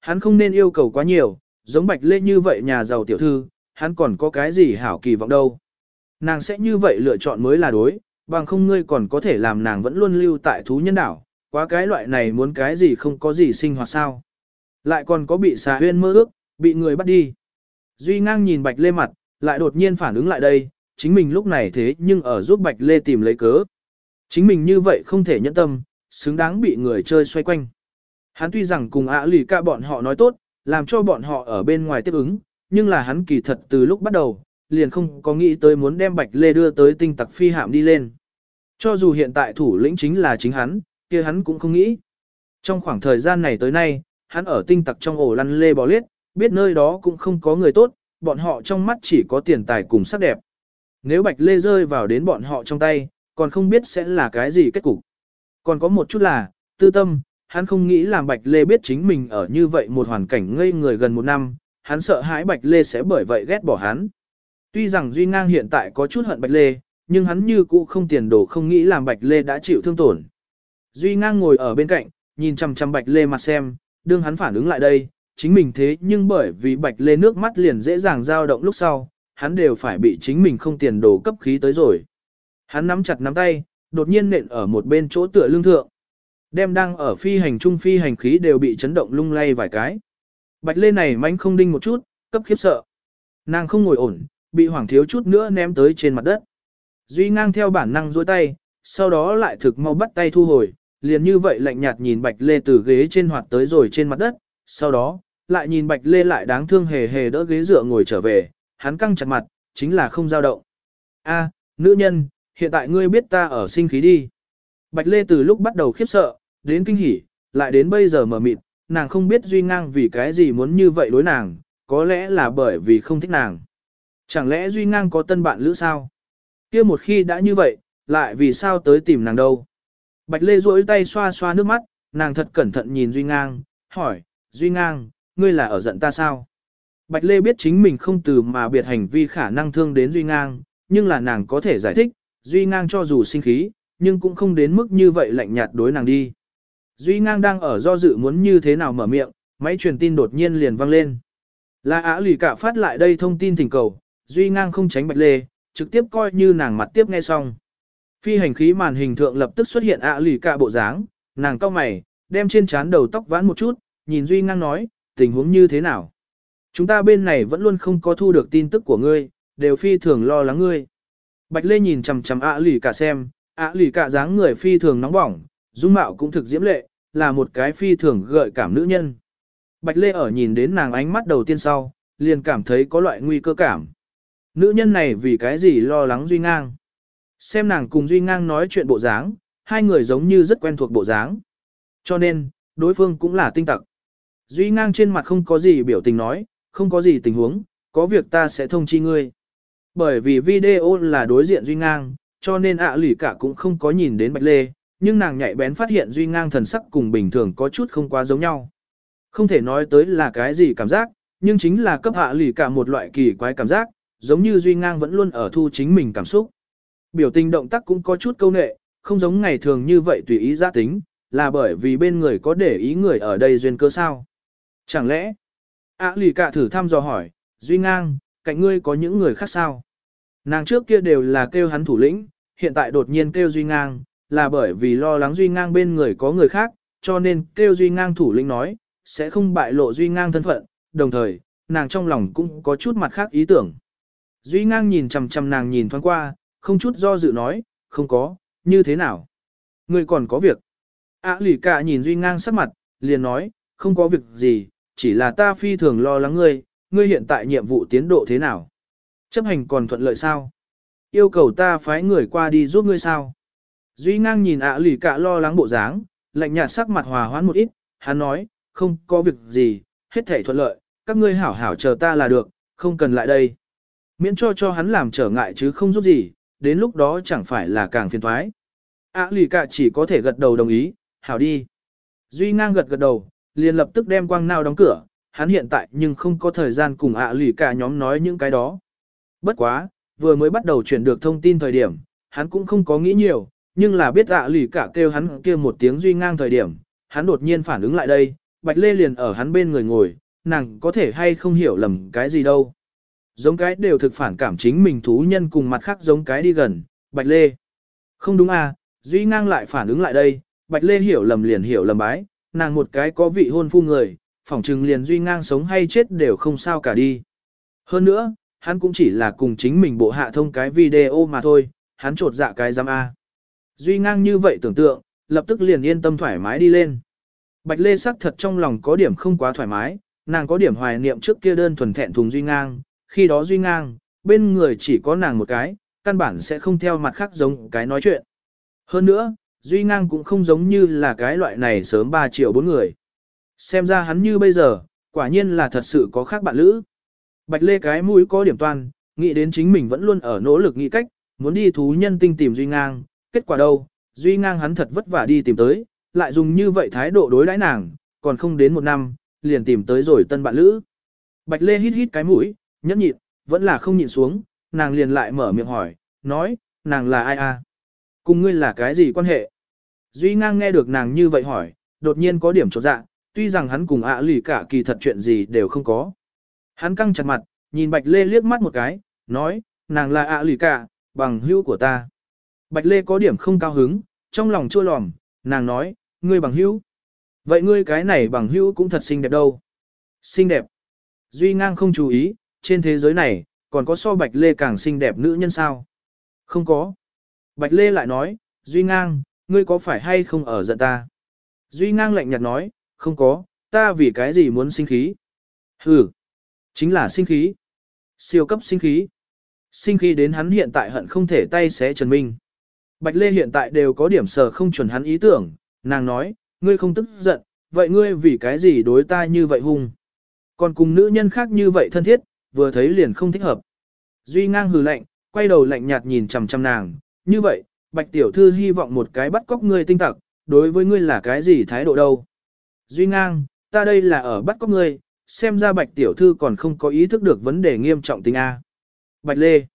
Hắn không nên yêu cầu quá nhiều, giống Bạch Lê như vậy nhà giàu tiểu thư, hắn còn có cái gì hảo kỳ vọng đâu. Nàng sẽ như vậy lựa chọn mới là đối, bằng không ngươi còn có thể làm nàng vẫn luôn lưu tại thú nhân đảo, quá cái loại này muốn cái gì không có gì sinh hoạt sao. Lại còn có bị xà huyên mơ ước, bị người bắt đi. Duy ngang nhìn Bạch Lê mặt, lại đột nhiên phản ứng lại đây, chính mình lúc này thế nhưng ở giúp Bạch Lê tìm lấy cớ. Chính mình như vậy không thể nhẫn tâm, xứng đáng bị người chơi xoay quanh. Hắn tuy rằng cùng ạ lì ca bọn họ nói tốt, làm cho bọn họ ở bên ngoài tiếp ứng, nhưng là hắn kỳ thật từ lúc bắt đầu, liền không có nghĩ tới muốn đem Bạch Lê đưa tới tinh tặc phi hạm đi lên. Cho dù hiện tại thủ lĩnh chính là chính hắn, kia hắn cũng không nghĩ. Trong khoảng thời gian này tới nay, hắn ở tinh tặc trong ổ lăn lê bò liết, biết nơi đó cũng không có người tốt, bọn họ trong mắt chỉ có tiền tài cùng sắc đẹp. Nếu Bạch Lê rơi vào đến bọn họ trong tay, còn không biết sẽ là cái gì kết cục. Còn có một chút là, tư tâm, hắn không nghĩ làm Bạch Lê biết chính mình ở như vậy một hoàn cảnh ngây người gần một năm, hắn sợ hãi Bạch Lê sẽ bởi vậy ghét bỏ hắn. Tuy rằng Duy Ngang hiện tại có chút hận Bạch Lê, nhưng hắn như cũ không tiền đồ không nghĩ làm Bạch Lê đã chịu thương tổn. Duy Ngang ngồi ở bên cạnh, nhìn chằm chằm Bạch Lê mặt xem, đương hắn phản ứng lại đây, chính mình thế nhưng bởi vì Bạch Lê nước mắt liền dễ dàng dao động lúc sau, hắn đều phải bị chính mình không tiền đồ cấp khí tới rồi. Hắn nắm chặt nắm tay, đột nhiên nện ở một bên chỗ tựa lưng thượng. Đem đang ở phi hành trung phi hành khí đều bị chấn động lung lay vài cái. Bạch Lê này mánh không đinh một chút, cấp khiếp sợ. Nàng không ngồi ổn, bị hoảng thiếu chút nữa ném tới trên mặt đất. Duy ngang theo bản năng dối tay, sau đó lại thực mau bắt tay thu hồi, liền như vậy lạnh nhạt nhìn Bạch Lê từ ghế trên hoạt tới rồi trên mặt đất, sau đó, lại nhìn Bạch Lê lại đáng thương hề hề đỡ ghế dựa ngồi trở về, hắn căng chặt mặt, chính là không dao động. A, nữ nhân, hiện tại ngươi biết ta ở sinh khí đi. Bạch Lê từ lúc bắt đầu khiếp sợ, đến kinh hỉ, lại đến bây giờ mở mịt, nàng không biết Duy Ngang vì cái gì muốn như vậy đối nàng, có lẽ là bởi vì không thích nàng. Chẳng lẽ Duy Ngang có tân bạn lữ sao? kia một khi đã như vậy, lại vì sao tới tìm nàng đâu? Bạch Lê duỗi tay xoa xoa nước mắt, nàng thật cẩn thận nhìn Duy Ngang, hỏi, Duy Ngang, ngươi là ở giận ta sao? Bạch Lê biết chính mình không từ mà biệt hành vi khả năng thương đến Duy Ngang, nhưng là nàng có thể giải thích, Duy Ngang cho dù sinh khí, nhưng cũng không đến mức như vậy lạnh nhạt đối nàng đi. Duy Ngang đang ở do dự muốn như thế nào mở miệng, máy truyền tin đột nhiên liền vang lên. Là Á lì cả phát lại đây thông tin thỉnh cầu, Duy Ngang không tránh Bạch Lê, trực tiếp coi như nàng mặt tiếp nghe xong. Phi hành khí màn hình thượng lập tức xuất hiện Á lì cả bộ dáng, nàng cao mày, đem trên trán đầu tóc vãn một chút, nhìn Duy Ngang nói, tình huống như thế nào. Chúng ta bên này vẫn luôn không có thu được tin tức của ngươi, đều phi thường lo lắng ngươi. Bạch Lê nhìn chằm chằm ạ lì cả xem, ạ lì cả dáng người phi thường nóng bỏng, dung mạo cũng thực diễm lệ, là một cái phi thường gợi cảm nữ nhân. Bạch Lê ở nhìn đến nàng ánh mắt đầu tiên sau, liền cảm thấy có loại nguy cơ cảm. Nữ nhân này vì cái gì lo lắng Duy Ngang. Xem nàng cùng Duy Ngang nói chuyện bộ dáng, hai người giống như rất quen thuộc bộ dáng. Cho nên, đối phương cũng là tinh tặc. Duy Ngang trên mặt không có gì biểu tình nói, không có gì tình huống, có việc ta sẽ thông chi ngươi. Bởi vì video là đối diện Duy Ngang, cho nên ạ lỉ cả cũng không có nhìn đến Bạch Lê, nhưng nàng nhạy bén phát hiện Duy Ngang thần sắc cùng bình thường có chút không quá giống nhau. Không thể nói tới là cái gì cảm giác, nhưng chính là cấp hạ lì cả một loại kỳ quái cảm giác, giống như Duy Ngang vẫn luôn ở thu chính mình cảm xúc. Biểu tình động tác cũng có chút câu nệ, không giống ngày thường như vậy tùy ý giá tính, là bởi vì bên người có để ý người ở đây duyên cơ sao. Chẳng lẽ, ạ lì cả thử thăm dò hỏi, Duy Ngang, cạnh ngươi có những người khác sao? Nàng trước kia đều là kêu hắn thủ lĩnh, hiện tại đột nhiên kêu Duy Ngang, là bởi vì lo lắng Duy Ngang bên người có người khác, cho nên kêu Duy Ngang thủ lĩnh nói, sẽ không bại lộ Duy Ngang thân phận, đồng thời, nàng trong lòng cũng có chút mặt khác ý tưởng. Duy Ngang nhìn chằm chằm nàng nhìn thoáng qua, không chút do dự nói, không có, như thế nào? Ngươi còn có việc. Ả lì cả nhìn Duy Ngang sắc mặt, liền nói, không có việc gì, chỉ là ta phi thường lo lắng ngươi, ngươi hiện tại nhiệm vụ tiến độ thế nào? Chấp hành còn thuận lợi sao? Yêu cầu ta phái người qua đi giúp ngươi sao? Duy ngang nhìn ạ lì cả lo lắng bộ dáng, lạnh nhạt sắc mặt hòa hoãn một ít, hắn nói, không có việc gì, hết thể thuận lợi, các ngươi hảo hảo chờ ta là được, không cần lại đây. Miễn cho cho hắn làm trở ngại chứ không giúp gì, đến lúc đó chẳng phải là càng phiền thoái. ạ lì cả chỉ có thể gật đầu đồng ý, hảo đi. Duy ngang gật gật đầu, liền lập tức đem quang nao đóng cửa, hắn hiện tại nhưng không có thời gian cùng ạ lì cả nhóm nói những cái đó. Bất quá, vừa mới bắt đầu chuyển được thông tin thời điểm, hắn cũng không có nghĩ nhiều, nhưng là biết ạ lì cả kêu hắn kêu một tiếng duy ngang thời điểm, hắn đột nhiên phản ứng lại đây, Bạch Lê liền ở hắn bên người ngồi, nàng có thể hay không hiểu lầm cái gì đâu. Giống cái đều thực phản cảm chính mình thú nhân cùng mặt khác giống cái đi gần, Bạch Lê. Không đúng à, Duy ngang lại phản ứng lại đây, Bạch Lê hiểu lầm liền hiểu lầm bái, nàng một cái có vị hôn phu người, phỏng chừng liền Duy ngang sống hay chết đều không sao cả đi. Hơn nữa, hắn cũng chỉ là cùng chính mình bộ hạ thông cái video mà thôi, hắn trột dạ cái giam A. Duy ngang như vậy tưởng tượng, lập tức liền yên tâm thoải mái đi lên. Bạch Lê sắc thật trong lòng có điểm không quá thoải mái, nàng có điểm hoài niệm trước kia đơn thuần thẹn thùng Duy ngang, khi đó Duy ngang, bên người chỉ có nàng một cái, căn bản sẽ không theo mặt khác giống cái nói chuyện. Hơn nữa, Duy ngang cũng không giống như là cái loại này sớm 3 triệu bốn người. Xem ra hắn như bây giờ, quả nhiên là thật sự có khác bạn lữ. Bạch Lê cái mũi có điểm toan, nghĩ đến chính mình vẫn luôn ở nỗ lực nghĩ cách, muốn đi thú nhân tinh tìm Duy ngang, kết quả đâu, Duy ngang hắn thật vất vả đi tìm tới, lại dùng như vậy thái độ đối đãi nàng, còn không đến một năm, liền tìm tới rồi tân bạn lữ. Bạch Lê hít hít cái mũi, nhẫn nhịn, vẫn là không nhịn xuống, nàng liền lại mở miệng hỏi, nói, nàng là ai a? Cùng ngươi là cái gì quan hệ? Duy ngang nghe được nàng như vậy hỏi, đột nhiên có điểm chột dạ, tuy rằng hắn cùng ạ lì cả kỳ thật chuyện gì đều không có. Hắn căng chặt mặt, nhìn Bạch Lê liếc mắt một cái, nói, nàng là ạ lì cả, bằng hữu của ta. Bạch Lê có điểm không cao hứng, trong lòng chua lòm, nàng nói, ngươi bằng hữu. Vậy ngươi cái này bằng hữu cũng thật xinh đẹp đâu. Xinh đẹp. Duy ngang không chú ý, trên thế giới này, còn có so Bạch Lê càng xinh đẹp nữ nhân sao? Không có. Bạch Lê lại nói, Duy ngang, ngươi có phải hay không ở giận ta? Duy ngang lạnh nhạt nói, không có, ta vì cái gì muốn sinh khí? Hừ, chính là sinh khí. Siêu cấp sinh khí. Sinh khí đến hắn hiện tại hận không thể tay xé Trần Minh. Bạch Lê hiện tại đều có điểm sờ không chuẩn hắn ý tưởng, nàng nói, ngươi không tức giận, vậy ngươi vì cái gì đối ta như vậy hung? Còn cùng nữ nhân khác như vậy thân thiết, vừa thấy liền không thích hợp. Duy ngang hừ lạnh, quay đầu lạnh nhạt nhìn chằm chằm nàng, như vậy, Bạch Tiểu Thư hy vọng một cái bắt cóc ngươi tinh tặc, đối với ngươi là cái gì thái độ đâu? Duy ngang, ta đây là ở bắt cóc ngươi, xem ra Bạch Tiểu Thư còn không có ý thức được vấn đề nghiêm trọng tính A. Bạch Lê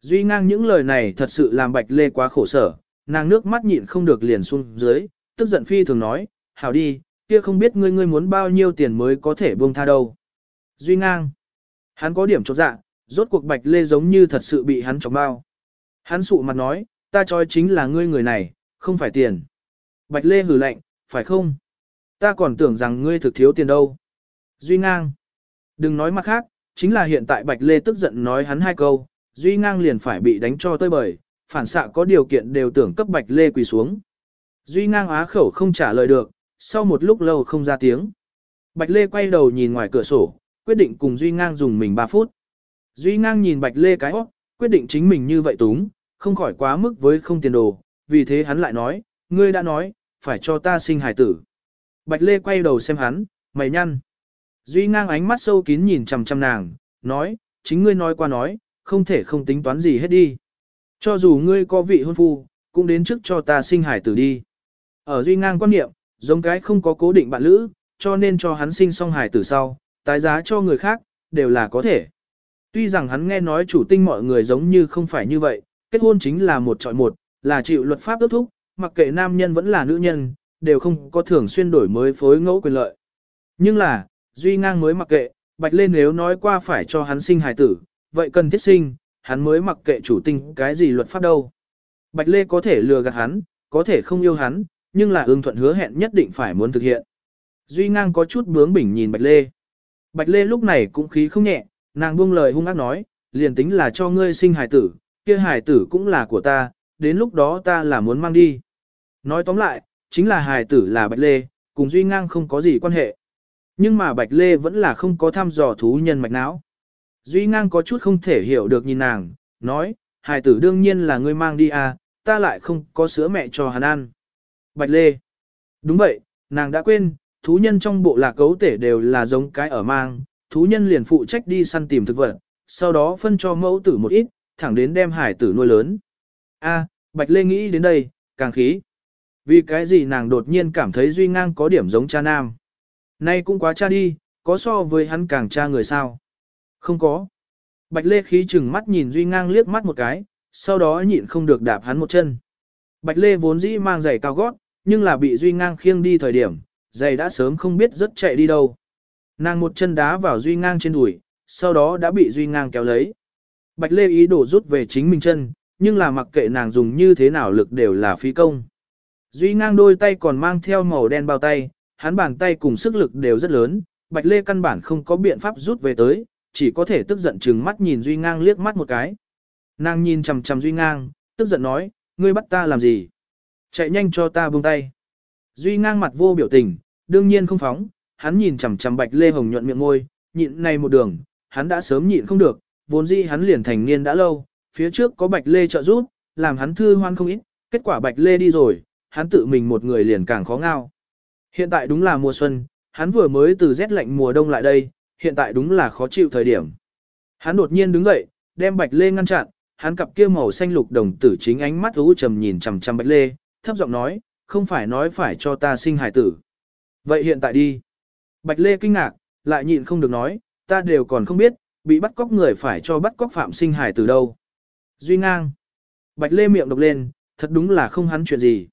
Duy ngang những lời này thật sự làm Bạch Lê quá khổ sở, nàng nước mắt nhịn không được liền xuống dưới, tức giận phi thường nói, hảo đi, kia không biết ngươi ngươi muốn bao nhiêu tiền mới có thể buông tha đâu. Duy ngang. Hắn có điểm chột dạ, rốt cuộc Bạch Lê giống như thật sự bị hắn chọc bao. Hắn sụ mặt nói, ta cho chính là ngươi người này, không phải tiền. Bạch Lê hử lạnh, phải không? Ta còn tưởng rằng ngươi thực thiếu tiền đâu. Duy ngang. Đừng nói mặt khác, chính là hiện tại Bạch Lê tức giận nói hắn hai câu, Duy ngang liền phải bị đánh cho tơi bời, phản xạ có điều kiện đều tưởng cấp Bạch Lê quỳ xuống. Duy ngang á khẩu không trả lời được, sau một lúc lâu không ra tiếng. Bạch Lê quay đầu nhìn ngoài cửa sổ, quyết định cùng Duy ngang dùng mình 3 phút. Duy ngang nhìn Bạch Lê cái óc, quyết định chính mình như vậy túng, không khỏi quá mức với không tiền đồ, vì thế hắn lại nói, ngươi đã nói, phải cho ta sinh hải tử. Bạch Lê quay đầu xem hắn, mày nhăn. Duy ngang ánh mắt sâu kín nhìn chằm chằm nàng, nói, chính ngươi nói qua nói, không thể không tính toán gì hết đi. Cho dù ngươi có vị hôn phu, cũng đến trước cho ta sinh hải tử đi. Ở Duy ngang quan niệm, giống cái không có cố định bạn lữ, cho nên cho hắn sinh xong hải tử sau, tái giá cho người khác, đều là có thể. Tuy rằng hắn nghe nói chủ tinh mọi người giống như không phải như vậy, kết hôn chính là một chọi một, là chịu luật pháp ước thúc, mặc kệ nam nhân vẫn là nữ nhân, đều không có thường xuyên đổi mới phối ngẫu quyền lợi. Nhưng là, Duy Ngang mới mặc kệ, Bạch Lên nếu nói qua phải cho hắn sinh hài tử, vậy cần thiết sinh, hắn mới mặc kệ chủ tinh cái gì luật pháp đâu. Bạch Lê có thể lừa gạt hắn, có thể không yêu hắn, nhưng là ương thuận hứa hẹn nhất định phải muốn thực hiện. Duy Ngang có chút bướng bỉnh nhìn Bạch Lê. Bạch Lê lúc này cũng khí không nhẹ, nàng buông lời hung ác nói, liền tính là cho ngươi sinh hài tử, kia hài tử cũng là của ta, đến lúc đó ta là muốn mang đi. Nói tóm lại, chính là hài tử là Bạch Lê, cùng Duy Ngang không có gì quan hệ. Nhưng mà Bạch Lê vẫn là không có thăm dò thú nhân mạch não. Duy Ngang có chút không thể hiểu được nhìn nàng, nói, hài tử đương nhiên là ngươi mang đi à, ta lại không có sữa mẹ cho hắn ăn. Bạch Lê. Đúng vậy, nàng đã quên, thú nhân trong bộ lạc cấu tể đều là giống cái ở mang, thú nhân liền phụ trách đi săn tìm thực vật, sau đó phân cho mẫu tử một ít, thẳng đến đem hải tử nuôi lớn. A, Bạch Lê nghĩ đến đây, càng khí. Vì cái gì nàng đột nhiên cảm thấy Duy Ngang có điểm giống cha nam. Nay cũng quá cha đi, có so với hắn càng cha người sao? Không có. Bạch Lê khí chừng mắt nhìn Duy Ngang liếc mắt một cái, sau đó nhịn không được đạp hắn một chân. Bạch Lê vốn dĩ mang giày cao gót, nhưng là bị Duy Ngang khiêng đi thời điểm, giày đã sớm không biết rất chạy đi đâu. Nàng một chân đá vào Duy Ngang trên đùi, sau đó đã bị Duy Ngang kéo lấy. Bạch Lê ý đồ rút về chính mình chân, nhưng là mặc kệ nàng dùng như thế nào lực đều là phí công. Duy Ngang đôi tay còn mang theo màu đen bao tay, hắn bàn tay cùng sức lực đều rất lớn, Bạch Lê căn bản không có biện pháp rút về tới, chỉ có thể tức giận chừng mắt nhìn Duy Ngang liếc mắt một cái. Nàng nhìn chằm chằm Duy Ngang, tức giận nói, ngươi bắt ta làm gì? Chạy nhanh cho ta buông tay. Duy Ngang mặt vô biểu tình, đương nhiên không phóng, hắn nhìn chằm chằm Bạch Lê hồng nhuận miệng môi, nhịn này một đường, hắn đã sớm nhịn không được, vốn dĩ hắn liền thành niên đã lâu, phía trước có Bạch Lê trợ giúp, làm hắn thư hoan không ít, kết quả Bạch Lê đi rồi, hắn tự mình một người liền càng khó ngao. Hiện tại đúng là mùa xuân, hắn vừa mới từ rét lạnh mùa đông lại đây, hiện tại đúng là khó chịu thời điểm. Hắn đột nhiên đứng dậy, đem Bạch Lê ngăn chặn, hắn cặp kia màu xanh lục đồng tử chính ánh mắt u trầm nhìn chằm chằm Bạch Lê, thấp giọng nói, không phải nói phải cho ta sinh hài tử. Vậy hiện tại đi. Bạch Lê kinh ngạc, lại nhịn không được nói, ta đều còn không biết, bị bắt cóc người phải cho bắt cóc phạm sinh hài tử đâu. Duy ngang. Bạch Lê miệng độc lên, thật đúng là không hắn chuyện gì.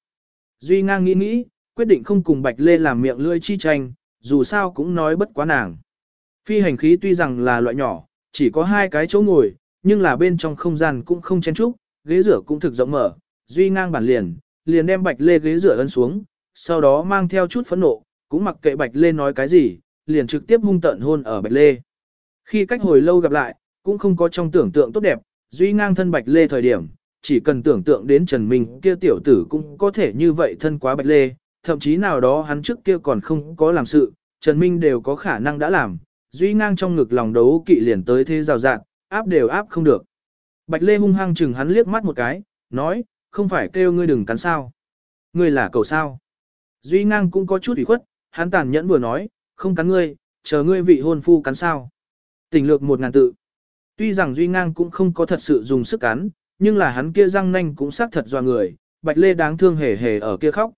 Duy ngang nghĩ nghĩ, quyết định không cùng Bạch Lê làm miệng lưỡi chi tranh, dù sao cũng nói bất quá nàng. Phi hành khí tuy rằng là loại nhỏ, chỉ có hai cái chỗ ngồi, nhưng là bên trong không gian cũng không chen chúc, ghế rửa cũng thực rộng mở, Duy ngang bản liền, liền đem Bạch Lê ghế rửa ấn xuống, sau đó mang theo chút phẫn nộ, cũng mặc kệ Bạch Lê nói cái gì, liền trực tiếp hung tận hôn ở Bạch Lê. Khi cách hồi lâu gặp lại, cũng không có trong tưởng tượng tốt đẹp, Duy ngang thân Bạch Lê thời điểm, chỉ cần tưởng tượng đến Trần Minh kia tiểu tử cũng có thể như vậy thân quá Bạch Lê, thậm chí nào đó hắn trước kia còn không có làm sự, Trần Minh đều có khả năng đã làm, Duy ngang trong ngực lòng đấu kỵ liền tới thế rào rạt, áp đều áp không được. Bạch Lê hung hăng chừng hắn liếc mắt một cái, nói, không phải kêu ngươi đừng cắn sao. Ngươi là cầu sao. Duy ngang cũng có chút ủy khuất, hắn tàn nhẫn vừa nói, không cắn ngươi, chờ ngươi vị hôn phu cắn sao. Tình lược một ngàn tự. Tuy rằng Duy ngang cũng không có thật sự dùng sức cắn, nhưng là hắn kia răng nanh cũng xác thật doa người, Bạch Lê đáng thương hề hề ở kia khóc.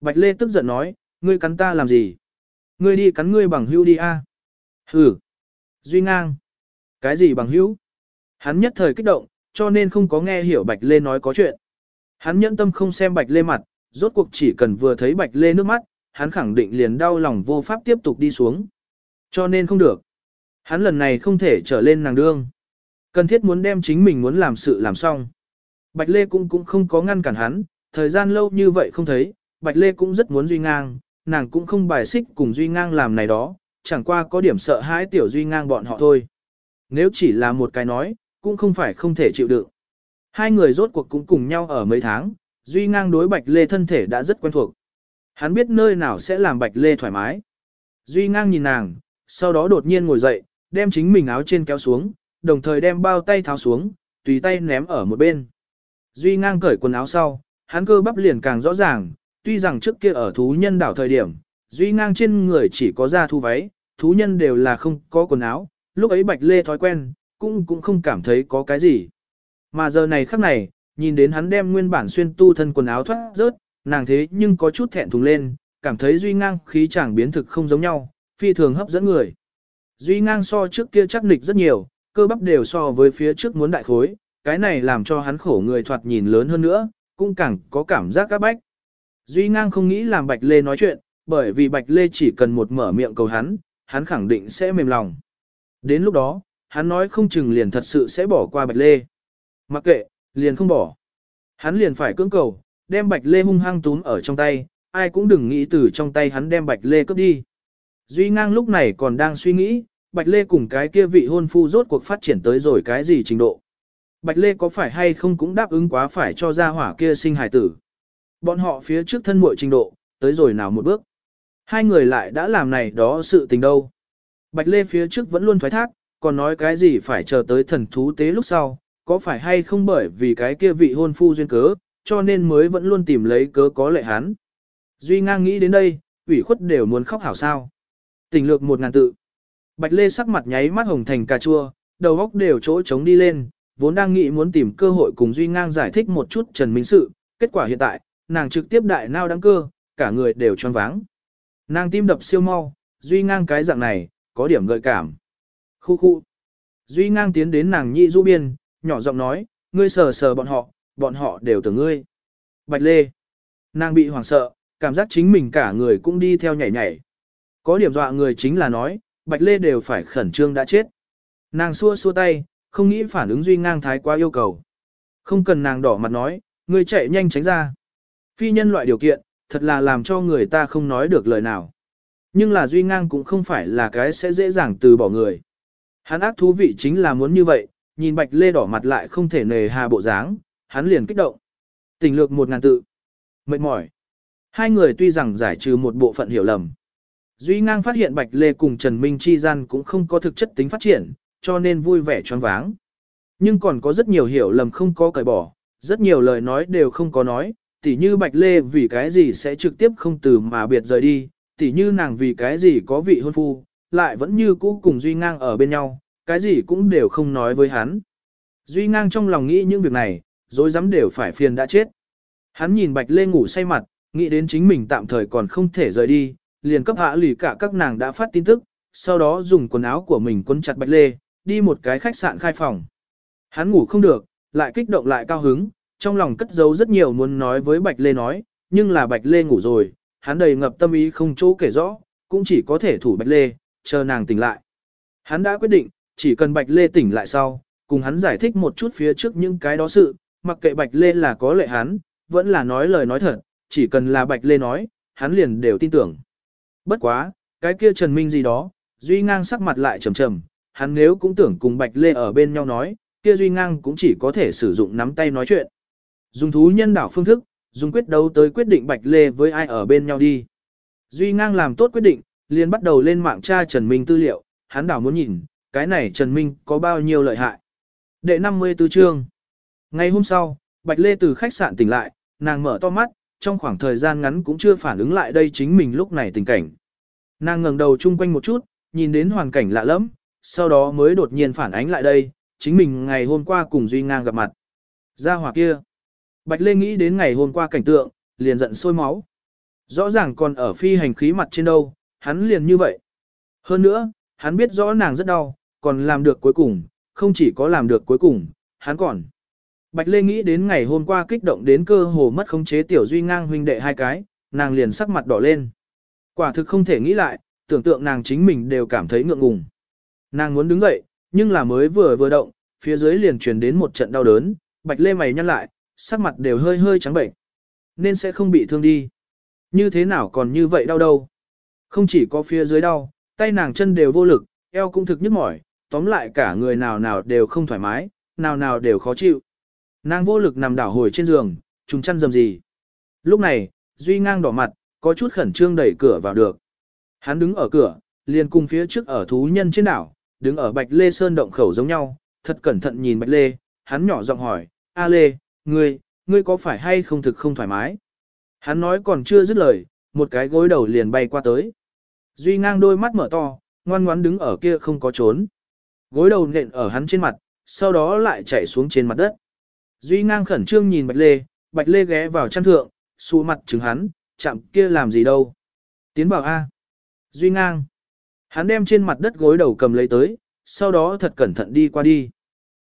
Bạch Lê tức giận nói, ngươi cắn ta làm gì? Ngươi đi cắn ngươi bằng hưu đi a. À? Hừ. Duy ngang. Cái gì bằng hữu? Hắn nhất thời kích động, cho nên không có nghe hiểu Bạch Lê nói có chuyện. Hắn nhẫn tâm không xem Bạch Lê mặt, rốt cuộc chỉ cần vừa thấy Bạch Lê nước mắt, hắn khẳng định liền đau lòng vô pháp tiếp tục đi xuống. Cho nên không được. Hắn lần này không thể trở lên nàng đương. Cần thiết muốn đem chính mình muốn làm sự làm xong. Bạch Lê cũng cũng không có ngăn cản hắn, thời gian lâu như vậy không thấy, Bạch Lê cũng rất muốn Duy Ngang, nàng cũng không bài xích cùng Duy Ngang làm này đó, chẳng qua có điểm sợ hãi tiểu Duy Ngang bọn họ thôi. Nếu chỉ là một cái nói, cũng không phải không thể chịu đựng. Hai người rốt cuộc cũng cùng nhau ở mấy tháng, Duy Ngang đối Bạch Lê thân thể đã rất quen thuộc. Hắn biết nơi nào sẽ làm Bạch Lê thoải mái. Duy Ngang nhìn nàng, sau đó đột nhiên ngồi dậy, đem chính mình áo trên kéo xuống, đồng thời đem bao tay tháo xuống, tùy tay ném ở một bên. Duy Ngang cởi quần áo sau, hắn cơ bắp liền càng rõ ràng, tuy rằng trước kia ở thú nhân đảo thời điểm, Duy Ngang trên người chỉ có da thu váy, thú nhân đều là không có quần áo, lúc ấy Bạch Lê thói quen, cũng cũng không cảm thấy có cái gì. Mà giờ này khắc này, nhìn đến hắn đem nguyên bản xuyên tu thân quần áo thoát rớt, nàng thế nhưng có chút thẹn thùng lên, cảm thấy Duy Ngang khí chàng biến thực không giống nhau, phi thường hấp dẫn người. Duy Ngang so trước kia chắc nịch rất nhiều, cơ bắp đều so với phía trước muốn đại khối, cái này làm cho hắn khổ người thoạt nhìn lớn hơn nữa, cũng càng có cảm giác các bách. Duy Ngang không nghĩ làm Bạch Lê nói chuyện, bởi vì Bạch Lê chỉ cần một mở miệng cầu hắn, hắn khẳng định sẽ mềm lòng. Đến lúc đó, hắn nói không chừng liền thật sự sẽ bỏ qua Bạch Lê. Mặc kệ, liền không bỏ. Hắn liền phải cưỡng cầu, đem Bạch Lê hung hăng túm ở trong tay, ai cũng đừng nghĩ từ trong tay hắn đem Bạch Lê cướp đi. Duy ngang lúc này còn đang suy nghĩ, Bạch Lê cùng cái kia vị hôn phu rốt cuộc phát triển tới rồi cái gì trình độ. Bạch Lê có phải hay không cũng đáp ứng quá phải cho ra hỏa kia sinh hài tử. Bọn họ phía trước thân muội trình độ, tới rồi nào một bước. Hai người lại đã làm này đó sự tình đâu. Bạch Lê phía trước vẫn luôn thoái thác, còn nói cái gì phải chờ tới thần thú tế lúc sau, có phải hay không bởi vì cái kia vị hôn phu duyên cớ, cho nên mới vẫn luôn tìm lấy cớ có lệ hắn. Duy ngang nghĩ đến đây, ủy khuất đều muốn khóc hảo sao. Tình lược một ngàn tự. Bạch Lê sắc mặt nháy mắt hồng thành cà chua, đầu góc đều chỗ trống đi lên, vốn đang nghĩ muốn tìm cơ hội cùng Duy ngang giải thích một chút Trần Minh sự, kết quả hiện tại, nàng trực tiếp đại nao đăng cơ, cả người đều choáng váng. Nàng tim đập siêu mau, Duy ngang cái dạng này, có điểm gợi cảm. Khu khu. Duy ngang tiến đến nàng nhị du biên, nhỏ giọng nói, ngươi sờ sờ bọn họ, bọn họ đều tưởng ngươi. Bạch Lê. Nàng bị hoảng sợ, cảm giác chính mình cả người cũng đi theo nhảy nhảy. Có điểm dọa người chính là nói, Bạch Lê đều phải khẩn trương đã chết. Nàng xua xua tay, không nghĩ phản ứng Duy ngang thái quá yêu cầu. Không cần nàng đỏ mặt nói, ngươi chạy nhanh tránh ra. Phi nhân loại điều kiện, thật là làm cho người ta không nói được lời nào. Nhưng là Duy ngang cũng không phải là cái sẽ dễ dàng từ bỏ người. Hắn ác thú vị chính là muốn như vậy, nhìn Bạch Lê đỏ mặt lại không thể nề hà bộ dáng, hắn liền kích động. Tình lược một ngàn tự. Mệt mỏi. Hai người tuy rằng giải trừ một bộ phận hiểu lầm. Duy ngang phát hiện Bạch Lê cùng Trần Minh chi gian cũng không có thực chất tính phát triển, cho nên vui vẻ choáng váng. Nhưng còn có rất nhiều hiểu lầm không có cởi bỏ, rất nhiều lời nói đều không có nói, tỉ như Bạch Lê vì cái gì sẽ trực tiếp không từ mà biệt rời đi, tỉ như nàng vì cái gì có vị hôn phu, lại vẫn như cũ cùng Duy ngang ở bên nhau, cái gì cũng đều không nói với hắn. Duy ngang trong lòng nghĩ những việc này, dối dám đều phải phiền đã chết. Hắn nhìn Bạch Lê ngủ say mặt, nghĩ đến chính mình tạm thời còn không thể rời đi, liền cấp hạ lì cả các nàng đã phát tin tức, sau đó dùng quần áo của mình quấn chặt Bạch Lê, đi một cái khách sạn khai phòng. Hắn ngủ không được, lại kích động lại cao hứng, trong lòng cất giấu rất nhiều muốn nói với Bạch Lê nói, nhưng là Bạch Lê ngủ rồi, hắn đầy ngập tâm ý không chỗ kể rõ, cũng chỉ có thể thủ Bạch Lê, chờ nàng tỉnh lại. Hắn đã quyết định, chỉ cần Bạch Lê tỉnh lại sau, cùng hắn giải thích một chút phía trước những cái đó sự, mặc kệ Bạch Lê là có lệ hắn, vẫn là nói lời nói thật, chỉ cần là Bạch Lê nói, hắn liền đều tin tưởng. Bất quá, cái kia Trần Minh gì đó, Duy Ngang sắc mặt lại trầm trầm, hắn nếu cũng tưởng cùng Bạch Lê ở bên nhau nói, kia Duy Ngang cũng chỉ có thể sử dụng nắm tay nói chuyện. Dùng thú nhân đảo phương thức, dùng quyết đấu tới quyết định Bạch Lê với ai ở bên nhau đi. Duy Ngang làm tốt quyết định, liền bắt đầu lên mạng tra Trần Minh tư liệu, hắn đảo muốn nhìn, cái này Trần Minh có bao nhiêu lợi hại. Đệ 54 chương Ngày hôm sau, Bạch Lê từ khách sạn tỉnh lại, nàng mở to mắt, trong khoảng thời gian ngắn cũng chưa phản ứng lại đây chính mình lúc này tình cảnh. Nàng ngẩng đầu chung quanh một chút, nhìn đến hoàn cảnh lạ lẫm, sau đó mới đột nhiên phản ánh lại đây, chính mình ngày hôm qua cùng Duy Ngang gặp mặt. Ra hỏa kia. Bạch Lê nghĩ đến ngày hôm qua cảnh tượng, liền giận sôi máu. Rõ ràng còn ở phi hành khí mặt trên đâu, hắn liền như vậy. Hơn nữa, hắn biết rõ nàng rất đau, còn làm được cuối cùng, không chỉ có làm được cuối cùng, hắn còn. Bạch Lê nghĩ đến ngày hôm qua kích động đến cơ hồ mất khống chế tiểu duy ngang huynh đệ hai cái, nàng liền sắc mặt đỏ lên. Quả thực không thể nghĩ lại, tưởng tượng nàng chính mình đều cảm thấy ngượng ngùng. Nàng muốn đứng dậy, nhưng là mới vừa vừa động, phía dưới liền truyền đến một trận đau đớn, Bạch Lê mày nhăn lại, sắc mặt đều hơi hơi trắng bệnh. Nên sẽ không bị thương đi. Như thế nào còn như vậy đau đâu. Không chỉ có phía dưới đau, tay nàng chân đều vô lực, eo cũng thực nhức mỏi, tóm lại cả người nào nào đều không thoải mái, nào nào đều khó chịu. Nàng vô lực nằm đảo hồi trên giường, trùng chăn dầm gì. Lúc này, Duy ngang đỏ mặt, có chút khẩn trương đẩy cửa vào được. Hắn đứng ở cửa, liền cùng phía trước ở thú nhân trên đảo, đứng ở Bạch Lê Sơn động khẩu giống nhau, thật cẩn thận nhìn Bạch Lê, hắn nhỏ giọng hỏi, A Lê, ngươi, ngươi có phải hay không thực không thoải mái? Hắn nói còn chưa dứt lời, một cái gối đầu liền bay qua tới. Duy ngang đôi mắt mở to, ngoan ngoãn đứng ở kia không có trốn. Gối đầu nện ở hắn trên mặt, sau đó lại chạy xuống trên mặt đất. Duy ngang khẩn trương nhìn Bạch Lê, Bạch Lê ghé vào chăn thượng, xù mặt chứng hắn, chạm kia làm gì đâu. Tiến bảo A. Duy ngang. Hắn đem trên mặt đất gối đầu cầm lấy tới, sau đó thật cẩn thận đi qua đi.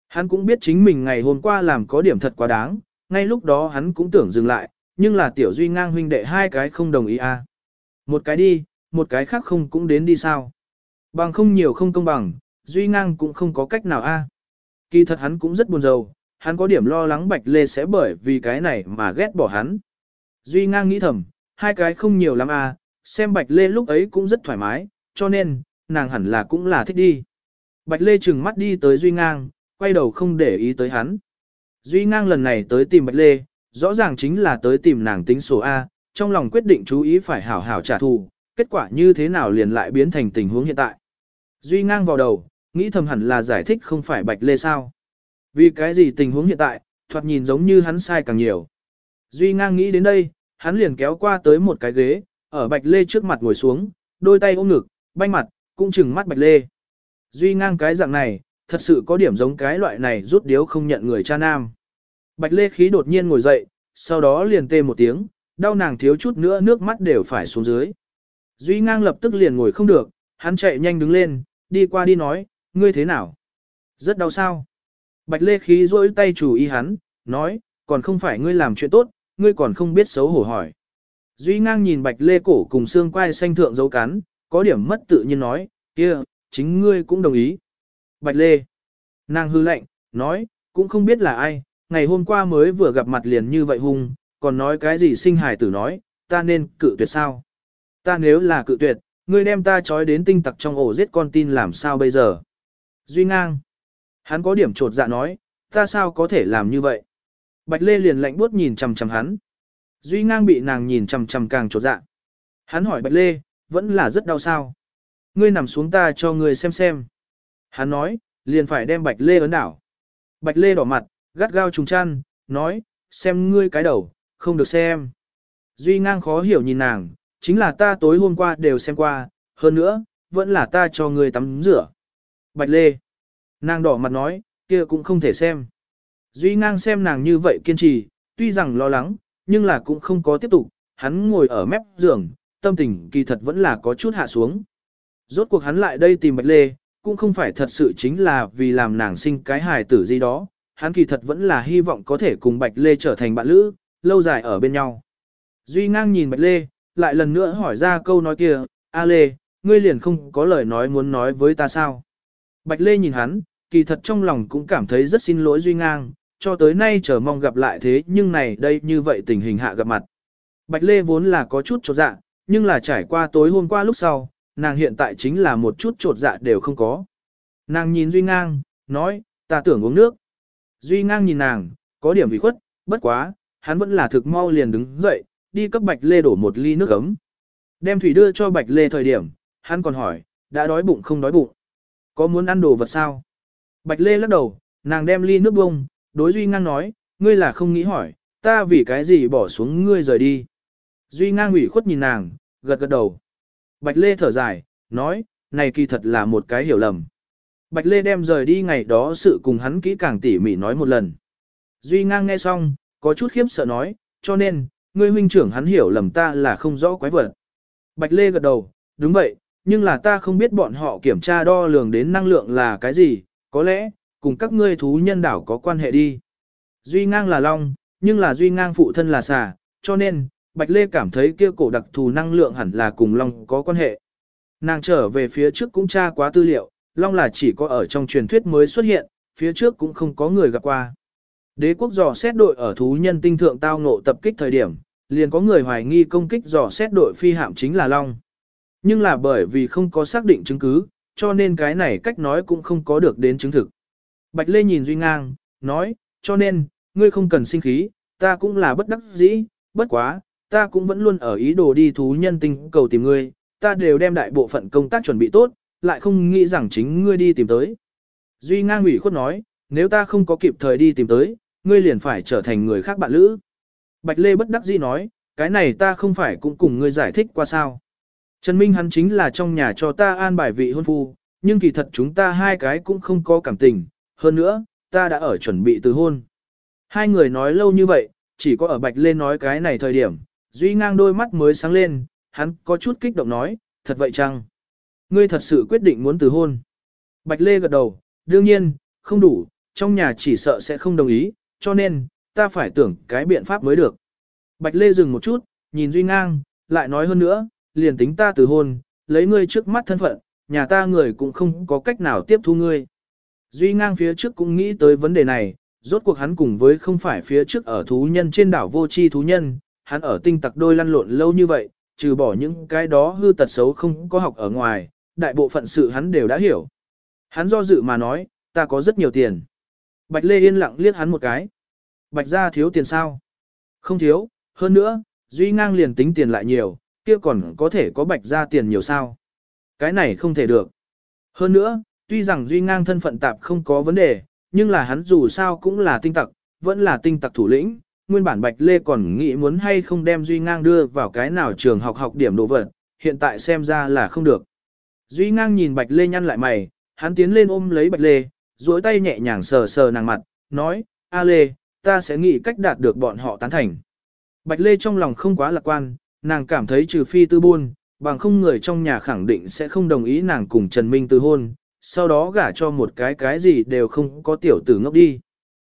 Hắn cũng biết chính mình ngày hôm qua làm có điểm thật quá đáng, ngay lúc đó hắn cũng tưởng dừng lại, nhưng là tiểu duy ngang huynh đệ hai cái không đồng ý a. Một cái đi, một cái khác không cũng đến đi sao. Bằng không nhiều không công bằng, duy ngang cũng không có cách nào a. Kỳ thật hắn cũng rất buồn rầu, hắn có điểm lo lắng Bạch Lê sẽ bởi vì cái này mà ghét bỏ hắn. Duy ngang nghĩ thầm, hai cái không nhiều lắm a, xem Bạch Lê lúc ấy cũng rất thoải mái, cho nên, nàng hẳn là cũng là thích đi. Bạch Lê chừng mắt đi tới Duy ngang, quay đầu không để ý tới hắn. Duy ngang lần này tới tìm Bạch Lê, rõ ràng chính là tới tìm nàng tính số A, trong lòng quyết định chú ý phải hảo hảo trả thù, kết quả như thế nào liền lại biến thành tình huống hiện tại. Duy ngang vào đầu, nghĩ thầm hẳn là giải thích không phải Bạch Lê sao. Vì cái gì tình huống hiện tại, thoạt nhìn giống như hắn sai càng nhiều. Duy ngang nghĩ đến đây, hắn liền kéo qua tới một cái ghế, ở Bạch Lê trước mặt ngồi xuống, đôi tay ôm ngực, banh mặt, cũng chừng mắt Bạch Lê. Duy ngang cái dạng này, thật sự có điểm giống cái loại này rút điếu không nhận người cha nam. Bạch Lê khí đột nhiên ngồi dậy, sau đó liền tê một tiếng, đau nàng thiếu chút nữa nước mắt đều phải xuống dưới. Duy ngang lập tức liền ngồi không được, hắn chạy nhanh đứng lên, đi qua đi nói, ngươi thế nào? Rất đau sao? Bạch Lê khí rỗi tay chủ ý hắn, nói, còn không phải ngươi làm chuyện tốt, ngươi còn không biết xấu hổ hỏi. Duy ngang nhìn bạch lê cổ cùng xương quai xanh thượng dấu cắn, có điểm mất tự nhiên nói, kia, chính ngươi cũng đồng ý. Bạch lê. Nàng hư lạnh, nói, cũng không biết là ai, ngày hôm qua mới vừa gặp mặt liền như vậy hung, còn nói cái gì sinh hài tử nói, ta nên cự tuyệt sao? Ta nếu là cự tuyệt, ngươi đem ta trói đến tinh tặc trong ổ giết con tin làm sao bây giờ? Duy ngang. Hắn có điểm trột dạ nói, ta sao có thể làm như vậy? Bạch Lê liền lạnh buốt nhìn chằm chằm hắn. Duy ngang bị nàng nhìn chằm chằm càng trột dạ. Hắn hỏi Bạch Lê, vẫn là rất đau sao? Ngươi nằm xuống ta cho ngươi xem xem. Hắn nói, liền phải đem Bạch Lê ấn đảo. Bạch Lê đỏ mặt, gắt gao trùng chăn, nói, xem ngươi cái đầu, không được xem. Duy ngang khó hiểu nhìn nàng, chính là ta tối hôm qua đều xem qua, hơn nữa, vẫn là ta cho ngươi tắm rửa. Bạch Lê. Nàng đỏ mặt nói, kia cũng không thể xem. Duy ngang xem nàng như vậy kiên trì, tuy rằng lo lắng, nhưng là cũng không có tiếp tục, hắn ngồi ở mép giường, tâm tình kỳ thật vẫn là có chút hạ xuống. Rốt cuộc hắn lại đây tìm Bạch Lê, cũng không phải thật sự chính là vì làm nàng sinh cái hài tử gì đó, hắn kỳ thật vẫn là hy vọng có thể cùng Bạch Lê trở thành bạn lữ, lâu dài ở bên nhau. Duy ngang nhìn Bạch Lê, lại lần nữa hỏi ra câu nói kia, A Lê, ngươi liền không có lời nói muốn nói với ta sao? Bạch Lê nhìn hắn, kỳ thật trong lòng cũng cảm thấy rất xin lỗi Duy ngang, cho tới nay chờ mong gặp lại thế nhưng này đây như vậy tình hình hạ gặp mặt. Bạch Lê vốn là có chút trột dạ, nhưng là trải qua tối hôm qua lúc sau, nàng hiện tại chính là một chút trột dạ đều không có. Nàng nhìn Duy ngang, nói, ta tưởng uống nước. Duy ngang nhìn nàng, có điểm bị khuất, bất quá, hắn vẫn là thực mau liền đứng dậy, đi cấp Bạch Lê đổ một ly nước ấm. Đem thủy đưa cho Bạch Lê thời điểm, hắn còn hỏi, đã đói bụng không đói bụng? Có muốn ăn đồ vật sao? Bạch Lê lắc đầu, nàng đem ly nước bông, đối Duy Ngang nói, ngươi là không nghĩ hỏi, ta vì cái gì bỏ xuống ngươi rời đi. Duy Ngang ủy khuất nhìn nàng, gật gật đầu. Bạch Lê thở dài, nói, này kỳ thật là một cái hiểu lầm. Bạch Lê đem rời đi ngày đó sự cùng hắn kỹ càng tỉ mỉ nói một lần. Duy Ngang nghe xong, có chút khiếp sợ nói, cho nên, ngươi huynh trưởng hắn hiểu lầm ta là không rõ quái vật. Bạch Lê gật đầu, đúng vậy, nhưng là ta không biết bọn họ kiểm tra đo lường đến năng lượng là cái gì, có lẽ, cùng các ngươi thú nhân đảo có quan hệ đi. Duy ngang là long, nhưng là duy ngang phụ thân là xà, cho nên, Bạch Lê cảm thấy kia cổ đặc thù năng lượng hẳn là cùng long có quan hệ. Nàng trở về phía trước cũng tra quá tư liệu, long là chỉ có ở trong truyền thuyết mới xuất hiện, phía trước cũng không có người gặp qua. Đế quốc dò xét đội ở thú nhân tinh thượng tao ngộ tập kích thời điểm, liền có người hoài nghi công kích dò xét đội phi hạm chính là long. Nhưng là bởi vì không có xác định chứng cứ, cho nên cái này cách nói cũng không có được đến chứng thực. Bạch Lê nhìn Duy Ngang, nói, cho nên, ngươi không cần sinh khí, ta cũng là bất đắc dĩ, bất quá, ta cũng vẫn luôn ở ý đồ đi thú nhân tinh cầu tìm ngươi, ta đều đem đại bộ phận công tác chuẩn bị tốt, lại không nghĩ rằng chính ngươi đi tìm tới. Duy Ngang ủy khuất nói, nếu ta không có kịp thời đi tìm tới, ngươi liền phải trở thành người khác bạn lữ. Bạch Lê bất đắc dĩ nói, cái này ta không phải cũng cùng ngươi giải thích qua sao. Trần Minh hắn chính là trong nhà cho ta an bài vị hôn phu, nhưng kỳ thật chúng ta hai cái cũng không có cảm tình, hơn nữa, ta đã ở chuẩn bị từ hôn. Hai người nói lâu như vậy, chỉ có ở Bạch Lê nói cái này thời điểm, Duy ngang đôi mắt mới sáng lên, hắn có chút kích động nói, thật vậy chăng? Ngươi thật sự quyết định muốn từ hôn. Bạch Lê gật đầu, đương nhiên, không đủ, trong nhà chỉ sợ sẽ không đồng ý, cho nên, ta phải tưởng cái biện pháp mới được. Bạch Lê dừng một chút, nhìn Duy ngang, lại nói hơn nữa, liền tính ta từ hôn, lấy ngươi trước mắt thân phận, nhà ta người cũng không có cách nào tiếp thu ngươi. Duy ngang phía trước cũng nghĩ tới vấn đề này, rốt cuộc hắn cùng với không phải phía trước ở thú nhân trên đảo vô chi thú nhân, hắn ở tinh tặc đôi lăn lộn lâu như vậy, trừ bỏ những cái đó hư tật xấu không có học ở ngoài, đại bộ phận sự hắn đều đã hiểu. Hắn do dự mà nói, ta có rất nhiều tiền. Bạch Lê yên lặng liếc hắn một cái. Bạch gia thiếu tiền sao? Không thiếu, hơn nữa, Duy ngang liền tính tiền lại nhiều, kia còn có thể có bạch gia tiền nhiều sao? Cái này không thể được. Hơn nữa, tuy rằng Duy ngang thân phận tạp không có vấn đề, nhưng là hắn dù sao cũng là tinh tặc, vẫn là tinh tặc thủ lĩnh. Nguyên bản Bạch Lê còn nghĩ muốn hay không đem Duy ngang đưa vào cái nào trường học học điểm đồ vật, hiện tại xem ra là không được. Duy ngang nhìn Bạch Lê nhăn lại mày, hắn tiến lên ôm lấy Bạch Lê, duỗi tay nhẹ nhàng sờ sờ nàng mặt, nói, A Lê, ta sẽ nghĩ cách đạt được bọn họ tán thành. Bạch Lê trong lòng không quá lạc quan, nàng cảm thấy trừ phi tư buôn, bằng không người trong nhà khẳng định sẽ không đồng ý nàng cùng Trần Minh từ hôn, sau đó gả cho một cái cái gì đều không có tiểu tử ngốc đi.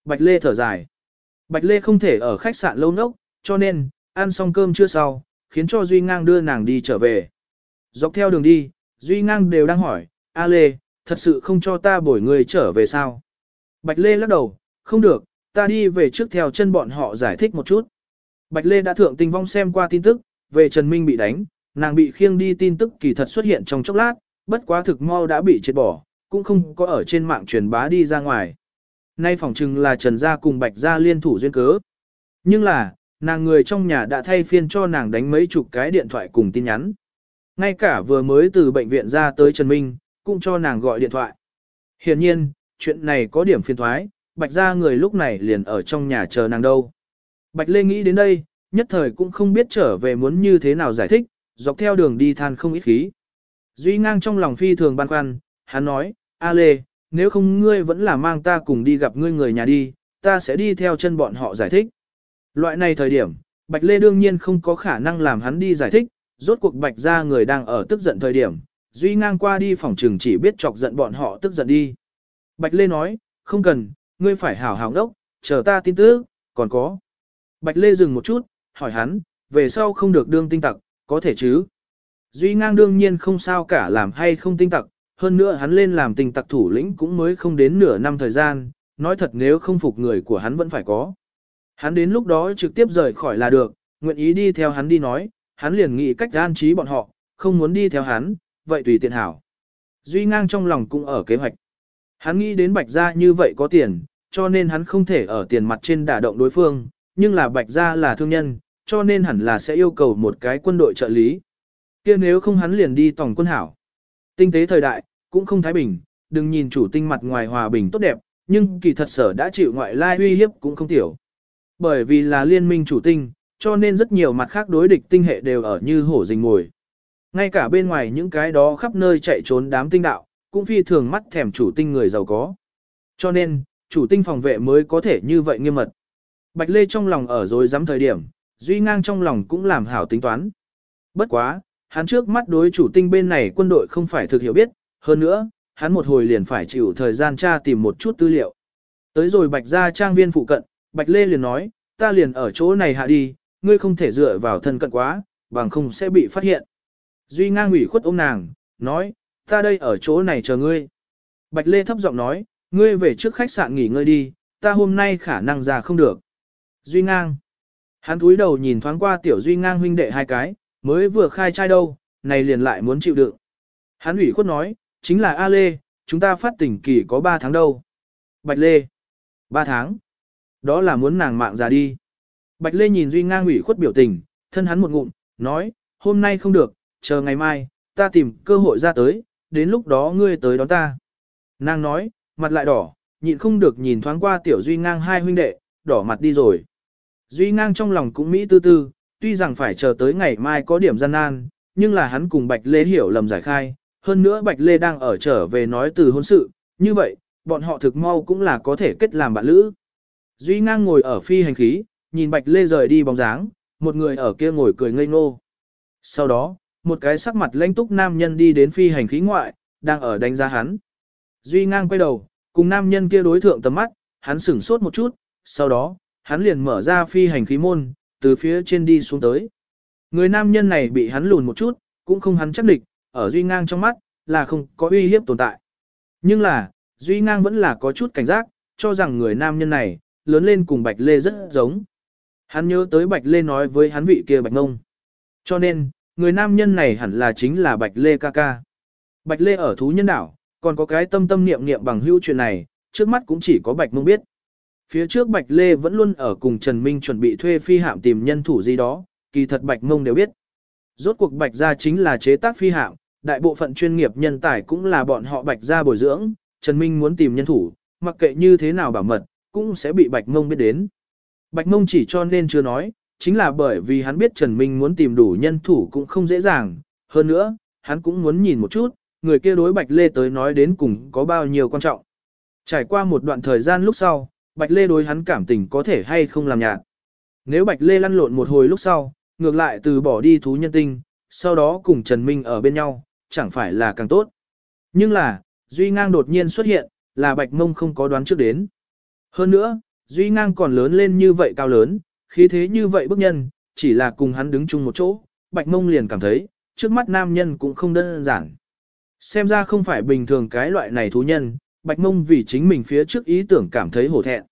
Bạch Lê thở dài. Bạch Lê không thể ở khách sạn lâu nốc, cho nên, ăn xong cơm chưa sau, khiến cho Duy Ngang đưa nàng đi trở về. Dọc theo đường đi, Duy Ngang đều đang hỏi, A Lê, thật sự không cho ta bổi người trở về sao? Bạch Lê lắc đầu, không được, ta đi về trước theo chân bọn họ giải thích một chút. Bạch Lê đã thượng tình vong xem qua tin tức, về Trần Minh bị đánh, nàng bị khiêng đi tin tức kỳ thật xuất hiện trong chốc lát, bất quá thực mau đã bị chết bỏ, cũng không có ở trên mạng truyền bá đi ra ngoài. Nay phỏng chừng là Trần Gia cùng Bạch Gia liên thủ duyên cớ. Nhưng là, nàng người trong nhà đã thay phiên cho nàng đánh mấy chục cái điện thoại cùng tin nhắn. Ngay cả vừa mới từ bệnh viện ra tới Trần Minh, cũng cho nàng gọi điện thoại. Hiển nhiên, chuyện này có điểm phiền thoái, Bạch Gia người lúc này liền ở trong nhà chờ nàng đâu. Bạch Lê nghĩ đến đây, nhất thời cũng không biết trở về muốn như thế nào giải thích, dọc theo đường đi than không ít khí. Duy ngang trong lòng phi thường băn khoăn, hắn nói, A Lê, nếu không ngươi vẫn là mang ta cùng đi gặp ngươi người nhà đi, ta sẽ đi theo chân bọn họ giải thích. Loại này thời điểm, Bạch Lê đương nhiên không có khả năng làm hắn đi giải thích, rốt cuộc Bạch ra người đang ở tức giận thời điểm, Duy ngang qua đi phòng trường chỉ biết chọc giận bọn họ tức giận đi. Bạch Lê nói, không cần, ngươi phải hảo hảo đốc, chờ ta tin tức, còn có. Bạch Lê dừng một chút, hỏi hắn, về sau không được đương tinh tặc, có thể chứ? Duy ngang đương nhiên không sao cả làm hay không tinh tặc, hơn nữa hắn lên làm tình tặc thủ lĩnh cũng mới không đến nửa năm thời gian, nói thật nếu không phục người của hắn vẫn phải có. Hắn đến lúc đó trực tiếp rời khỏi là được, nguyện ý đi theo hắn đi nói, hắn liền nghĩ cách an trí bọn họ, không muốn đi theo hắn, vậy tùy tiện hảo. Duy ngang trong lòng cũng ở kế hoạch. Hắn nghĩ đến bạch gia như vậy có tiền, cho nên hắn không thể ở tiền mặt trên đả động đối phương, nhưng là bạch gia là thương nhân, cho nên hẳn là sẽ yêu cầu một cái quân đội trợ lý. kia nếu không hắn liền đi tổng quân hảo. Tinh tế thời đại, cũng không thái bình, đừng nhìn chủ tinh mặt ngoài hòa bình tốt đẹp, nhưng kỳ thật sở đã chịu ngoại lai uy hiếp cũng không tiểu. Bởi vì là liên minh chủ tinh, cho nên rất nhiều mặt khác đối địch tinh hệ đều ở như hổ rình ngồi. Ngay cả bên ngoài những cái đó khắp nơi chạy trốn đám tinh đạo, cũng phi thường mắt thèm chủ tinh người giàu có. Cho nên, chủ tinh phòng vệ mới có thể như vậy nghiêm mật. Bạch Lê trong lòng ở rồi dám thời điểm, Duy Ngang trong lòng cũng làm hảo tính toán. Bất quá, hắn trước mắt đối chủ tinh bên này quân đội không phải thực hiểu biết, hơn nữa, hắn một hồi liền phải chịu thời gian tra tìm một chút tư liệu. Tới rồi Bạch ra trang viên phụ cận, Bạch Lê liền nói, ta liền ở chỗ này hạ đi, ngươi không thể dựa vào thân cận quá, bằng không sẽ bị phát hiện. Duy ngang ủy khuất ôm nàng, nói, ta đây ở chỗ này chờ ngươi. Bạch Lê thấp giọng nói, ngươi về trước khách sạn nghỉ ngơi đi, ta hôm nay khả năng ra không được. Duy ngang. Hắn cúi đầu nhìn thoáng qua tiểu Duy ngang huynh đệ hai cái, mới vừa khai trai đâu, này liền lại muốn chịu đựng. Hắn ủy khuất nói, chính là A Lê, chúng ta phát tỉnh kỳ có 3 tháng đâu. Bạch Lê. 3 tháng. Đó là muốn nàng mạng già đi. Bạch Lê nhìn Duy ngang ủy khuất biểu tình, thân hắn một ngụm, nói, hôm nay không được, chờ ngày mai, ta tìm cơ hội ra tới, đến lúc đó ngươi tới đón ta. Nàng nói, mặt lại đỏ, nhịn không được nhìn thoáng qua tiểu Duy ngang hai huynh đệ, đỏ mặt đi rồi. Duy ngang trong lòng cũng Mỹ tư tư, tuy rằng phải chờ tới ngày mai có điểm gian nan, nhưng là hắn cùng Bạch Lê hiểu lầm giải khai, hơn nữa Bạch Lê đang ở trở về nói từ hôn sự, như vậy, bọn họ thực mau cũng là có thể kết làm bạn lữ. Duy ngang ngồi ở phi hành khí, nhìn Bạch Lê rời đi bóng dáng, một người ở kia ngồi cười ngây ngô. Sau đó, một cái sắc mặt lãnh túc nam nhân đi đến phi hành khí ngoại, đang ở đánh giá hắn. Duy ngang quay đầu, cùng nam nhân kia đối thượng tầm mắt, hắn sửng sốt một chút, sau đó, hắn liền mở ra phi hành khí môn, từ phía trên đi xuống tới. Người nam nhân này bị hắn lùn một chút, cũng không hắn chắc địch, ở Duy ngang trong mắt, là không có uy hiếp tồn tại. Nhưng là, Duy ngang vẫn là có chút cảnh giác, cho rằng người nam nhân này, lớn lên cùng Bạch Lê rất giống. Hắn nhớ tới Bạch Lê nói với hắn vị kia Bạch Ngông. Cho nên, người nam nhân này hẳn là chính là Bạch Lê ca ca. Bạch Lê ở thú nhân đảo, còn có cái tâm tâm niệm niệm bằng hữu chuyện này, trước mắt cũng chỉ có Bạch ngông biết. Phía trước Bạch Lê vẫn luôn ở cùng Trần Minh chuẩn bị thuê phi hạm tìm nhân thủ gì đó, kỳ thật Bạch ngông đều biết. Rốt cuộc Bạch gia chính là chế tác phi hạm, đại bộ phận chuyên nghiệp nhân tài cũng là bọn họ Bạch gia bồi dưỡng, Trần Minh muốn tìm nhân thủ, mặc kệ như thế nào bảo mật, cũng sẽ bị Bạch Mông biết đến. Bạch Mông chỉ cho nên chưa nói, chính là bởi vì hắn biết Trần Minh muốn tìm đủ nhân thủ cũng không dễ dàng, hơn nữa, hắn cũng muốn nhìn một chút, người kia đối Bạch Lê tới nói đến cùng có bao nhiêu quan trọng. Trải qua một đoạn thời gian lúc sau, Bạch Lê đối hắn cảm tình có thể hay không làm nhạt. Nếu Bạch Lê lăn lộn một hồi lúc sau, ngược lại từ bỏ đi thú nhân tinh, sau đó cùng Trần Minh ở bên nhau, chẳng phải là càng tốt. Nhưng là, Duy Ngang đột nhiên xuất hiện, là Bạch Mông không có đoán trước đến. Hơn nữa, Duy Ngang còn lớn lên như vậy cao lớn, khí thế như vậy bức nhân, chỉ là cùng hắn đứng chung một chỗ, Bạch Mông liền cảm thấy, trước mắt nam nhân cũng không đơn giản. Xem ra không phải bình thường cái loại này thú nhân, Bạch Mông vì chính mình phía trước ý tưởng cảm thấy hổ thẹn.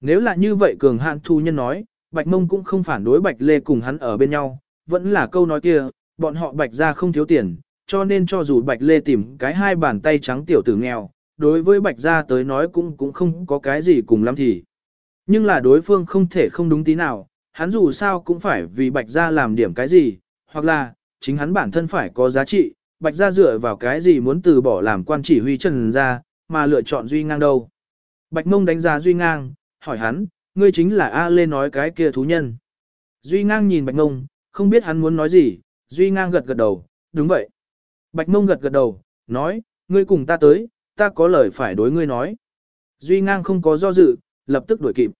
Nếu là như vậy cường hạn thú nhân nói, Bạch Mông cũng không phản đối Bạch Lê cùng hắn ở bên nhau, vẫn là câu nói kia, bọn họ Bạch ra không thiếu tiền, cho nên cho dù Bạch Lê tìm cái hai bàn tay trắng tiểu tử nghèo, đối với Bạch gia tới nói cũng cũng không có cái gì cùng lắm thì. Nhưng là đối phương không thể không đúng tí nào, hắn dù sao cũng phải vì Bạch gia làm điểm cái gì, hoặc là, chính hắn bản thân phải có giá trị, Bạch gia dựa vào cái gì muốn từ bỏ làm quan chỉ huy trần ra, mà lựa chọn Duy Ngang đâu. Bạch Mông đánh giá Duy Ngang, hỏi hắn, ngươi chính là A Lê nói cái kia thú nhân. Duy Ngang nhìn Bạch Ngông, không biết hắn muốn nói gì, Duy Ngang gật gật đầu, đúng vậy. Bạch Ngông gật gật đầu, nói, ngươi cùng ta tới, ta có lời phải đối ngươi nói. Duy Ngang không có do dự, lập tức đuổi kịp.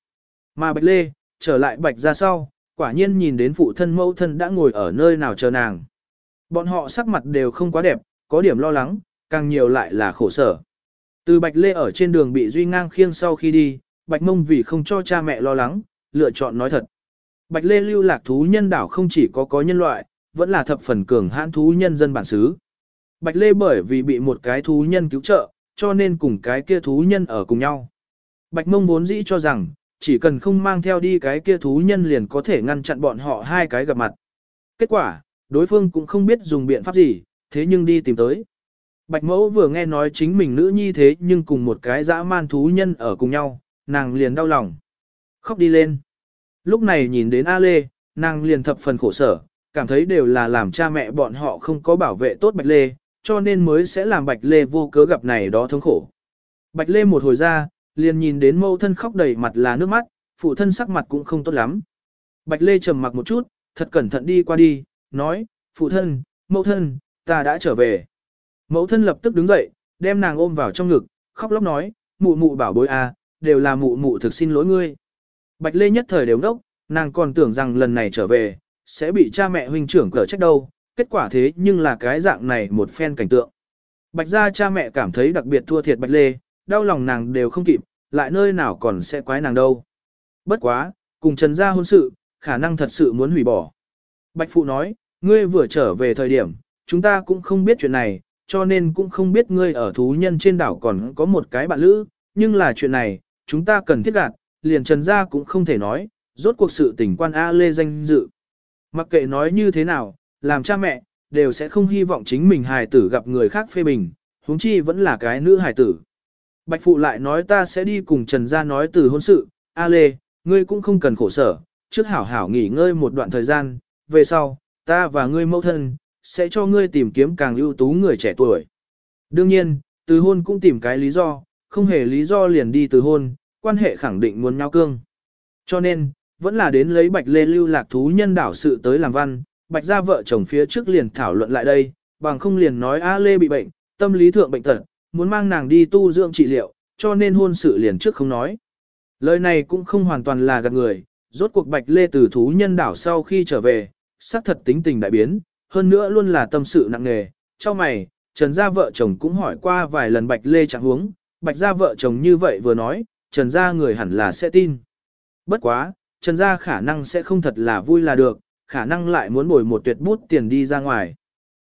Mà Bạch Lê, trở lại Bạch ra sau, quả nhiên nhìn đến phụ thân mẫu thân đã ngồi ở nơi nào chờ nàng. Bọn họ sắc mặt đều không quá đẹp, có điểm lo lắng, càng nhiều lại là khổ sở. Từ Bạch Lê ở trên đường bị Duy Ngang khiêng sau khi đi, Bạch Mông vì không cho cha mẹ lo lắng, lựa chọn nói thật. Bạch Lê lưu lạc thú nhân đảo không chỉ có có nhân loại, vẫn là thập phần cường hãn thú nhân dân bản xứ. Bạch Lê bởi vì bị một cái thú nhân cứu trợ, cho nên cùng cái kia thú nhân ở cùng nhau. Bạch Mông vốn dĩ cho rằng, chỉ cần không mang theo đi cái kia thú nhân liền có thể ngăn chặn bọn họ hai cái gặp mặt. Kết quả, đối phương cũng không biết dùng biện pháp gì, thế nhưng đi tìm tới. Bạch Mẫu vừa nghe nói chính mình nữ nhi thế nhưng cùng một cái dã man thú nhân ở cùng nhau, nàng liền đau lòng. Khóc đi lên. Lúc này nhìn đến A Lê, nàng liền thập phần khổ sở, cảm thấy đều là làm cha mẹ bọn họ không có bảo vệ tốt Bạch Lê, cho nên mới sẽ làm Bạch Lê vô cớ gặp này đó thống khổ. Bạch Lê một hồi ra, liền nhìn đến mâu thân khóc đầy mặt là nước mắt, phụ thân sắc mặt cũng không tốt lắm. Bạch Lê trầm mặc một chút, thật cẩn thận đi qua đi, nói, phụ thân, mẫu thân, ta đã trở về. Mẫu thân lập tức đứng dậy, đem nàng ôm vào trong ngực, khóc lóc nói, mụ mụ bảo bối à, đều là mụ mụ thực xin lỗi ngươi. Bạch Lê nhất thời đều đốc, nàng còn tưởng rằng lần này trở về, sẽ bị cha mẹ huynh trưởng cở trách đâu, kết quả thế nhưng là cái dạng này một phen cảnh tượng. Bạch gia cha mẹ cảm thấy đặc biệt thua thiệt Bạch Lê, đau lòng nàng đều không kịp, lại nơi nào còn sẽ quái nàng đâu. Bất quá, cùng Trần gia hôn sự, khả năng thật sự muốn hủy bỏ. Bạch Phụ nói, ngươi vừa trở về thời điểm, chúng ta cũng không biết chuyện này, cho nên cũng không biết ngươi ở thú nhân trên đảo còn có một cái bạn lữ, nhưng là chuyện này, chúng ta cần thiết gạt, liền Trần gia cũng không thể nói, rốt cuộc sự tình quan A Lê danh dự. Mặc kệ nói như thế nào, làm cha mẹ, đều sẽ không hy vọng chính mình hài tử gặp người khác phê bình, huống chi vẫn là cái nữ hài tử. Bạch Phụ lại nói ta sẽ đi cùng Trần Gia nói từ hôn sự, A Lê, ngươi cũng không cần khổ sở, trước hảo hảo nghỉ ngơi một đoạn thời gian, về sau, ta và ngươi mẫu thân, sẽ cho ngươi tìm kiếm càng ưu tú người trẻ tuổi. Đương nhiên, từ hôn cũng tìm cái lý do, không hề lý do liền đi từ hôn, quan hệ khẳng định muốn nhau cương. Cho nên, vẫn là đến lấy Bạch Lê lưu lạc thú nhân đảo sự tới làm văn, Bạch gia vợ chồng phía trước liền thảo luận lại đây, bằng không liền nói A Lê bị bệnh, tâm lý thượng bệnh tật, muốn mang nàng đi tu dưỡng trị liệu, cho nên hôn sự liền trước không nói. Lời này cũng không hoàn toàn là gạt người, rốt cuộc Bạch Lê từ thú nhân đảo sau khi trở về, xác thật tính tình đại biến, hơn nữa luôn là tâm sự nặng nề. cho mày, Trần gia vợ chồng cũng hỏi qua vài lần Bạch Lê trạng huống, Bạch gia vợ chồng như vậy vừa nói, Trần gia người hẳn là sẽ tin. Bất quá, Trần gia khả năng sẽ không thật là vui là được, khả năng lại muốn bồi một tuyệt bút tiền đi ra ngoài.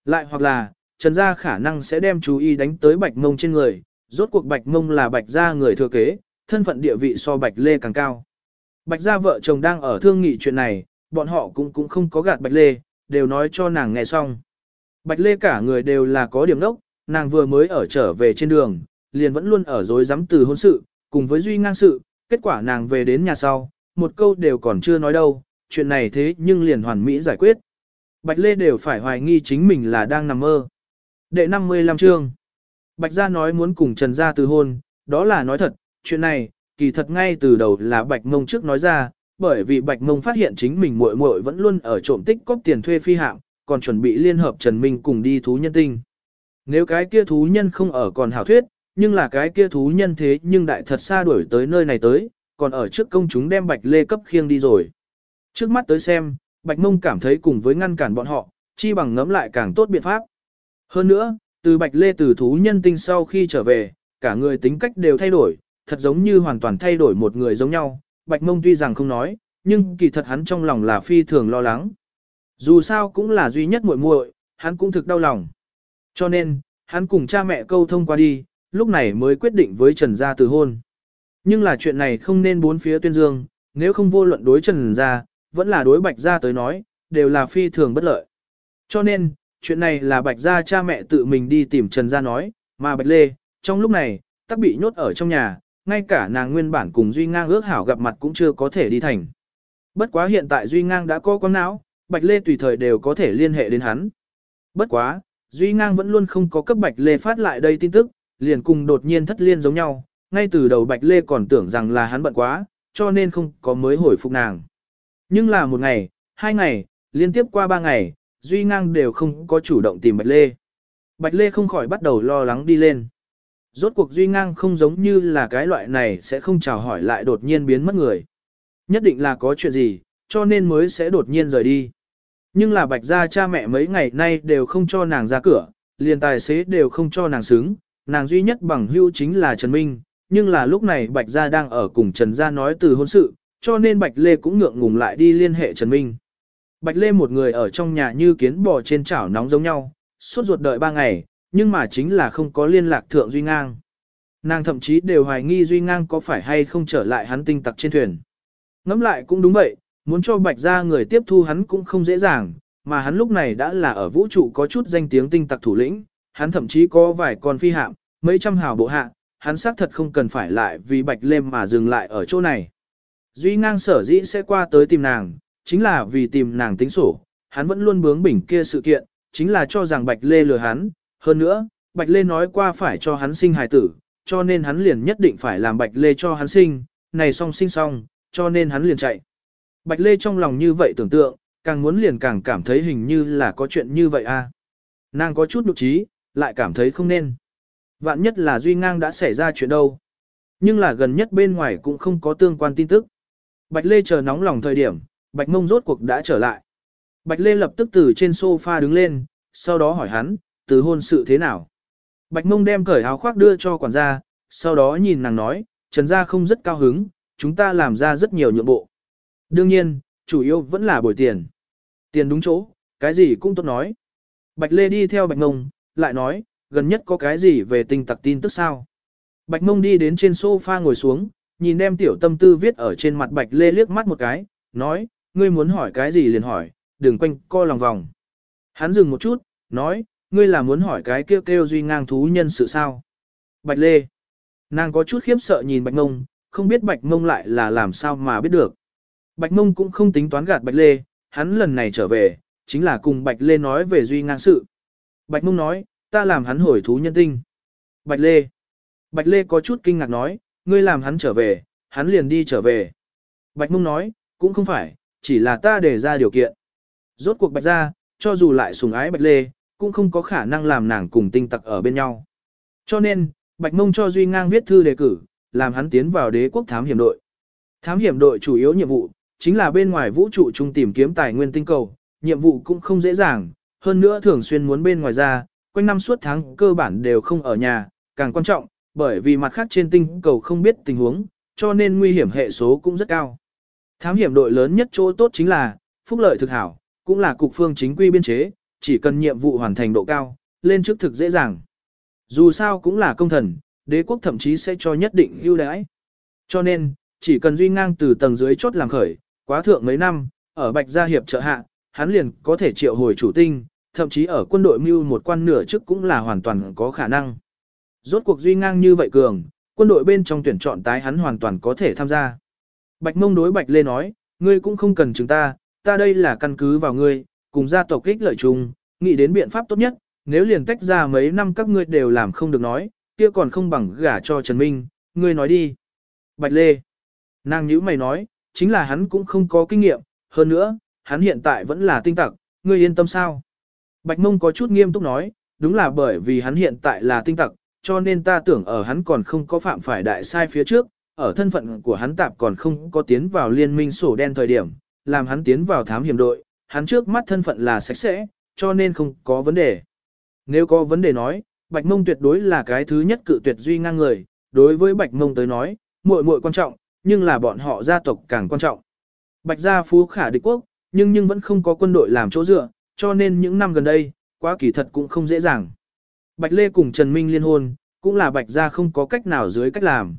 Lại hoặc là, Trần gia khả năng sẽ đem chú ý đánh tới Bạch Mông trên người, rốt cuộc Bạch Mông là Bạch gia người thừa kế, thân phận địa vị so Bạch Lê càng cao. Bạch gia vợ chồng đang ở thương nghị chuyện này, bọn họ cũng cũng không có gạt Bạch Lê, đều nói cho nàng nghe xong. Bạch Lê cả người đều là có điểm đốc, nàng vừa mới ở trở về trên đường, liền vẫn luôn ở dối rắm từ hôn sự, cùng với Duy ngang sự, kết quả nàng về đến nhà sau, một câu đều còn chưa nói đâu, chuyện này thế nhưng liền hoàn mỹ giải quyết. Bạch Lê đều phải hoài nghi chính mình là đang nằm mơ. Đệ 55 chương. Bạch Gia nói muốn cùng Trần Gia từ hôn, đó là nói thật, chuyện này, kỳ thật ngay từ đầu là Bạch Mông trước nói ra, bởi vì Bạch Mông phát hiện chính mình muội muội vẫn luôn ở trộm tích cóp tiền thuê phi hạng, còn chuẩn bị liên hợp Trần Minh cùng đi thú nhân tinh. Nếu cái kia thú nhân không ở còn hảo thuyết, nhưng là cái kia thú nhân thế nhưng đại thật xa đuổi tới nơi này tới, còn ở trước công chúng đem Bạch Lê cấp khiêng đi rồi. Trước mắt tới xem, Bạch Mông cảm thấy cùng với ngăn cản bọn họ, chi bằng ngẫm lại càng tốt biện pháp. Hơn nữa, từ Bạch Lê từ thú nhân tinh sau khi trở về, cả người tính cách đều thay đổi, thật giống như hoàn toàn thay đổi một người giống nhau. Bạch Mông tuy rằng không nói, nhưng kỳ thật hắn trong lòng là phi thường lo lắng. Dù sao cũng là duy nhất muội muội, hắn cũng thực đau lòng. Cho nên, hắn cùng cha mẹ câu thông qua đi, lúc này mới quyết định với Trần Gia từ hôn. Nhưng là chuyện này không nên bốn phía tuyên dương, nếu không vô luận đối Trần Gia, vẫn là đối Bạch Gia tới nói, đều là phi thường bất lợi. Cho nên, chuyện này là Bạch Gia cha mẹ tự mình đi tìm Trần Gia nói, mà Bạch Lê, trong lúc này, tắc bị nhốt ở trong nhà, ngay cả nàng nguyên bản cùng Duy Ngang ước hảo gặp mặt cũng chưa có thể đi thành. Bất quá hiện tại Duy Ngang đã có con não, Bạch Lê tùy thời đều có thể liên hệ đến hắn. Bất quá, Duy Ngang vẫn luôn không có cấp Bạch Lê phát lại đây tin tức, liền cùng đột nhiên thất liên giống nhau, ngay từ đầu Bạch Lê còn tưởng rằng là hắn bận quá, cho nên không có mới hồi phục nàng. Nhưng là một ngày, hai ngày, liên tiếp qua ba ngày, Duy Ngang đều không có chủ động tìm Bạch Lê. Bạch Lê không khỏi bắt đầu lo lắng đi lên. Rốt cuộc Duy Ngang không giống như là cái loại này sẽ không chào hỏi lại đột nhiên biến mất người. Nhất định là có chuyện gì, cho nên mới sẽ đột nhiên rời đi. Nhưng là Bạch gia cha mẹ mấy ngày nay đều không cho nàng ra cửa, liền tài xế đều không cho nàng xứng, nàng duy nhất bằng hữu chính là Trần Minh, nhưng là lúc này Bạch gia đang ở cùng Trần gia nói từ hôn sự, cho nên Bạch Lê cũng ngượng ngùng lại đi liên hệ Trần Minh. Bạch Lê một người ở trong nhà như kiến bò trên chảo nóng giống nhau, suốt ruột đợi ba ngày, nhưng mà chính là không có liên lạc thượng Duy Ngang. Nàng thậm chí đều hoài nghi Duy Ngang có phải hay không trở lại hắn tinh tặc trên thuyền. Ngắm lại cũng đúng vậy, muốn cho Bạch gia người tiếp thu hắn cũng không dễ dàng, mà hắn lúc này đã là ở vũ trụ có chút danh tiếng tinh tặc thủ lĩnh, hắn thậm chí có vài con phi hạm, mấy trăm hào bộ hạ, hắn xác thật không cần phải lại vì Bạch Lêm mà dừng lại ở chỗ này. Duy ngang sở dĩ sẽ qua tới tìm nàng, chính là vì tìm nàng tính sổ, hắn vẫn luôn bướng bỉnh kia sự kiện, chính là cho rằng Bạch Lê lừa hắn, hơn nữa, Bạch Lê nói qua phải cho hắn sinh hài tử, cho nên hắn liền nhất định phải làm Bạch Lê cho hắn sinh, này song sinh xong, cho nên hắn liền chạy. Bạch Lê trong lòng như vậy tưởng tượng, càng muốn liền càng cảm thấy hình như là có chuyện như vậy a. À. Nàng có chút nhục trí, lại cảm thấy không nên. Vạn nhất là Duy Ngang đã xảy ra chuyện đâu. Nhưng là gần nhất bên ngoài cũng không có tương quan tin tức. Bạch Lê chờ nóng lòng thời điểm, Bạch Mông rốt cuộc đã trở lại. Bạch Lê lập tức từ trên sofa đứng lên, sau đó hỏi hắn, từ hôn sự thế nào. Bạch Mông đem cởi áo khoác đưa cho quản gia, sau đó nhìn nàng nói, Trần gia không rất cao hứng, chúng ta làm ra rất nhiều nhượng bộ. Đương nhiên, chủ yếu vẫn là bồi tiền. Tiền đúng chỗ, cái gì cũng tốt nói. Bạch Lê đi theo Bạch Mông, lại nói, gần nhất có cái gì về tình tặc tin tức sao. Bạch Mông đi đến trên sofa ngồi xuống, nhìn đem tiểu tâm tư viết ở trên mặt Bạch Lê liếc mắt một cái, nói, ngươi muốn hỏi cái gì liền hỏi, đừng quanh co lòng vòng. Hắn dừng một chút, nói, ngươi là muốn hỏi cái kêu kêu duy ngang thú nhân sự sao. Bạch Lê, nàng có chút khiếp sợ nhìn Bạch Mông, không biết Bạch Mông lại là làm sao mà biết được. Bạch Mông cũng không tính toán gạt Bạch Lê, hắn lần này trở về, chính là cùng Bạch Lê nói về duy ngang sự. Bạch Mông nói, ta làm hắn hồi thú nhân tinh. Bạch Lê. Bạch Lê có chút kinh ngạc nói, ngươi làm hắn trở về, hắn liền đi trở về. Bạch Mông nói, cũng không phải, chỉ là ta để ra điều kiện. Rốt cuộc Bạch ra, cho dù lại sùng ái Bạch Lê, cũng không có khả năng làm nàng cùng tinh tặc ở bên nhau. Cho nên, Bạch Mông cho Duy Ngang viết thư đề cử, làm hắn tiến vào đế quốc thám hiểm đội. Thám hiểm đội chủ yếu nhiệm vụ, chính là bên ngoài vũ trụ chung tìm kiếm tài nguyên tinh cầu, nhiệm vụ cũng không dễ dàng, hơn nữa thường xuyên muốn bên ngoài ra, quanh năm suốt tháng cơ bản đều không ở nhà, càng quan trọng, bởi vì mặt khác trên tinh cầu không biết tình huống, cho nên nguy hiểm hệ số cũng rất cao. Thám hiểm đội lớn nhất chỗ tốt chính là, phúc lợi thực hảo, cũng là cục phương chính quy biên chế, chỉ cần nhiệm vụ hoàn thành độ cao, lên chức thực dễ dàng. Dù sao cũng là công thần, đế quốc thậm chí sẽ cho nhất định ưu đãi. Cho nên, chỉ cần duy ngang từ tầng dưới chốt làm khởi, quá thượng mấy năm, ở Bạch Gia Hiệp trợ hạ, hắn liền có thể triệu hồi chủ tinh, thậm chí ở quân đội mưu một quan nửa chức cũng là hoàn toàn có khả năng. Rốt cuộc duy ngang như vậy cường, quân đội bên trong tuyển chọn tái hắn hoàn toàn có thể tham gia. Bạch mông đối Bạch Lê nói, ngươi cũng không cần chúng ta, ta đây là căn cứ vào ngươi, cùng gia tộc kích lợi chung, nghĩ đến biện pháp tốt nhất, nếu liền tách ra mấy năm các ngươi đều làm không được nói, kia còn không bằng gả cho Trần Minh, ngươi nói đi. Bạch Lê, nàng nhữ mày nói, chính là hắn cũng không có kinh nghiệm, hơn nữa, hắn hiện tại vẫn là tinh tặc, ngươi yên tâm sao? Bạch Mông có chút nghiêm túc nói, đúng là bởi vì hắn hiện tại là tinh tặc, cho nên ta tưởng ở hắn còn không có phạm phải đại sai phía trước, ở thân phận của hắn tạp còn không có tiến vào liên minh sổ đen thời điểm, làm hắn tiến vào thám hiểm đội, hắn trước mắt thân phận là sạch sẽ, cho nên không có vấn đề. Nếu có vấn đề nói, Bạch Mông tuyệt đối là cái thứ nhất cự tuyệt duy ngang người, đối với Bạch Mông tới nói, muội muội quan trọng, nhưng là bọn họ gia tộc càng quan trọng. Bạch gia phú khả địch quốc, nhưng nhưng vẫn không có quân đội làm chỗ dựa, cho nên những năm gần đây, quá kỳ thật cũng không dễ dàng. Bạch Lê cùng Trần Minh liên hôn, cũng là Bạch gia không có cách nào dưới cách làm.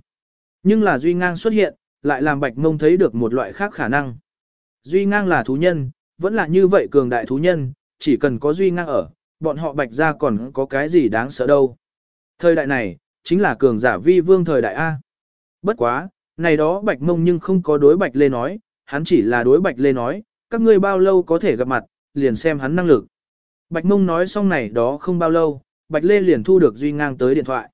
Nhưng là Duy Ngang xuất hiện, lại làm Bạch Mông thấy được một loại khác khả năng. Duy Ngang là thú nhân, vẫn là như vậy cường đại thú nhân, chỉ cần có Duy Ngang ở, bọn họ Bạch gia còn có cái gì đáng sợ đâu. Thời đại này, chính là cường giả vi vương thời đại A. Bất quá, này đó Bạch Mông nhưng không có đối Bạch Lê nói, hắn chỉ là đối Bạch Lê nói, các ngươi bao lâu có thể gặp mặt, liền xem hắn năng lực. Bạch Mông nói xong này đó không bao lâu, Bạch Lê liền thu được Duy Ngang tới điện thoại.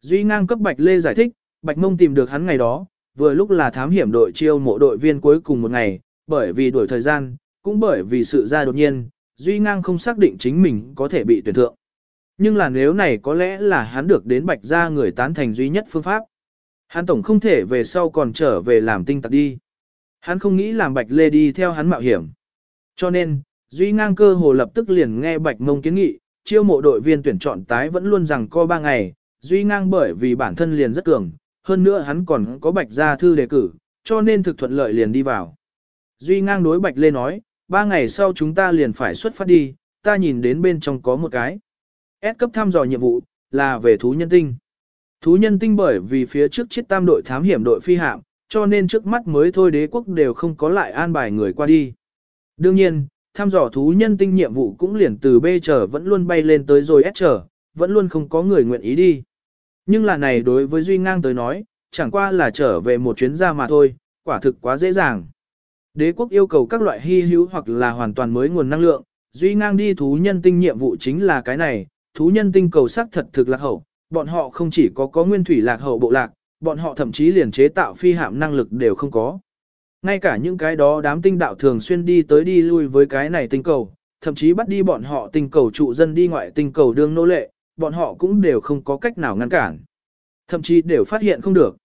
Duy Ngang cấp Bạch Lê giải thích, Bạch Mông tìm được hắn ngày đó, vừa lúc là thám hiểm đội chiêu mộ đội viên cuối cùng một ngày, bởi vì đuổi thời gian, cũng bởi vì sự ra đột nhiên, Duy Ngang không xác định chính mình có thể bị tuyển thượng. Nhưng là nếu này có lẽ là hắn được đến Bạch gia người tán thành duy nhất phương pháp. Hắn tổng không thể về sau còn trở về làm tinh tặc đi. Hắn không nghĩ làm Bạch Lê đi theo hắn mạo hiểm. Cho nên, Duy Ngang cơ hồ lập tức liền nghe Bạch Mông kiến nghị, chiêu mộ đội viên tuyển chọn tái vẫn luôn rằng co 3 ngày, Duy Ngang bởi vì bản thân liền rất cường, hơn nữa hắn còn có Bạch gia thư đề cử, cho nên thực thuận lợi liền đi vào. Duy Ngang đối Bạch Lê nói, 3 ngày sau chúng ta liền phải xuất phát đi, ta nhìn đến bên trong có một cái. S cấp thăm dò nhiệm vụ, là về thú nhân tinh. Thú nhân tinh bởi vì phía trước chiếc tam đội thám hiểm đội phi hạm, cho nên trước mắt mới thôi đế quốc đều không có lại an bài người qua đi. Đương nhiên, thăm dò thú nhân tinh nhiệm vụ cũng liền từ B trở vẫn luôn bay lên tới rồi S trở, vẫn luôn không có người nguyện ý đi. Nhưng là này đối với Duy Ngang tới nói, chẳng qua là trở về một chuyến ra mà thôi, quả thực quá dễ dàng. Đế quốc yêu cầu các loại hy hữu hoặc là hoàn toàn mới nguồn năng lượng, Duy Ngang đi thú nhân tinh nhiệm vụ chính là cái này, thú nhân tinh cầu sắc thật thực lạc hậu, bọn họ không chỉ có có nguyên thủy lạc hậu bộ lạc, bọn họ thậm chí liền chế tạo phi hạm năng lực đều không có. Ngay cả những cái đó đám tinh đạo thường xuyên đi tới đi lui với cái này tinh cầu, thậm chí bắt đi bọn họ tinh cầu trụ dân đi ngoại tinh cầu đương nô lệ, bọn họ cũng đều không có cách nào ngăn cản. Thậm chí đều phát hiện không được.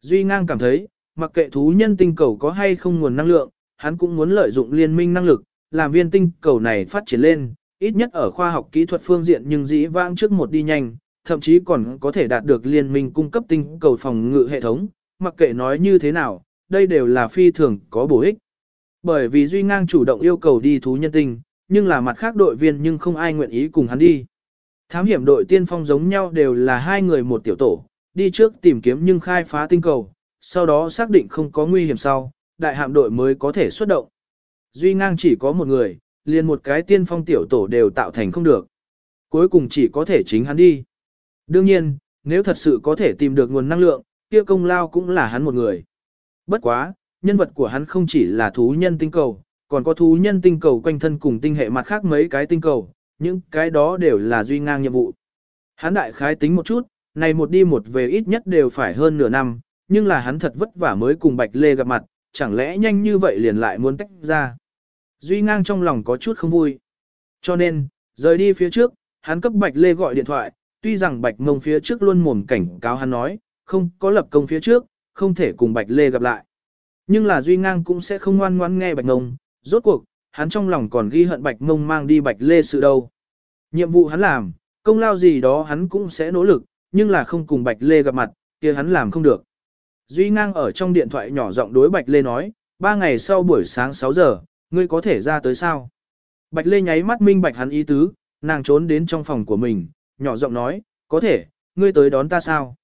Duy ngang cảm thấy, mặc kệ thú nhân tinh cầu có hay không nguồn năng lượng, hắn cũng muốn lợi dụng liên minh năng lực, làm viên tinh cầu này phát triển lên, ít nhất ở khoa học kỹ thuật phương diện nhưng dĩ vãng trước một đi nhanh, thậm chí còn có thể đạt được liên minh cung cấp tinh cầu phòng ngự hệ thống, mặc kệ nói như thế nào, đây đều là phi thường có bổ ích. Bởi vì Duy Ngang chủ động yêu cầu đi thú nhân tinh, nhưng là mặt khác đội viên nhưng không ai nguyện ý cùng hắn đi. Thám hiểm đội tiên phong giống nhau đều là hai người một tiểu tổ, đi trước tìm kiếm nhưng khai phá tinh cầu, sau đó xác định không có nguy hiểm sau, đại hạm đội mới có thể xuất động. Duy Ngang chỉ có một người, liền một cái tiên phong tiểu tổ đều tạo thành không được. Cuối cùng chỉ có thể chính hắn đi. Đương nhiên, nếu thật sự có thể tìm được nguồn năng lượng, kia công lao cũng là hắn một người. Bất quá, nhân vật của hắn không chỉ là thú nhân tinh cầu, còn có thú nhân tinh cầu quanh thân cùng tinh hệ mặt khác mấy cái tinh cầu, những cái đó đều là duy ngang nhiệm vụ. Hắn đại khái tính một chút, này một đi một về ít nhất đều phải hơn nửa năm, nhưng là hắn thật vất vả mới cùng Bạch Lê gặp mặt, chẳng lẽ nhanh như vậy liền lại muốn tách ra. Duy ngang trong lòng có chút không vui. Cho nên, rời đi phía trước, hắn cấp Bạch Lê gọi điện thoại, tuy rằng Bạch Mông phía trước luôn mồm cảnh cáo hắn nói, không có lập công phía trước, không thể cùng Bạch Lê gặp lại. Nhưng là Duy Ngang cũng sẽ không ngoan ngoãn nghe Bạch Ngông, rốt cuộc, hắn trong lòng còn ghi hận Bạch Ngông mang đi Bạch Lê sự đâu. Nhiệm vụ hắn làm, công lao gì đó hắn cũng sẽ nỗ lực, nhưng là không cùng Bạch Lê gặp mặt, kia hắn làm không được. Duy Ngang ở trong điện thoại nhỏ giọng đối Bạch Lê nói, ba ngày sau buổi sáng 6 giờ, ngươi có thể ra tới sao? Bạch Lê nháy mắt minh bạch hắn ý tứ, nàng trốn đến trong phòng của mình, nhỏ giọng nói, có thể, ngươi tới đón ta sao?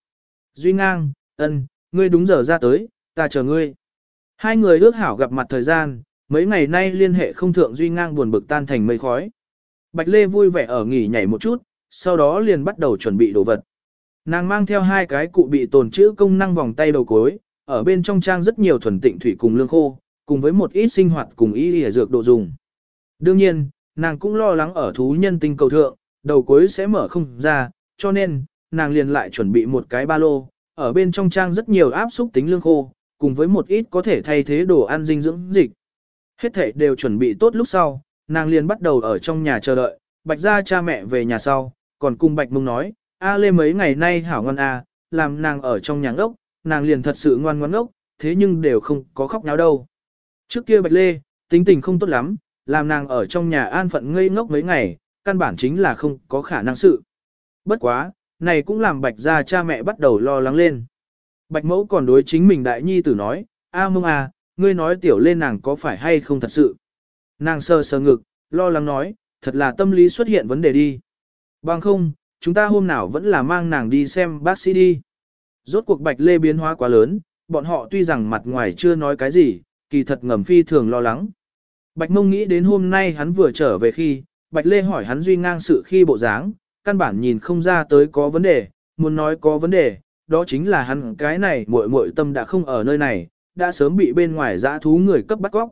Duy ngang, ân, ngươi đúng giờ ra tới, ta chờ ngươi. Hai người ước hảo gặp mặt thời gian, mấy ngày nay liên hệ không thượng Duy ngang buồn bực tan thành mây khói. Bạch Lê vui vẻ ở nghỉ nhảy một chút, sau đó liền bắt đầu chuẩn bị đồ vật. Nàng mang theo hai cái cụ bị tồn trữ công năng vòng tay đầu cối, ở bên trong trang rất nhiều thuần tịnh thủy cùng lương khô, cùng với một ít sinh hoạt cùng y y dược độ dùng. Đương nhiên, nàng cũng lo lắng ở thú nhân tinh cầu thượng, đầu cuối sẽ mở không ra, cho nên, nàng liền lại chuẩn bị một cái ba lô, ở bên trong trang rất nhiều áp xúc tính lương khô, cùng với một ít có thể thay thế đồ ăn dinh dưỡng dịch. Hết thể đều chuẩn bị tốt lúc sau, nàng liền bắt đầu ở trong nhà chờ đợi, bạch ra cha mẹ về nhà sau, còn cùng bạch mông nói, a lê mấy ngày nay hảo ngon a, à, làm nàng ở trong nhà ngốc, nàng liền thật sự ngoan ngoan ngốc, thế nhưng đều không có khóc nháo đâu. Trước kia bạch lê, tính tình không tốt lắm, làm nàng ở trong nhà an phận ngây ngốc mấy ngày, căn bản chính là không có khả năng sự. Bất quá, này cũng làm bạch gia cha mẹ bắt đầu lo lắng lên. Bạch mẫu còn đối chính mình đại nhi tử nói, a mông à, ngươi nói tiểu lên nàng có phải hay không thật sự. Nàng sơ sơ ngực, lo lắng nói, thật là tâm lý xuất hiện vấn đề đi. Bằng không, chúng ta hôm nào vẫn là mang nàng đi xem bác sĩ đi. Rốt cuộc bạch lê biến hóa quá lớn, bọn họ tuy rằng mặt ngoài chưa nói cái gì, kỳ thật ngầm phi thường lo lắng. Bạch mông nghĩ đến hôm nay hắn vừa trở về khi, bạch lê hỏi hắn duy ngang sự khi bộ dáng, căn bản nhìn không ra tới có vấn đề, muốn nói có vấn đề, đó chính là hắn cái này muội muội tâm đã không ở nơi này, đã sớm bị bên ngoài dã thú người cấp bắt góc.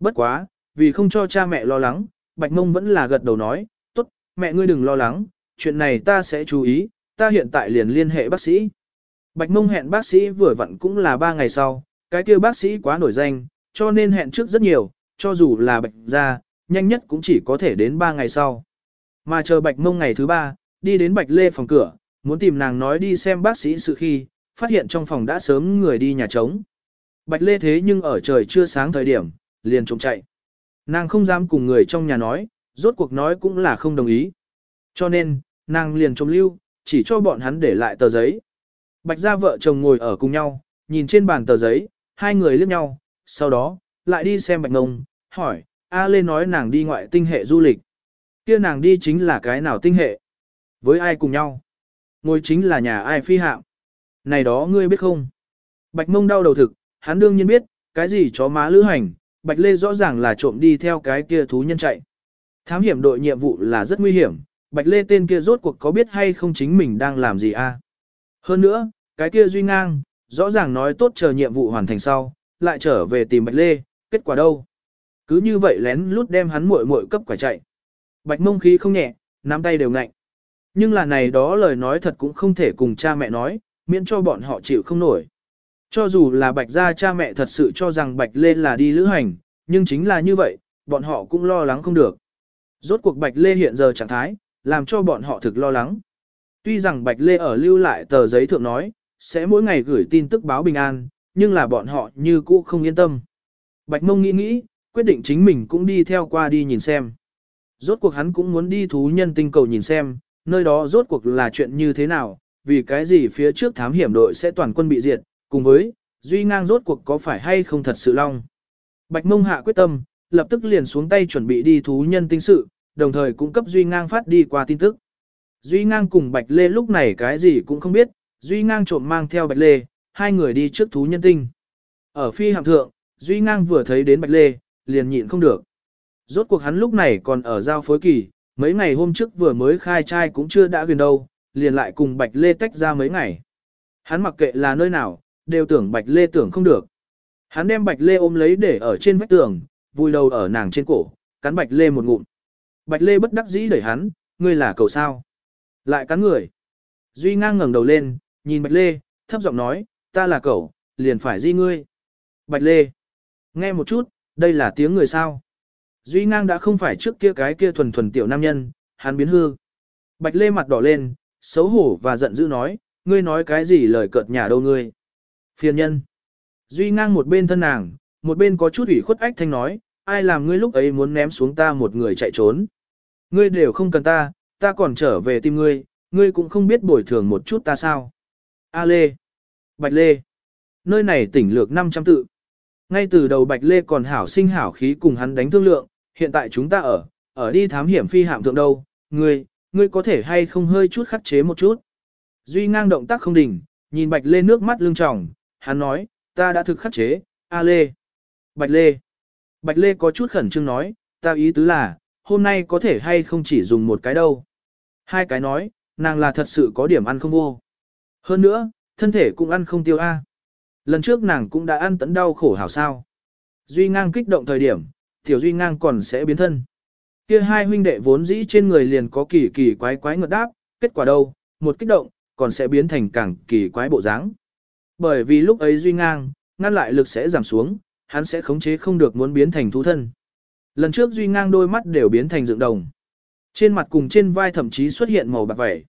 Bất quá, vì không cho cha mẹ lo lắng, Bạch Mông vẫn là gật đầu nói, tốt, mẹ ngươi đừng lo lắng, chuyện này ta sẽ chú ý, ta hiện tại liền liên hệ bác sĩ. Bạch Mông hẹn bác sĩ vừa vặn cũng là 3 ngày sau, cái kia bác sĩ quá nổi danh, cho nên hẹn trước rất nhiều, cho dù là bệnh ra, nhanh nhất cũng chỉ có thể đến 3 ngày sau. Mà chờ Bạch Mông ngày thứ ba đi đến Bạch Lê phòng cửa, muốn tìm nàng nói đi xem bác sĩ sự khi, phát hiện trong phòng đã sớm người đi nhà trống. Bạch Lê thế nhưng ở trời chưa sáng thời điểm, liền trộm chạy. Nàng không dám cùng người trong nhà nói, rốt cuộc nói cũng là không đồng ý. Cho nên, nàng liền trộm lưu, chỉ cho bọn hắn để lại tờ giấy. Bạch gia vợ chồng ngồi ở cùng nhau, nhìn trên bàn tờ giấy, hai người liếc nhau, sau đó, lại đi xem bạch ngông, hỏi, A Lê nói nàng đi ngoại tinh hệ du lịch kia nàng đi chính là cái nào tinh hệ? Với ai cùng nhau? Ngồi chính là nhà ai phi hạm? Này đó ngươi biết không? Bạch mông đau đầu thực, hắn đương nhiên biết, cái gì chó má lữ hành, Bạch Lê rõ ràng là trộm đi theo cái kia thú nhân chạy. Thám hiểm đội nhiệm vụ là rất nguy hiểm, Bạch Lê tên kia rốt cuộc có biết hay không chính mình đang làm gì a? Hơn nữa, cái kia duy ngang, rõ ràng nói tốt chờ nhiệm vụ hoàn thành sau, lại trở về tìm Bạch Lê, kết quả đâu? Cứ như vậy lén lút đem hắn muội muội cấp quả chạy. Bạch mông khí không nhẹ, nắm tay đều ngạnh. Nhưng là này đó lời nói thật cũng không thể cùng cha mẹ nói, miễn cho bọn họ chịu không nổi. Cho dù là bạch gia cha mẹ thật sự cho rằng bạch lê là đi lữ hành, nhưng chính là như vậy, bọn họ cũng lo lắng không được. Rốt cuộc bạch lê hiện giờ trạng thái, làm cho bọn họ thực lo lắng. Tuy rằng bạch lê ở lưu lại tờ giấy thượng nói, sẽ mỗi ngày gửi tin tức báo bình an, nhưng là bọn họ như cũ không yên tâm. Bạch mông nghĩ nghĩ, quyết định chính mình cũng đi theo qua đi nhìn xem. Rốt cuộc hắn cũng muốn đi thú nhân tinh cầu nhìn xem, nơi đó rốt cuộc là chuyện như thế nào, vì cái gì phía trước thám hiểm đội sẽ toàn quân bị diệt, cùng với, Duy ngang rốt cuộc có phải hay không thật sự long. Bạch mông hạ quyết tâm, lập tức liền xuống tay chuẩn bị đi thú nhân tinh sự, đồng thời cung cấp Duy ngang phát đi qua tin tức. Duy ngang cùng Bạch Lê lúc này cái gì cũng không biết, Duy ngang trộm mang theo Bạch Lê, hai người đi trước thú nhân tinh. Ở phi hạm thượng, Duy ngang vừa thấy đến Bạch Lê, liền nhịn không được. Rốt cuộc hắn lúc này còn ở giao phối kỳ, mấy ngày hôm trước vừa mới khai trai cũng chưa đã gần đâu, liền lại cùng Bạch Lê tách ra mấy ngày. Hắn mặc kệ là nơi nào, đều tưởng Bạch Lê tưởng không được. Hắn đem Bạch Lê ôm lấy để ở trên vách tường, vùi đầu ở nàng trên cổ, cắn Bạch Lê một ngụm. Bạch Lê bất đắc dĩ đẩy hắn, ngươi là cầu sao? Lại cắn người. Duy ngang ngẩng đầu lên, nhìn Bạch Lê, thấp giọng nói, ta là cậu, liền phải di ngươi. Bạch Lê. Nghe một chút, đây là tiếng người sao. Duy ngang đã không phải trước kia cái kia thuần thuần tiểu nam nhân, hắn biến hư. Bạch Lê mặt đỏ lên, xấu hổ và giận dữ nói, ngươi nói cái gì lời cợt nhà đâu ngươi. Phiền nhân. Duy ngang một bên thân nàng, một bên có chút ủy khuất ách thanh nói, ai làm ngươi lúc ấy muốn ném xuống ta một người chạy trốn. Ngươi đều không cần ta, ta còn trở về tìm ngươi, ngươi cũng không biết bồi thường một chút ta sao. A Lê. Bạch Lê. Nơi này tỉnh lược 500 tự. Ngay từ đầu Bạch Lê còn hảo sinh hảo khí cùng hắn đánh thương lượng, hiện tại chúng ta ở, ở đi thám hiểm phi hạm thượng đâu, ngươi, ngươi có thể hay không hơi chút khắc chế một chút. Duy ngang động tác không đỉnh, nhìn Bạch Lê nước mắt lưng tròng, hắn nói, ta đã thực khắc chế, A Lê. Bạch Lê. Bạch Lê có chút khẩn trương nói, ta ý tứ là, hôm nay có thể hay không chỉ dùng một cái đâu. Hai cái nói, nàng là thật sự có điểm ăn không vô. Hơn nữa, thân thể cũng ăn không tiêu A. Lần trước nàng cũng đã ăn tấn đau khổ hảo sao. Duy ngang kích động thời điểm, tiểu Duy ngang còn sẽ biến thân. Kia hai huynh đệ vốn dĩ trên người liền có kỳ kỳ quái quái ngợt đáp, kết quả đâu, một kích động, còn sẽ biến thành càng kỳ quái bộ dáng. Bởi vì lúc ấy Duy ngang, ngăn lại lực sẽ giảm xuống, hắn sẽ khống chế không được muốn biến thành thú thân. Lần trước Duy ngang đôi mắt đều biến thành dựng đồng. Trên mặt cùng trên vai thậm chí xuất hiện màu bạc vẩy.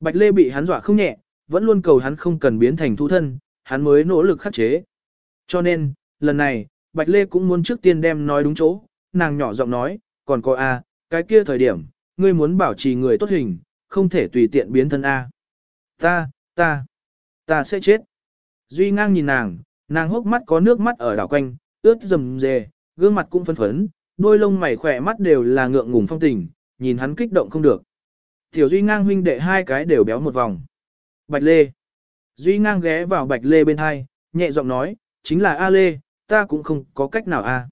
Bạch Lê bị hắn dọa không nhẹ, vẫn luôn cầu hắn không cần biến thành thú thân, hắn mới nỗ lực khắc chế. Cho nên, lần này, Bạch Lê cũng muốn trước tiên đem nói đúng chỗ, nàng nhỏ giọng nói, còn có A, cái kia thời điểm, ngươi muốn bảo trì người tốt hình, không thể tùy tiện biến thân A. Ta, ta, ta sẽ chết. Duy ngang nhìn nàng, nàng hốc mắt có nước mắt ở đảo quanh, ướt rầm rề, gương mặt cũng phấn phấn, Đôi lông mày khỏe mắt đều là ngượng ngùng phong tình, nhìn hắn kích động không được. Tiểu Duy ngang huynh đệ hai cái đều béo một vòng. Bạch Lê. Duy ngang ghé vào Bạch Lê bên hai, nhẹ giọng nói, chính là A Lê, ta cũng không có cách nào a.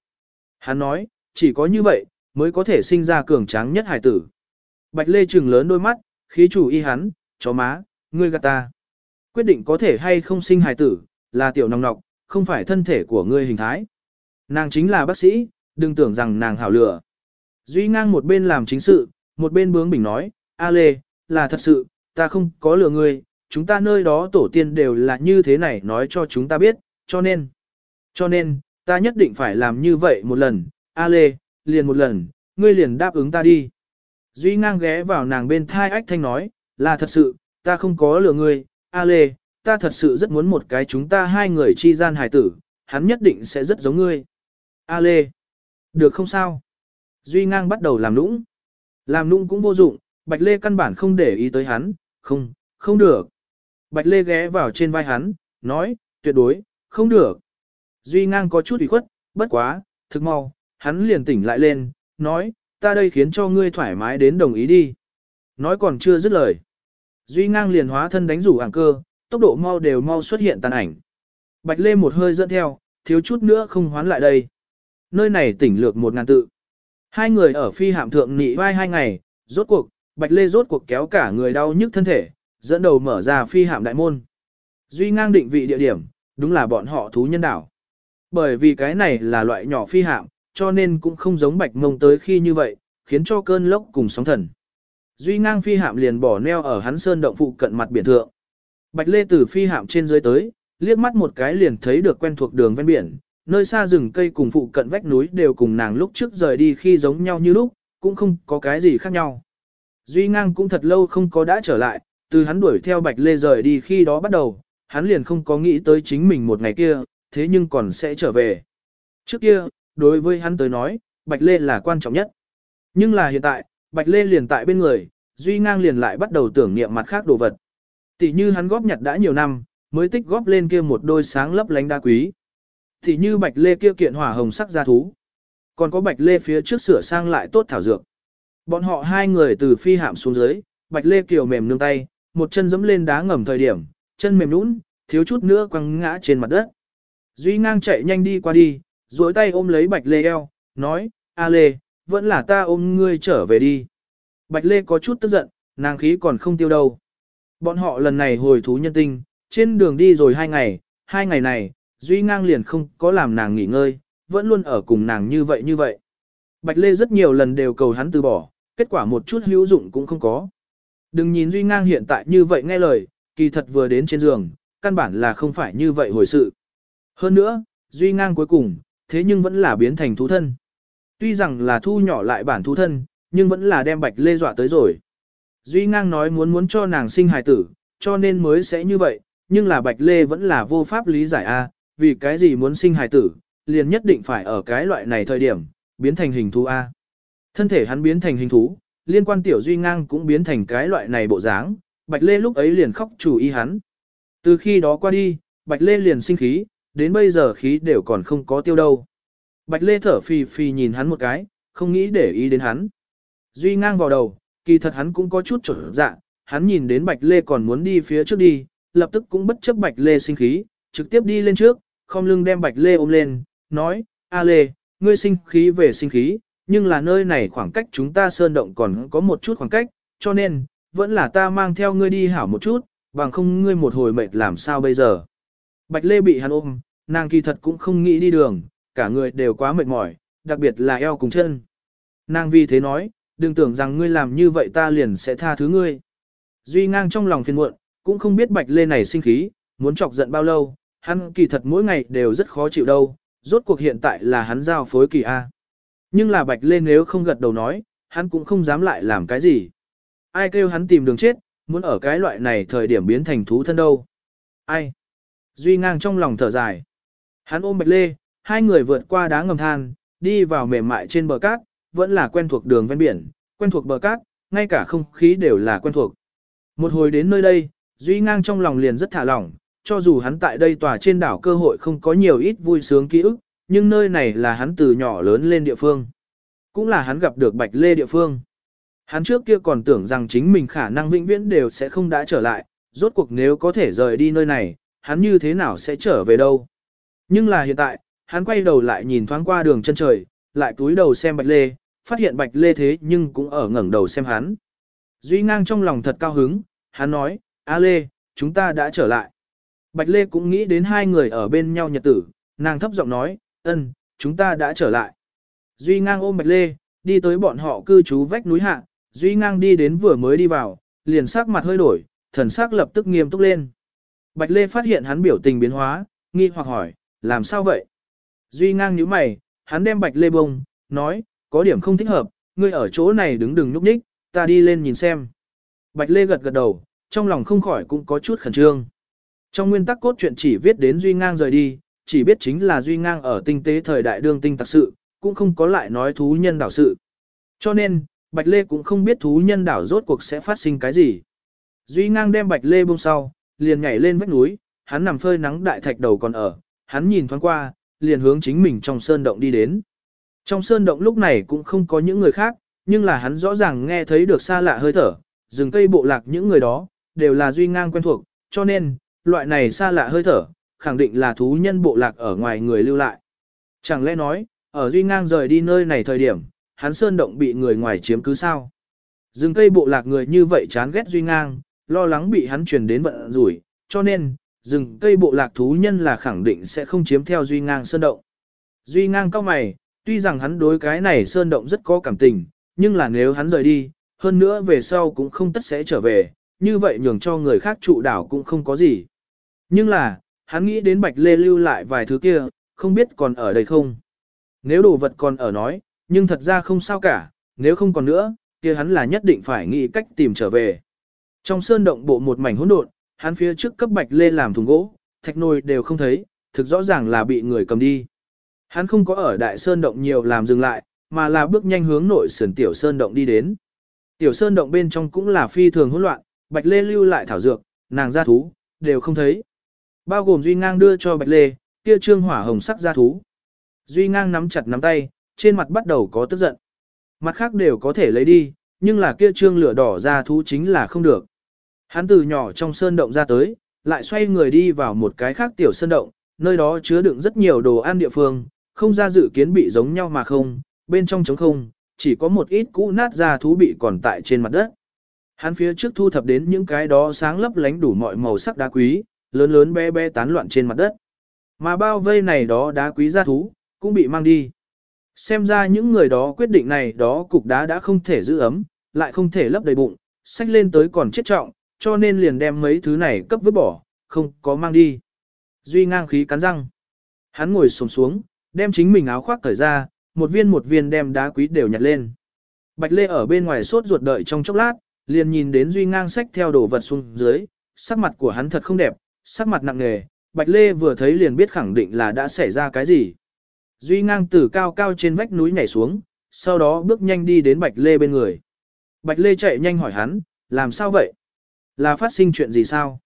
Hắn nói, chỉ có như vậy, mới có thể sinh ra cường tráng nhất hải tử. Bạch Lê trừng lớn đôi mắt, khí chủ y hắn, chó má, ngươi gạt ta. Quyết định có thể hay không sinh hải tử, là tiểu nòng nọc, không phải thân thể của ngươi hình thái. Nàng chính là bác sĩ, đừng tưởng rằng nàng hảo lửa. Duy ngang một bên làm chính sự, một bên bướng bình nói, A Lê, là thật sự, ta không có lừa ngươi, chúng ta nơi đó tổ tiên đều là như thế này nói cho chúng ta biết, cho nên, cho nên, ta nhất định phải làm như vậy một lần, A Lê, liền một lần, ngươi liền đáp ứng ta đi. Duy ngang ghé vào nàng bên thai ách thanh nói, là thật sự, ta không có lừa ngươi, A Lê, ta thật sự rất muốn một cái chúng ta hai người chi gian hài tử, hắn nhất định sẽ rất giống ngươi. A Lê, được không sao? Duy ngang bắt đầu làm nũng. Làm nũng cũng vô dụng, Bạch Lê căn bản không để ý tới hắn, không, không được. Bạch Lê ghé vào trên vai hắn, nói, tuyệt đối, không được. Duy ngang có chút ủy khuất, bất quá, thực mau, hắn liền tỉnh lại lên, nói, ta đây khiến cho ngươi thoải mái đến đồng ý đi. Nói còn chưa dứt lời. Duy ngang liền hóa thân đánh rủ ảng cơ, tốc độ mau đều mau xuất hiện tàn ảnh. Bạch Lê một hơi dẫn theo, thiếu chút nữa không hoán lại đây. Nơi này tỉnh lược một ngàn tự. Hai người ở phi hạm thượng nị vai hai ngày, rốt cuộc, Bạch Lê rốt cuộc kéo cả người đau nhức thân thể, dẫn đầu mở ra phi hạm đại môn. Duy ngang định vị địa điểm, đúng là bọn họ thú nhân đảo. Bởi vì cái này là loại nhỏ phi hạm, cho nên cũng không giống bạch mông tới khi như vậy, khiến cho cơn lốc cùng sóng thần. Duy ngang phi hạm liền bỏ neo ở hắn sơn động phụ cận mặt biển thượng. Bạch Lê từ phi hạm trên dưới tới, liếc mắt một cái liền thấy được quen thuộc đường ven biển, nơi xa rừng cây cùng phụ cận vách núi đều cùng nàng lúc trước rời đi khi giống nhau như lúc, cũng không có cái gì khác nhau. Duy ngang cũng thật lâu không có đã trở lại, từ hắn đuổi theo Bạch Lê rời đi khi đó bắt đầu, hắn liền không có nghĩ tới chính mình một ngày kia, thế nhưng còn sẽ trở về. Trước kia, đối với hắn tới nói, Bạch Lê là quan trọng nhất. Nhưng là hiện tại, Bạch Lê liền tại bên người, Duy Ngang liền lại bắt đầu tưởng niệm mặt khác đồ vật. Tỷ như hắn góp nhặt đã nhiều năm, mới tích góp lên kia một đôi sáng lấp lánh đá quý. Tỷ như Bạch Lê kia kiện hỏa hồng sắc gia thú. Còn có Bạch Lê phía trước sửa sang lại tốt thảo dược. Bọn họ hai người từ phi hạm xuống dưới, Bạch Lê kiều mềm nương tay, một chân dẫm lên đá ngầm thời điểm, chân mềm nũng, thiếu chút nữa quăng ngã trên mặt đất. Duy ngang chạy nhanh đi qua đi, duỗi tay ôm lấy Bạch Lê eo, nói, A Lê, vẫn là ta ôm ngươi trở về đi. Bạch Lê có chút tức giận, nàng khí còn không tiêu đâu. Bọn họ lần này hồi thú nhân tinh, trên đường đi rồi hai ngày, hai ngày này, Duy ngang liền không có làm nàng nghỉ ngơi, vẫn luôn ở cùng nàng như vậy như vậy. Bạch Lê rất nhiều lần đều cầu hắn từ bỏ, kết quả một chút hữu dụng cũng không có. Đừng nhìn Duy ngang hiện tại như vậy nghe lời, kỳ thật vừa đến trên giường, căn bản là không phải như vậy hồi sự. Hơn nữa, Duy ngang cuối cùng, thế nhưng vẫn là biến thành thú thân. Tuy rằng là thu nhỏ lại bản thú thân, nhưng vẫn là đem Bạch Lê dọa tới rồi. Duy ngang nói muốn muốn cho nàng sinh hài tử, cho nên mới sẽ như vậy, nhưng là Bạch Lê vẫn là vô pháp lý giải a, vì cái gì muốn sinh hài tử, liền nhất định phải ở cái loại này thời điểm, biến thành hình thú a. Thân thể hắn biến thành hình thú, liên quan tiểu Duy ngang cũng biến thành cái loại này bộ dáng, Bạch Lê lúc ấy liền khóc chủ ý hắn. Từ khi đó qua đi, Bạch Lê liền sinh khí, đến bây giờ khí đều còn không có tiêu đâu. Bạch Lê thở phì phì nhìn hắn một cái, không nghĩ để ý đến hắn. Duy ngang vào đầu, kỳ thật hắn cũng có chút trở dạ, hắn nhìn đến Bạch Lê còn muốn đi phía trước đi, lập tức cũng bất chấp Bạch Lê sinh khí, trực tiếp đi lên trước, không lưng đem Bạch Lê ôm lên, nói, A Lê, ngươi sinh khí về sinh khí, nhưng là nơi này khoảng cách chúng ta sơn động còn có một chút khoảng cách, cho nên, vẫn là ta mang theo ngươi đi hảo một chút, bằng không ngươi một hồi mệt làm sao bây giờ. Bạch Lê bị hắn ôm, nàng kỳ thật cũng không nghĩ đi đường, cả người đều quá mệt mỏi, đặc biệt là eo cùng chân. Nàng vì thế nói, đừng tưởng rằng ngươi làm như vậy ta liền sẽ tha thứ ngươi. Duy ngang trong lòng phiền muộn, cũng không biết Bạch Lê này sinh khí, muốn chọc giận bao lâu, hắn kỳ thật mỗi ngày đều rất khó chịu đâu, rốt cuộc hiện tại là hắn giao phối kỳ A. Nhưng là Bạch Lê nếu không gật đầu nói, hắn cũng không dám lại làm cái gì. Ai kêu hắn tìm đường chết, muốn ở cái loại này thời điểm biến thành thú thân đâu. Ai? Duy ngang trong lòng thở dài. Hắn ôm Bạch Lê, hai người vượt qua đá ngầm than, đi vào mềm mại trên bờ cát, vẫn là quen thuộc đường ven biển, quen thuộc bờ cát, ngay cả không khí đều là quen thuộc. Một hồi đến nơi đây, Duy ngang trong lòng liền rất thả lỏng, cho dù hắn tại đây tòa trên đảo cơ hội không có nhiều ít vui sướng ký ức, nhưng nơi này là hắn từ nhỏ lớn lên địa phương. Cũng là hắn gặp được Bạch Lê địa phương. Hắn trước kia còn tưởng rằng chính mình khả năng vĩnh viễn đều sẽ không đã trở lại, rốt cuộc nếu có thể rời đi nơi này, hắn như thế nào sẽ trở về đâu. Nhưng là hiện tại, hắn quay đầu lại nhìn thoáng qua đường chân trời, lại túi đầu xem Bạch Lê, phát hiện Bạch Lê thế nhưng cũng ở ngẩng đầu xem hắn. Duy ngang trong lòng thật cao hứng, hắn nói, A Lê, chúng ta đã trở lại. Bạch Lê cũng nghĩ đến hai người ở bên nhau nhật tử, nàng thấp giọng nói, ân, chúng ta đã trở lại. Duy ngang ôm Bạch Lê, đi tới bọn họ cư trú vách núi hạ, Duy ngang đi đến vừa mới đi vào, liền sắc mặt hơi đổi, thần sắc lập tức nghiêm túc lên. Bạch Lê phát hiện hắn biểu tình biến hóa, nghi hoặc hỏi, làm sao vậy? Duy ngang nhíu mày, hắn đem Bạch Lê bông, nói, có điểm không thích hợp, ngươi ở chỗ này đứng đừng nhúc nhích, ta đi lên nhìn xem. Bạch Lê gật gật đầu, trong lòng không khỏi cũng có chút khẩn trương. Trong nguyên tắc cốt truyện chỉ viết đến Duy ngang rời đi, chỉ biết chính là Duy ngang ở tinh tế thời đại đương tinh tạc sự, cũng không có lại nói thú nhân đảo sự. Cho nên, Bạch Lê cũng không biết thú nhân đảo rốt cuộc sẽ phát sinh cái gì. Duy ngang đem Bạch Lê buông sau, liền nhảy lên vách núi, hắn nằm phơi nắng đại thạch đầu còn ở, hắn nhìn thoáng qua, liền hướng chính mình trong sơn động đi đến. Trong sơn động lúc này cũng không có những người khác, nhưng là hắn rõ ràng nghe thấy được xa lạ hơi thở, rừng cây bộ lạc những người đó, đều là duy ngang quen thuộc, cho nên, loại này xa lạ hơi thở, khẳng định là thú nhân bộ lạc ở ngoài người lưu lại. Chẳng lẽ nói, ở duy ngang rời đi nơi này thời điểm, hắn sơn động bị người ngoài chiếm cứ sao? Rừng cây bộ lạc người như vậy chán ghét duy ngang, lo lắng bị hắn truyền đến vận rủi, cho nên, rừng cây bộ lạc thú nhân là khẳng định sẽ không chiếm theo duy ngang sơn động. Duy ngang cao mày, tuy rằng hắn đối cái này sơn động rất có cảm tình, nhưng là nếu hắn rời đi, hơn nữa về sau cũng không tất sẽ trở về, như vậy nhường cho người khác trụ đảo cũng không có gì. Nhưng là, hắn nghĩ đến Bạch Lê lưu lại vài thứ kia, không biết còn ở đây không. Nếu đồ vật còn ở nói, nhưng thật ra không sao cả, nếu không còn nữa, kia hắn là nhất định phải nghĩ cách tìm trở về. Trong sơn động bộ một mảnh hỗn độn, hắn phía trước cấp Bạch Lê làm thùng gỗ, thạch nồi đều không thấy, thực rõ ràng là bị người cầm đi. Hắn không có ở đại sơn động nhiều làm dừng lại, mà là bước nhanh hướng nội sườn tiểu sơn động đi đến. Tiểu sơn động bên trong cũng là phi thường hỗn loạn, Bạch Lê lưu lại thảo dược, nàng gia thú, đều không thấy. Bao gồm Duy Ngang đưa cho Bạch Lê, kia trương hỏa hồng sắc gia thú. Duy Ngang nắm chặt nắm tay, trên mặt bắt đầu có tức giận. Mặt khác đều có thể lấy đi, nhưng là kia trương lửa đỏ gia thú chính là không được. Hắn từ nhỏ trong sơn động ra tới, lại xoay người đi vào một cái khác tiểu sơn động, nơi đó chứa đựng rất nhiều đồ ăn địa phương, không ra dự kiến bị giống nhau mà không, bên trong trống không, chỉ có một ít cũ nát ra thú bị còn tại trên mặt đất. Hắn phía trước thu thập đến những cái đó sáng lấp lánh đủ mọi màu sắc đá quý, lớn lớn bé bé tán loạn trên mặt đất. Mà bao vây này đó đá quý ra thú, cũng bị mang đi. Xem ra những người đó quyết định này đó cục đá đã không thể giữ ấm, lại không thể lấp đầy bụng, sách lên tới còn chết trọng, cho nên liền đem mấy thứ này cấp vứt bỏ, không có mang đi. Duy ngang khí cắn răng. Hắn ngồi xổm xuống, đem chính mình áo khoác cởi ra, một viên một viên đem đá quý đều nhặt lên. Bạch Lê ở bên ngoài sốt ruột đợi trong chốc lát, liền nhìn đến Duy ngang sách theo đồ vật xuống dưới, sắc mặt của hắn thật không đẹp, sắc mặt nặng nề, Bạch Lê vừa thấy liền biết khẳng định là đã xảy ra cái gì. Duy ngang từ cao cao trên vách núi nhảy xuống, sau đó bước nhanh đi đến Bạch Lê bên người. Bạch Lê chạy nhanh hỏi hắn, làm sao vậy? Là phát sinh chuyện gì sao?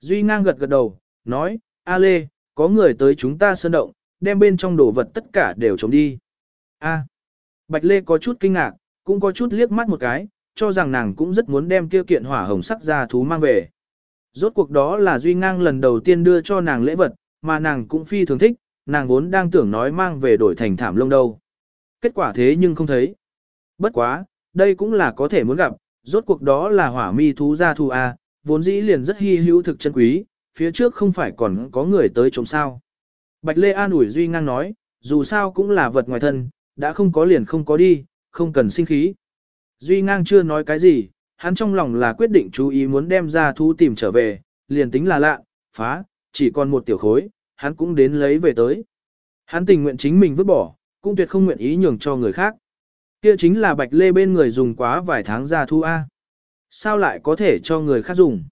Duy ngang gật gật đầu, nói, A Lê, có người tới chúng ta sơn động, đem bên trong đồ vật tất cả đều chống đi. A. Bạch Lê có chút kinh ngạc, cũng có chút liếc mắt một cái, cho rằng nàng cũng rất muốn đem kia kiện hỏa hồng sắc ra thú mang về. Rốt cuộc đó là Duy ngang lần đầu tiên đưa cho nàng lễ vật, mà nàng cũng phi thường thích, nàng vốn đang tưởng nói mang về đổi thành thảm lông đâu. Kết quả thế nhưng không thấy. Bất quá, đây cũng là có thể muốn gặp, rốt cuộc đó là hỏa mi thú gia thu A, à, vốn dĩ liền rất hy hữu thực chân quý, phía trước không phải còn có người tới trộm sao. Bạch Lê An ủi Duy ngang nói, dù sao cũng là vật ngoài thân, đã không có liền không có đi, không cần sinh khí. Duy ngang chưa nói cái gì, hắn trong lòng là quyết định chú ý muốn đem ra thú tìm trở về, liền tính là lạ, phá, chỉ còn một tiểu khối, hắn cũng đến lấy về tới. Hắn tình nguyện chính mình vứt bỏ, cũng tuyệt không nguyện ý nhường cho người khác. Kia chính là bạch lê bên người dùng quá vài tháng ra thu A. Sao lại có thể cho người khác dùng?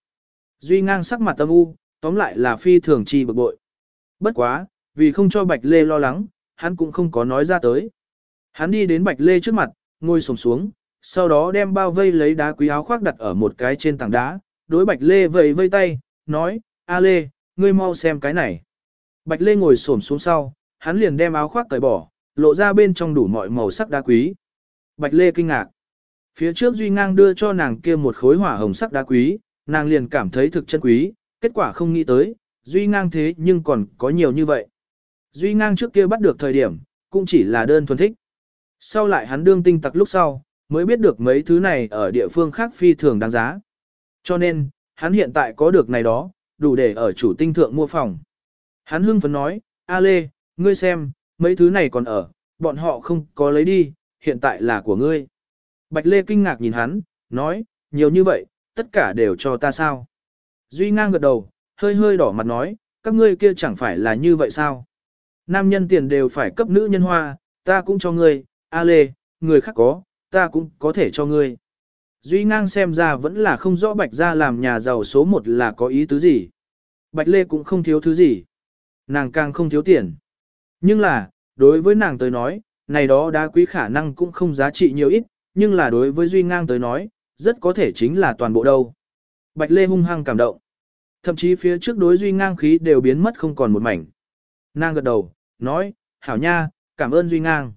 Duy ngang sắc mặt tâm u, tóm lại là phi thường chi bực bội. Bất quá, vì không cho bạch lê lo lắng, hắn cũng không có nói ra tới. Hắn đi đến bạch lê trước mặt, ngồi sổng xuống, sau đó đem bao vây lấy đá quý áo khoác đặt ở một cái trên tảng đá, đối bạch lê vẫy vây tay, nói, A lê, ngươi mau xem cái này. Bạch lê ngồi xổm xuống sau, hắn liền đem áo khoác cởi bỏ, lộ ra bên trong đủ mọi màu sắc đá quý. Bạch Lê kinh ngạc. Phía trước Duy Ngang đưa cho nàng kia một khối hỏa hồng sắc đá quý, nàng liền cảm thấy thực chân quý, kết quả không nghĩ tới, Duy Ngang thế nhưng còn có nhiều như vậy. Duy Ngang trước kia bắt được thời điểm, cũng chỉ là đơn thuần thích. Sau lại hắn đương tinh tặc lúc sau, mới biết được mấy thứ này ở địa phương khác phi thường đáng giá. Cho nên, hắn hiện tại có được này đó, đủ để ở chủ tinh thượng mua phòng. Hắn hưng phấn nói, A Lê, ngươi xem, mấy thứ này còn ở, bọn họ không có lấy đi, hiện tại là của ngươi. Bạch Lê kinh ngạc nhìn hắn, nói, nhiều như vậy, tất cả đều cho ta sao. Duy ngang gật đầu, hơi hơi đỏ mặt nói, các ngươi kia chẳng phải là như vậy sao. Nam nhân tiền đều phải cấp nữ nhân hoa, ta cũng cho ngươi, A Lê, người khác có, ta cũng có thể cho ngươi. Duy ngang xem ra vẫn là không rõ Bạch ra làm nhà giàu số một là có ý tứ gì. Bạch Lê cũng không thiếu thứ gì. Nàng càng không thiếu tiền. Nhưng là, đối với nàng tới nói, này đó đá quý khả năng cũng không giá trị nhiều ít, nhưng là đối với Duy ngang tới nói, rất có thể chính là toàn bộ đâu. Bạch Lê hung hăng cảm động. Thậm chí phía trước đối Duy ngang khí đều biến mất không còn một mảnh. Nàng gật đầu, nói, hảo nha, cảm ơn Duy ngang.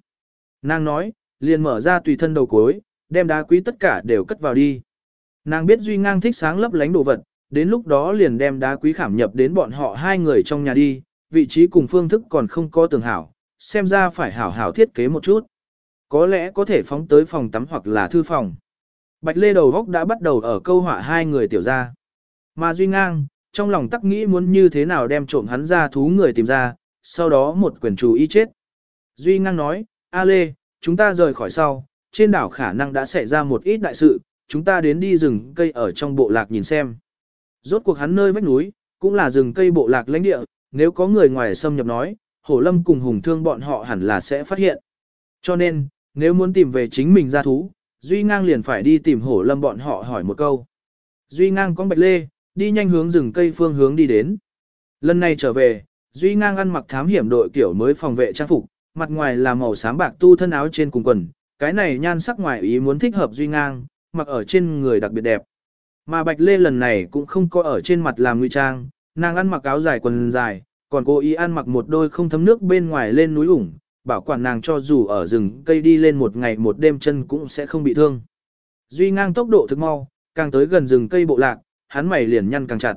Nàng nói, liền mở ra tùy thân đầu cuối, đem đá quý tất cả đều cất vào đi. Nàng biết Duy ngang thích sáng lấp lánh đồ vật, đến lúc đó liền đem đá quý khảm nhập đến bọn họ hai người trong nhà đi, vị trí cùng phương thức còn không có tường hảo, xem ra phải hảo hảo thiết kế một chút. Có lẽ có thể phóng tới phòng tắm hoặc là thư phòng. Bạch Lê đầu góc đã bắt đầu ở câu họa hai người tiểu ra. Mà Duy Ngang, trong lòng tắc nghĩ muốn như thế nào đem trộm hắn ra thú người tìm ra, sau đó một quyền chủ ý chết. Duy Ngang nói, A Lê, chúng ta rời khỏi sau, trên đảo khả năng đã xảy ra một ít đại sự, chúng ta đến đi rừng cây ở trong bộ lạc nhìn xem. Rốt cuộc hắn nơi vách núi, cũng là rừng cây bộ lạc lãnh địa, nếu có người ngoài xâm nhập nói, hổ lâm cùng hùng thương bọn họ hẳn là sẽ phát hiện. Cho nên, nếu muốn tìm về chính mình ra thú, Duy Ngang liền phải đi tìm hổ lâm bọn họ hỏi một câu. Duy Ngang con bạch lê, đi nhanh hướng rừng cây phương hướng đi đến. Lần này trở về, Duy Ngang ăn mặc thám hiểm đội kiểu mới phòng vệ trang phục, mặt ngoài là màu xám bạc tu thân áo trên cùng quần, cái này nhan sắc ngoài ý muốn thích hợp Duy Ngang, mặc ở trên người đặc biệt đẹp. Mà Bạch Lê lần này cũng không có ở trên mặt làm nguy trang, nàng ăn mặc áo dài quần dài, còn cô ý ăn mặc một đôi không thấm nước bên ngoài lên núi ủng, bảo quản nàng cho dù ở rừng cây đi lên một ngày một đêm chân cũng sẽ không bị thương. Duy ngang tốc độ thực mau, càng tới gần rừng cây bộ lạc, hắn mày liền nhăn càng chặt.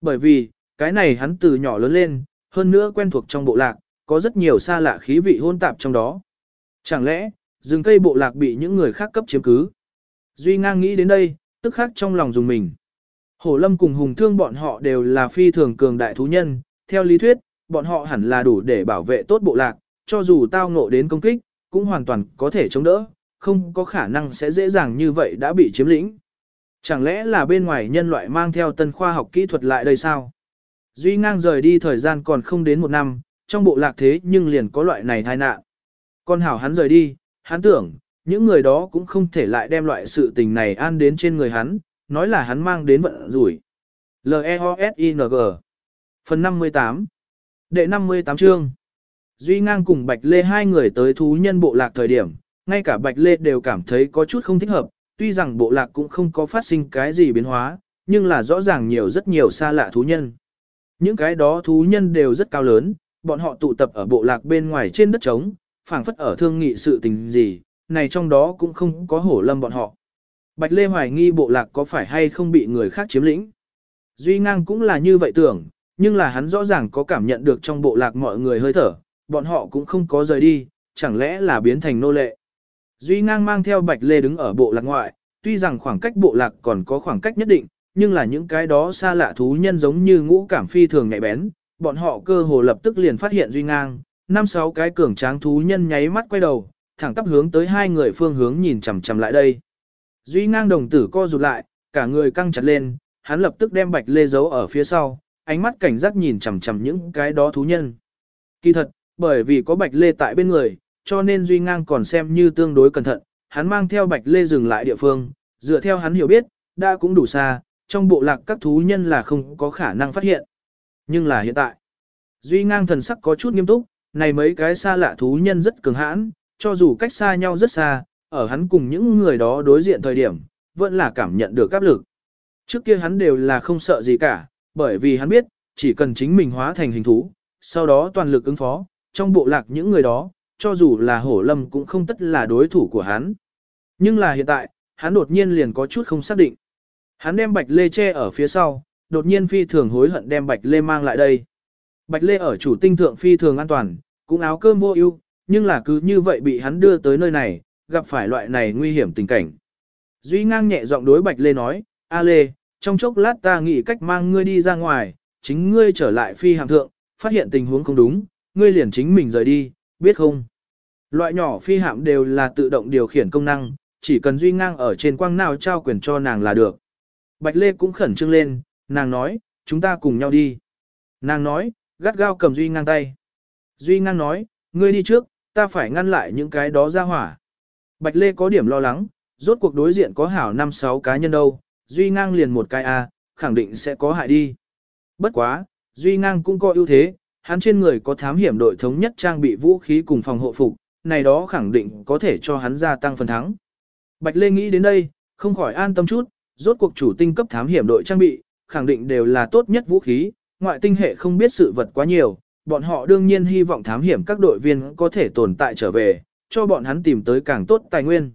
Bởi vì, cái này hắn từ nhỏ lớn lên, hơn nữa quen thuộc trong bộ lạc, có rất nhiều xa lạ khí vị hôn tạp trong đó. Chẳng lẽ, rừng cây bộ lạc bị những người khác cấp chiếm cứ? Duy ngang nghĩ đến đây, tức khắc trong lòng dùng mình. Hổ lâm cùng hùng thương bọn họ đều là phi thường cường đại thú nhân, theo lý thuyết, bọn họ hẳn là đủ để bảo vệ tốt bộ lạc, cho dù tao ngộ đến công kích, cũng hoàn toàn có thể chống đỡ, không có khả năng sẽ dễ dàng như vậy đã bị chiếm lĩnh. Chẳng lẽ là bên ngoài nhân loại mang theo tân khoa học kỹ thuật lại đây sao? Duy ngang rời đi thời gian còn không đến một năm, trong bộ lạc thế nhưng liền có loại này tai nạn. Con hảo hắn rời đi, hắn tưởng, những người đó cũng không thể lại đem loại sự tình này an đến trên người hắn, nói là hắn mang đến vận rủi. L-E-O-S-I-N-G Phần 58 Đệ 58 chương Duy ngang cùng Bạch Lê hai người tới thú nhân bộ lạc thời điểm, ngay cả Bạch Lê đều cảm thấy có chút không thích hợp, tuy rằng bộ lạc cũng không có phát sinh cái gì biến hóa, nhưng là rõ ràng nhiều rất nhiều xa lạ thú nhân. Những cái đó thú nhân đều rất cao lớn, bọn họ tụ tập ở bộ lạc bên ngoài trên đất trống, phảng phất ở thương nghị sự tình gì, này trong đó cũng không có hổ lâm bọn họ. Bạch Lê hoài nghi bộ lạc có phải hay không bị người khác chiếm lĩnh. Duy ngang cũng là như vậy tưởng, nhưng là hắn rõ ràng có cảm nhận được trong bộ lạc mọi người hơi thở, bọn họ cũng không có rời đi, chẳng lẽ là biến thành nô lệ. Duy ngang mang theo Bạch Lê đứng ở bộ lạc ngoại, tuy rằng khoảng cách bộ lạc còn có khoảng cách nhất định, nhưng là những cái đó xa lạ thú nhân giống như ngũ cảm phi thường nhạy bén, bọn họ cơ hồ lập tức liền phát hiện Duy ngang, năm sáu cái cường tráng thú nhân nháy mắt quay đầu, thẳng tắp hướng tới hai người phương hướng nhìn chằm chằm lại đây. Duy ngang đồng tử co rụt lại, cả người căng chặt lên, hắn lập tức đem Bạch Lê giấu ở phía sau, ánh mắt cảnh giác nhìn chằm chằm những cái đó thú nhân. Kỳ thật, bởi vì có Bạch Lê tại bên người, cho nên Duy Ngang còn xem như tương đối cẩn thận, hắn mang theo Bạch Lê dừng lại địa phương, dựa theo hắn hiểu biết, đã cũng đủ xa, trong bộ lạc các thú nhân là không có khả năng phát hiện. Nhưng là hiện tại, Duy Ngang thần sắc có chút nghiêm túc, này mấy cái xa lạ thú nhân rất cường hãn, cho dù cách xa nhau rất xa, ở hắn cùng những người đó đối diện thời điểm, vẫn là cảm nhận được áp lực. Trước kia hắn đều là không sợ gì cả, bởi vì hắn biết, chỉ cần chính mình hóa thành hình thú, sau đó toàn lực ứng phó, trong bộ lạc những người đó, cho dù là hổ lâm cũng không tất là đối thủ của hắn. Nhưng là hiện tại, hắn đột nhiên liền có chút không xác định. Hắn đem Bạch Lê che ở phía sau, đột nhiên phi thường hối hận đem Bạch Lê mang lại đây. Bạch Lê ở chủ tinh thượng phi thường an toàn, cũng áo cơm vô ưu, nhưng là cứ như vậy bị hắn đưa tới nơi này, gặp phải loại này nguy hiểm tình cảnh. Duy ngang nhẹ giọng đối Bạch Lê nói, A Lê, trong chốc lát ta nghĩ cách mang ngươi đi ra ngoài, chính ngươi trở lại phi hàm thượng, phát hiện tình huống không đúng, ngươi liền chính mình rời đi, biết không? Loại nhỏ phi hạm đều là tự động điều khiển công năng, chỉ cần Duy ngang ở trên quang nào trao quyền cho nàng là được. Bạch Lê cũng khẩn trương lên, nàng nói, chúng ta cùng nhau đi. Nàng nói, gắt gao cầm Duy ngang tay. Duy ngang nói, ngươi đi trước, ta phải ngăn lại những cái đó ra hỏa. Bạch Lê có điểm lo lắng, rốt cuộc đối diện có hảo 5-6 cá nhân đâu, Duy ngang liền một cái A, khẳng định sẽ có hại đi. Bất quá, Duy ngang cũng có ưu thế, hắn trên người có thám hiểm đội thống nhất trang bị vũ khí cùng phòng hộ phục, này đó khẳng định có thể cho hắn gia tăng phần thắng. Bạch Lê nghĩ đến đây, không khỏi an tâm chút, rốt cuộc chủ tinh cấp thám hiểm đội trang bị, khẳng định đều là tốt nhất vũ khí, ngoại tinh hệ không biết sự vật quá nhiều, bọn họ đương nhiên hy vọng thám hiểm các đội viên có thể tồn tại trở về, cho bọn hắn tìm tới càng tốt tài nguyên.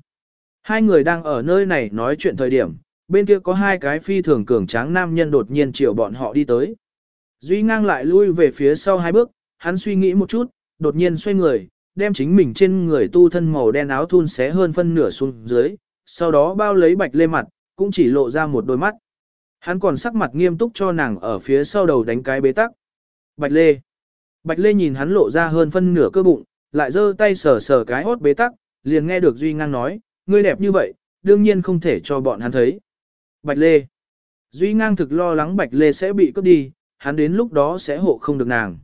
Hai người đang ở nơi này nói chuyện thời điểm, bên kia có hai cái phi thường cường tráng nam nhân đột nhiên chiều bọn họ đi tới. Duy ngang lại lui về phía sau hai bước, hắn suy nghĩ một chút, đột nhiên xoay người, đem chính mình trên người tu thân màu đen áo thun xé hơn phân nửa xuống dưới, sau đó bao lấy bạch lê mặt, cũng chỉ lộ ra một đôi mắt. Hắn còn sắc mặt nghiêm túc cho nàng ở phía sau đầu đánh cái bế tắc. Bạch lê. Bạch lê nhìn hắn lộ ra hơn phân nửa cơ bụng, lại giơ tay sờ sờ cái hốt bế tắc, liền nghe được Duy ngang nói, ngươi đẹp như vậy, đương nhiên không thể cho bọn hắn thấy. Bạch lê. Duy ngang thực lo lắng Bạch lê sẽ bị cướp đi, hắn đến lúc đó sẽ hộ không được nàng.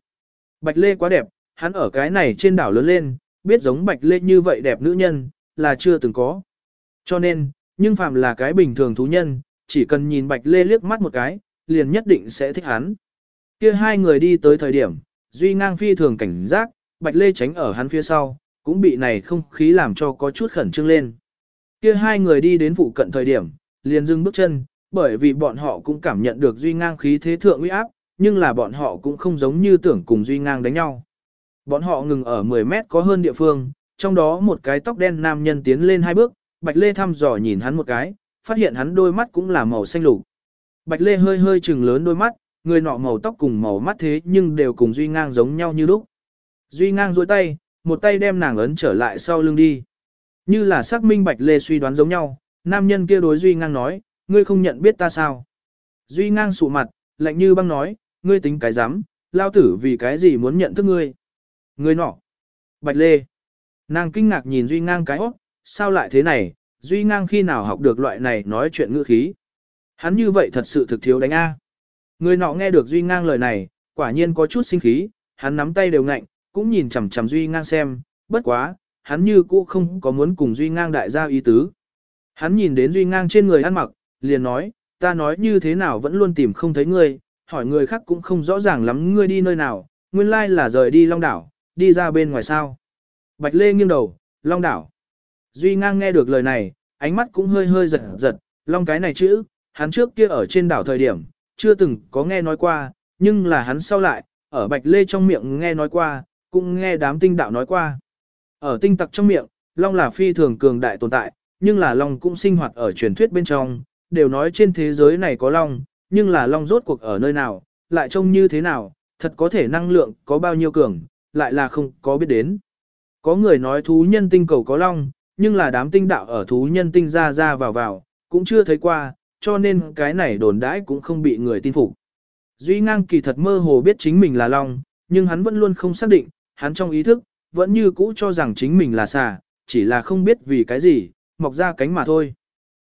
Bạch lê quá đẹp, hắn ở cái này trên đảo lớn lên, biết giống Bạch lê như vậy đẹp nữ nhân, là chưa từng có. Cho nên, nhưng phạm là cái bình thường thú nhân, chỉ cần nhìn Bạch Lê liếc mắt một cái, liền nhất định sẽ thích hắn. Kia hai người đi tới thời điểm, Duy ngang phi thường cảnh giác, Bạch Lê tránh ở hắn phía sau, cũng bị này không khí làm cho có chút khẩn trương lên. Kia hai người đi đến phụ cận thời điểm, liền dừng bước chân, bởi vì bọn họ cũng cảm nhận được Duy ngang khí thế thượng uy áp, nhưng là bọn họ cũng không giống như tưởng cùng Duy ngang đánh nhau. Bọn họ ngừng ở 10 mét có hơn địa phương, trong đó một cái tóc đen nam nhân tiến lên hai bước, Bạch Lê thăm dò nhìn hắn một cái, phát hiện hắn đôi mắt cũng là màu xanh lục. Bạch Lê hơi hơi trừng lớn đôi mắt, người nọ màu tóc cùng màu mắt thế nhưng đều cùng Duy Ngang giống nhau như lúc. Duy Ngang duỗi tay, một tay đem nàng ấn trở lại sau lưng đi. Như là xác minh Bạch Lê suy đoán giống nhau, nam nhân kia đối Duy Ngang nói, ngươi không nhận biết ta sao. Duy Ngang sụ mặt, lạnh như băng nói, ngươi tính cái dám, lao tử vì cái gì muốn nhận thức ngươi. Ngươi nọ. Bạch Lê. Nàng kinh ngạc nhìn Duy Ngang cái ốc, sao lại thế này, Duy Ngang khi nào học được loại này nói chuyện ngữ khí. Hắn như vậy thật sự thực thiếu đánh A. Người nọ nghe được Duy Ngang lời này, quả nhiên có chút sinh khí, hắn nắm tay đều ngạnh, cũng nhìn chằm chằm Duy Ngang xem, bất quá, hắn như cũ không có muốn cùng Duy Ngang đại gia ý tứ. Hắn nhìn đến Duy Ngang trên người ăn mặc, liền nói, ta nói như thế nào vẫn luôn tìm không thấy ngươi, hỏi người khác cũng không rõ ràng lắm ngươi đi nơi nào, nguyên lai là rời đi Long Đảo, đi ra bên ngoài sao. Bạch Lê nghiêng đầu, Long Đảo. Duy ngang nghe được lời này, ánh mắt cũng hơi hơi giật giật, long cái này chữ, hắn trước kia ở trên đảo thời điểm, chưa từng có nghe nói qua, nhưng là hắn sau lại, ở Bạch Lê trong miệng nghe nói qua, cũng nghe đám tinh đạo nói qua. Ở tinh tặc trong miệng, long là phi thường cường đại tồn tại, nhưng là long cũng sinh hoạt ở truyền thuyết bên trong, đều nói trên thế giới này có long, nhưng là long rốt cuộc ở nơi nào, lại trông như thế nào, thật có thể năng lượng có bao nhiêu cường, lại là không có biết đến. Có người nói thú nhân tinh cầu có long, nhưng là đám tinh đạo ở thú nhân tinh ra ra vào vào, cũng chưa thấy qua, cho nên cái này đồn đãi cũng không bị người tin phục. Duy ngang kỳ thật mơ hồ biết chính mình là long, nhưng hắn vẫn luôn không xác định, hắn trong ý thức, vẫn như cũ cho rằng chính mình là xà, chỉ là không biết vì cái gì, mọc ra cánh mà thôi.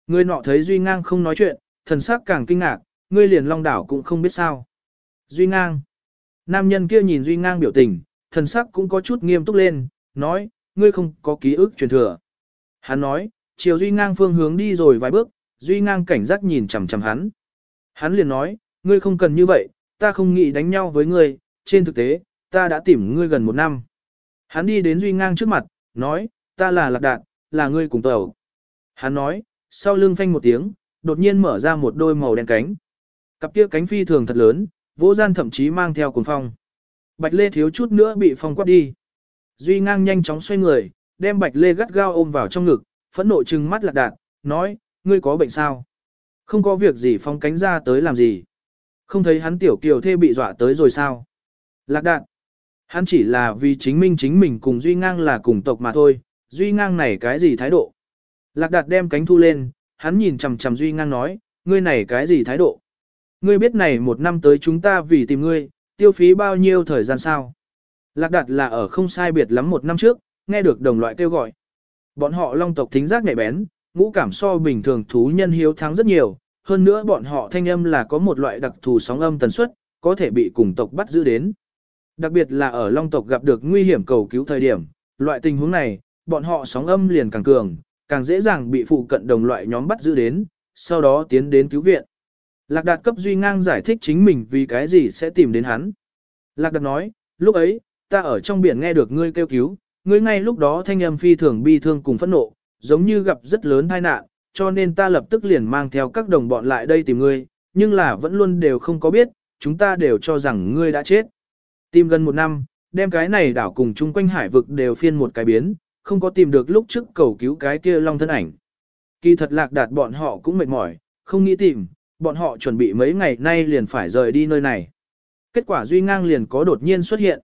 Người nọ thấy Duy ngang không nói chuyện, thần sắc càng kinh ngạc, ngươi liền long đảo cũng không biết sao. Duy ngang. Nam nhân kia nhìn Duy ngang biểu tình, thần sắc cũng có chút nghiêm túc lên, nói, ngươi không có ký ức truyền thừa. Hắn nói, chiều Duy Ngang phương hướng đi rồi vài bước, Duy Ngang cảnh giác nhìn chằm chằm hắn. Hắn liền nói, ngươi không cần như vậy, ta không nghĩ đánh nhau với ngươi, trên thực tế, ta đã tìm ngươi gần một năm. Hắn đi đến Duy Ngang trước mặt, nói, ta là lạc đạn, là ngươi cùng tàu. Hắn nói, sau lưng phanh một tiếng, đột nhiên mở ra một đôi màu đen cánh. Cặp kia cánh phi thường thật lớn, vỗ gian thậm chí mang theo cuồng phong. Bạch Lê thiếu chút nữa bị phong quát đi. Duy Ngang nhanh chóng xoay người, đem Bạch Lê gắt gao ôm vào trong ngực, phẫn nộ trừng mắt lạc đạn, nói, ngươi có bệnh sao? Không có việc gì phong cánh ra tới làm gì? Không thấy hắn tiểu kiều thê bị dọa tới rồi sao? Lạc đạn, hắn chỉ là vì chính minh chính mình cùng Duy Ngang là cùng tộc mà thôi, Duy Ngang này cái gì thái độ? Lạc đạt đem cánh thu lên, hắn nhìn chằm chằm Duy Ngang nói, ngươi này cái gì thái độ? Ngươi biết này một năm tới chúng ta vì tìm ngươi, tiêu phí bao nhiêu thời gian sao? Lạc đạt là ở không sai biệt lắm một năm trước, nghe được đồng loại kêu gọi. Bọn họ long tộc thính giác nhạy bén, ngũ cảm so bình thường thú nhân hiếu thắng rất nhiều, hơn nữa bọn họ thanh âm là có một loại đặc thù sóng âm tần suất, có thể bị cùng tộc bắt giữ đến. Đặc biệt là ở long tộc gặp được nguy hiểm cầu cứu thời điểm, loại tình huống này, bọn họ sóng âm liền càng cường, càng dễ dàng bị phụ cận đồng loại nhóm bắt giữ đến, sau đó tiến đến cứu viện. Lạc Đạt cấp Duy Ngang giải thích chính mình vì cái gì sẽ tìm đến hắn. Lạc Đạt nói, lúc ấy, ta ở trong biển nghe được ngươi kêu cứu, ngươi ngay lúc đó thanh âm phi thường bi thương cùng phẫn nộ, giống như gặp rất lớn tai nạn, cho nên ta lập tức liền mang theo các đồng bọn lại đây tìm ngươi, nhưng là vẫn luôn đều không có biết, chúng ta đều cho rằng ngươi đã chết. Tìm gần một năm, đem cái này đảo cùng chung quanh hải vực đều phiên một cái biến, không có tìm được lúc trước cầu cứu cái kia long thân ảnh. Kỳ thật lạc đạt bọn họ cũng mệt mỏi, không nghĩ tìm, bọn họ chuẩn bị mấy ngày nay liền phải rời đi nơi này. Kết quả Duy Ngang liền có đột nhiên xuất hiện.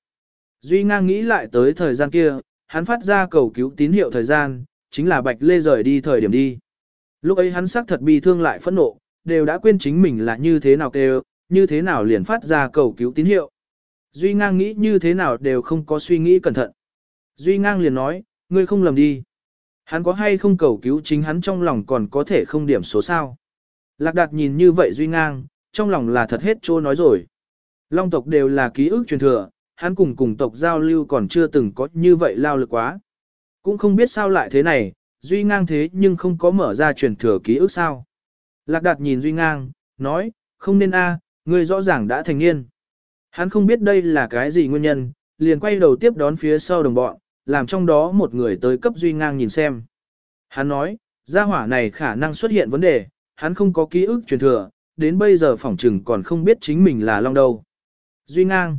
Duy Ngang nghĩ lại tới thời gian kia, hắn phát ra cầu cứu tín hiệu thời gian, chính là Bạch Lê rời đi thời điểm đi. Lúc ấy hắn xác thật bi thương lại phẫn nộ, đều đã quên chính mình là như thế nào kêu, như thế nào liền phát ra cầu cứu tín hiệu. Duy Ngang nghĩ như thế nào đều không có suy nghĩ cẩn thận. Duy Ngang liền nói, ngươi không lầm đi. Hắn có hay không cầu cứu chính hắn trong lòng còn có thể không điểm số sao. Lạc đạt nhìn như vậy Duy Ngang, trong lòng là thật hết trô nói rồi. Long tộc đều là ký ức truyền thừa, hắn cùng cùng tộc giao lưu còn chưa từng có như vậy lao lực quá. Cũng không biết sao lại thế này, Duy Ngang thế nhưng không có mở ra truyền thừa ký ức sao. Lạc Đạt nhìn Duy Ngang, nói, không nên a, ngươi rõ ràng đã thành niên. Hắn không biết đây là cái gì nguyên nhân, liền quay đầu tiếp đón phía sau đồng bọn, làm trong đó một người tới cấp Duy Ngang nhìn xem. Hắn nói, gia hỏa này khả năng xuất hiện vấn đề, hắn không có ký ức truyền thừa, đến bây giờ phỏng trừng còn không biết chính mình là Long đâu. Duy Ngang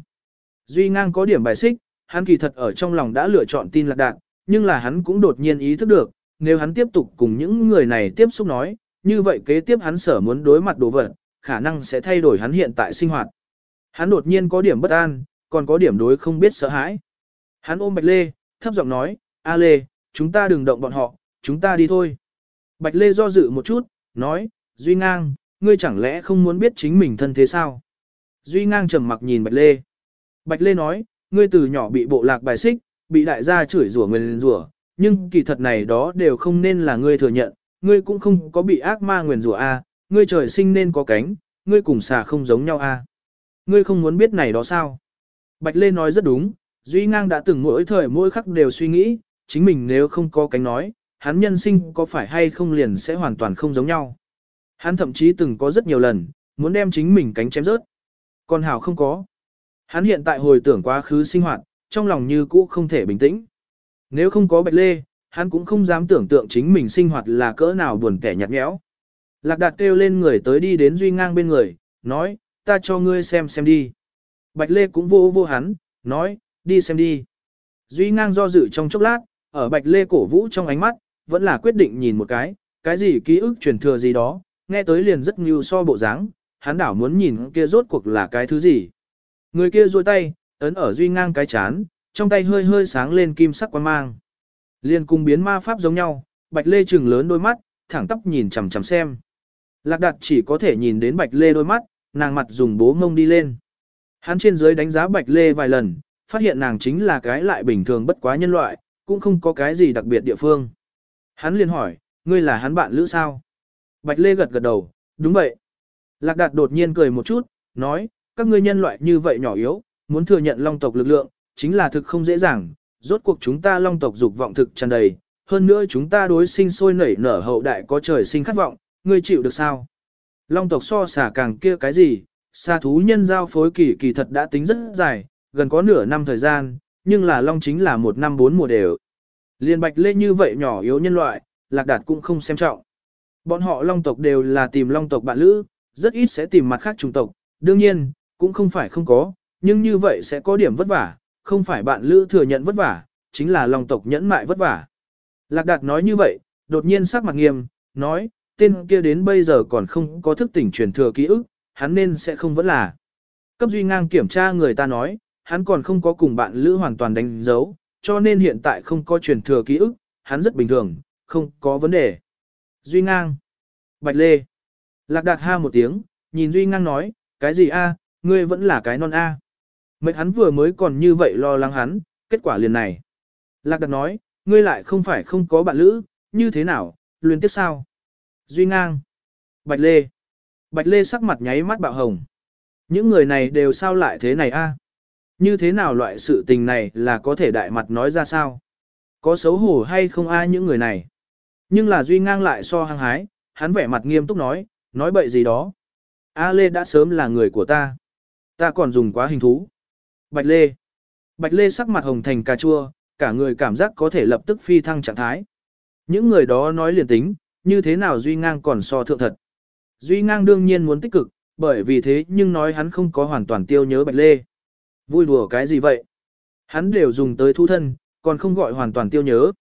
Duy ngang có điểm bài xích, hắn kỳ thật ở trong lòng đã lựa chọn tin lạc đạn, nhưng là hắn cũng đột nhiên ý thức được, nếu hắn tiếp tục cùng những người này tiếp xúc nói, như vậy kế tiếp hắn sở muốn đối mặt đồ vật, khả năng sẽ thay đổi hắn hiện tại sinh hoạt. Hắn đột nhiên có điểm bất an, còn có điểm đối không biết sợ hãi. Hắn ôm Bạch Lê, thấp giọng nói, A Lê, chúng ta đừng động bọn họ, chúng ta đi thôi. Bạch Lê do dự một chút, nói, Duy Ngang, ngươi chẳng lẽ không muốn biết chính mình thân thế sao? Duy Ngang trầm mặc nhìn Bạch Lê. Bạch Lê nói, ngươi từ nhỏ bị bộ lạc bài xích, bị đại gia chửi rủa người nguyền rủa, nhưng kỳ thật này đó đều không nên là ngươi thừa nhận, ngươi cũng không có bị ác ma nguyền rủa a, ngươi trời sinh nên có cánh, ngươi cùng xà không giống nhau a. Ngươi không muốn biết này đó sao? Bạch Lê nói rất đúng, Duy Ngang đã từng mỗi thời mỗi khắc đều suy nghĩ, chính mình nếu không có cánh nói, hắn nhân sinh có phải hay không liền sẽ hoàn toàn không giống nhau. Hắn thậm chí từng có rất nhiều lần, muốn đem chính mình cánh chém rớt. Còn Hảo không có. Hắn hiện tại hồi tưởng quá khứ sinh hoạt, trong lòng như cũ không thể bình tĩnh. Nếu không có Bạch Lê, hắn cũng không dám tưởng tượng chính mình sinh hoạt là cỡ nào buồn kẻ nhạt nhẽo. Lạc đạt kêu lên người tới đi đến Duy Ngang bên người, nói, ta cho ngươi xem xem đi. Bạch Lê cũng vô vô hắn, nói, đi xem đi. Duy Ngang do dự trong chốc lát, ở Bạch Lê cổ vũ trong ánh mắt, vẫn là quyết định nhìn một cái, cái gì ký ức truyền thừa gì đó, nghe tới liền rất như so bộ dáng, hắn đảo muốn nhìn kia rốt cuộc là cái thứ gì. Người kia duỗi tay, ấn ở duy ngang cái chán, trong tay hơi hơi sáng lên kim sắc quan mang. Liên cung biến ma pháp giống nhau, bạch lê trừng lớn đôi mắt, thẳng tóc nhìn chằm chằm xem. Lạc đạt chỉ có thể nhìn đến bạch lê đôi mắt, nàng mặt dùng bố ngông đi lên. Hắn trên dưới đánh giá bạch lê vài lần, phát hiện nàng chính là cái lại bình thường bất quá nhân loại, cũng không có cái gì đặc biệt địa phương. Hắn liền hỏi, ngươi là hắn bạn lữ sao? Bạch lê gật gật đầu, đúng vậy. Lạc đạt đột nhiên cười một chút, nói, các ngươi nhân loại như vậy nhỏ yếu, muốn thừa nhận long tộc lực lượng, chính là thực không dễ dàng, rốt cuộc chúng ta long tộc dục vọng thực tràn đầy, hơn nữa chúng ta đối sinh sôi nảy nở hậu đại có trời sinh khát vọng, ngươi chịu được sao? Long tộc so xả càng kia cái gì, xa thú nhân giao phối kỳ kỳ thật đã tính rất dài, gần có nửa năm thời gian, nhưng là long chính là một năm bốn mùa đều. Liên bạch lê như vậy nhỏ yếu nhân loại, lạc đạt cũng không xem trọng. Bọn họ long tộc đều là tìm long tộc bạn lữ, rất ít sẽ tìm mặt khác chủng tộc, đương nhiên, cũng không phải không có, nhưng như vậy sẽ có điểm vất vả, không phải bạn lữ thừa nhận vất vả, chính là long tộc nhẫn mại vất vả. Lạc đạt nói như vậy, đột nhiên sắc mặt nghiêm, nói, tên kia đến bây giờ còn không có thức tỉnh truyền thừa ký ức, hắn nên sẽ không vẫn là. Cấp duy ngang kiểm tra người ta nói, hắn còn không có cùng bạn lữ hoàn toàn đánh dấu, cho nên hiện tại không có truyền thừa ký ức, hắn rất bình thường, không có vấn đề. Duy ngang. Bạch Lê. Lạc đạt ha một tiếng, nhìn Duy ngang nói, cái gì a, ngươi vẫn là cái non a. Mệt hắn vừa mới còn như vậy lo lắng hắn, kết quả liền này. Lạc đạt nói, ngươi lại không phải không có bạn lữ, như thế nào, luyến tiếp sao? Duy ngang. Bạch Lê. Bạch Lê sắc mặt nháy mắt bạo hồng. Những người này đều sao lại thế này a? Như thế nào loại sự tình này là có thể đại mặt nói ra sao? Có xấu hổ hay không ai những người này? Nhưng là Duy ngang lại so hăng hái, hắn vẻ mặt nghiêm túc nói, nói bậy gì đó. A Lê đã sớm là người của ta. Ta còn dùng quá hình thú. Bạch Lê. Bạch Lê sắc mặt hồng thành cà chua, cả người cảm giác có thể lập tức phi thăng trạng thái. Những người đó nói liền tính, như thế nào Duy Ngang còn so thượng thật. Duy Ngang đương nhiên muốn tích cực, bởi vì thế nhưng nói hắn không có hoàn toàn tiêu nhớ Bạch Lê. Vui đùa cái gì vậy? Hắn đều dùng tới thu thân, còn không gọi hoàn toàn tiêu nhớ.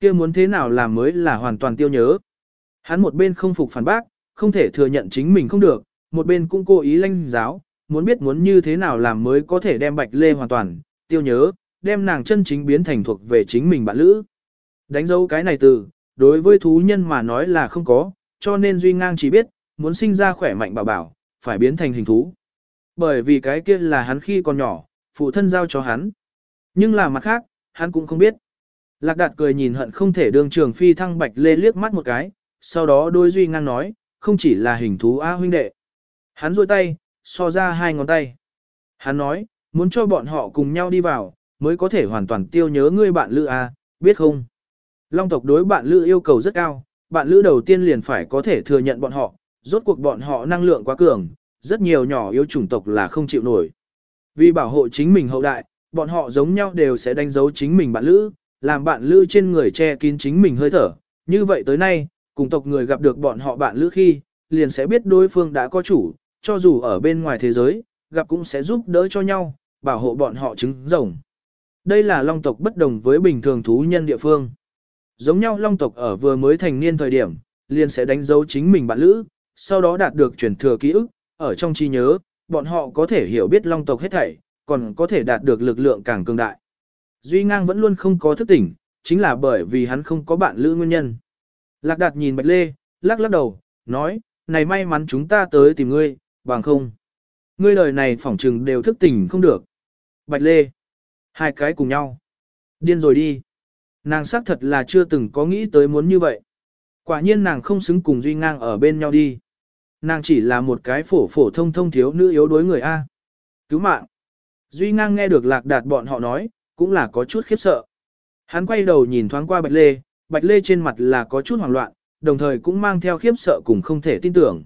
kia muốn thế nào làm mới là hoàn toàn tiêu nhớ. Hắn một bên không phục phản bác, không thể thừa nhận chính mình không được, một bên cũng cố ý lanh giáo, muốn biết muốn như thế nào làm mới có thể đem Bạch Lê hoàn toàn tiêu nhớ, đem nàng chân chính biến thành thuộc về chính mình bạn lữ. Đánh dấu cái này từ, đối với thú nhân mà nói là không có, cho nên Duy Ngang chỉ biết, muốn sinh ra khỏe mạnh bảo bảo, phải biến thành hình thú. Bởi vì cái kia là hắn khi còn nhỏ, phụ thân giao cho hắn. Nhưng là mặt khác, hắn cũng không biết. Lạc đạt cười nhìn hận không thể đường trường phi thăng bạch lê liếc mắt một cái, sau đó đôi Duy Ngang nói, không chỉ là hình thú A huynh đệ. Hắn rôi tay, so ra hai ngón tay. Hắn nói, muốn cho bọn họ cùng nhau đi vào, mới có thể hoàn toàn tiêu nhớ ngươi bạn lữ A, biết không? Long tộc đối bạn lữ yêu cầu rất cao, bạn lữ đầu tiên liền phải có thể thừa nhận bọn họ, rốt cuộc bọn họ năng lượng quá cường, rất nhiều nhỏ yếu chủng tộc là không chịu nổi. Vì bảo hộ chính mình hậu đại, bọn họ giống nhau đều sẽ đánh dấu chính mình bạn lữ, làm bạn lữ trên người che kín chính mình hơi thở. Như vậy tới nay, cùng tộc người gặp được bọn họ bạn lữ khi, liền sẽ biết đối phương đã có chủ, cho dù ở bên ngoài thế giới, gặp cũng sẽ giúp đỡ cho nhau, bảo hộ bọn họ trứng rồng. Đây là long tộc bất đồng với bình thường thú nhân địa phương. Giống nhau long tộc ở vừa mới thành niên thời điểm, liền sẽ đánh dấu chính mình bạn lữ, sau đó đạt được truyền thừa ký ức, ở trong trí nhớ, bọn họ có thể hiểu biết long tộc hết thảy, còn có thể đạt được lực lượng càng cường đại. Duy ngang vẫn luôn không có thức tỉnh, chính là bởi vì hắn không có bạn lữ nguyên nhân. Lạc đạt nhìn Bạch Lê, lắc lắc đầu, nói, này may mắn chúng ta tới tìm ngươi, bằng không. Ngươi lời này phỏng trừng đều thức tỉnh không được. Bạch Lê, hai cái cùng nhau. Điên rồi đi. Nàng xác thật là chưa từng có nghĩ tới muốn như vậy. Quả nhiên nàng không xứng cùng Duy Ngang ở bên nhau đi. Nàng chỉ là một cái phổ phổ thông thông thiếu nữ yếu đối người A. Cứu mạng. Duy Ngang nghe được lạc đạt bọn họ nói, cũng là có chút khiếp sợ. Hắn quay đầu nhìn thoáng qua Bạch Lê, Bạch Lê trên mặt là có chút hoảng loạn, đồng thời cũng mang theo khiếp sợ cùng không thể tin tưởng.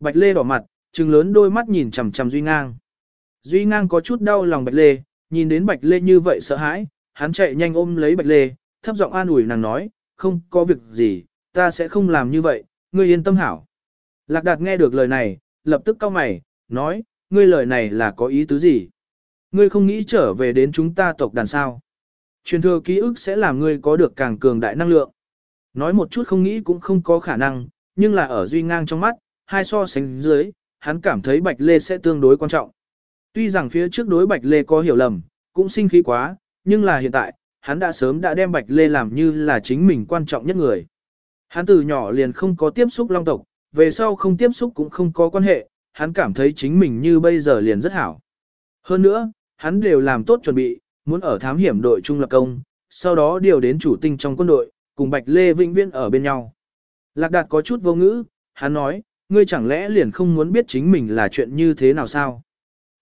Bạch Lê đỏ mặt, trừng lớn đôi mắt nhìn chằm chằm Duy Ngang. Duy Ngang có chút đau lòng Bạch Lê, nhìn đến Bạch Lê như vậy sợ hãi, hắn chạy nhanh ôm lấy Bạch Lê, thấp giọng an ủi nàng nói, không có việc gì, ta sẽ không làm như vậy, ngươi yên tâm hảo. Lạc Đạt nghe được lời này, lập tức cau mày, nói, ngươi lời này là có ý tứ gì? Ngươi không nghĩ trở về đến chúng ta tộc đàn sao? Truyền thừa ký ức sẽ làm ngươi có được càng cường đại năng lượng. Nói một chút không nghĩ cũng không có khả năng, nhưng là ở duy ngang trong mắt, hai so sánh dưới, hắn cảm thấy Bạch Lê sẽ tương đối quan trọng. Tuy rằng phía trước đối Bạch Lê có hiểu lầm, cũng sinh khí quá, nhưng là hiện tại, hắn đã sớm đã đem Bạch Lê làm như là chính mình quan trọng nhất người. Hắn từ nhỏ liền không có tiếp xúc long tộc, về sau không tiếp xúc cũng không có quan hệ, hắn cảm thấy chính mình như bây giờ liền rất hảo. Hơn nữa, hắn đều làm tốt chuẩn bị, muốn ở thám hiểm đội trung lập công, sau đó điều đến chủ tinh trong quân đội, cùng Bạch Lê Vĩnh Viễn ở bên nhau. Lạc Đạt có chút vô ngữ, hắn nói, ngươi chẳng lẽ liền không muốn biết chính mình là chuyện như thế nào sao?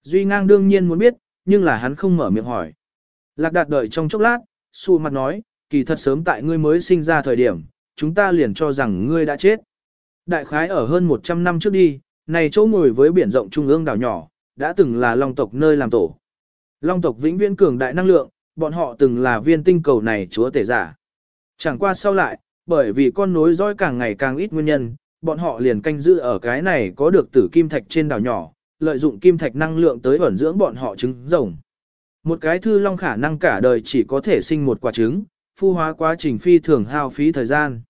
Duy ngang đương nhiên muốn biết, nhưng là hắn không mở miệng hỏi. Lạc Đạt đợi trong chốc lát, xù mặt nói, kỳ thật sớm tại ngươi mới sinh ra thời điểm, chúng ta liền cho rằng ngươi đã chết. Đại khái ở hơn 100 năm trước đi, này chỗ ngồi với biển rộng trung ương đảo nhỏ, đã từng là long tộc nơi làm tổ. Long tộc vĩnh viễn cường đại năng lượng, bọn họ từng là viên tinh cầu này chúa tể giả. Chẳng qua sau lại, bởi vì con nối dõi càng ngày càng ít nguyên nhân, bọn họ liền canh giữ ở cái này có được tử kim thạch trên đảo nhỏ, lợi dụng kim thạch năng lượng tới ẩn dưỡng bọn họ trứng rồng. Một cái thư long khả năng cả đời chỉ có thể sinh một quả trứng, phu hóa quá trình phi thường hao phí thời gian.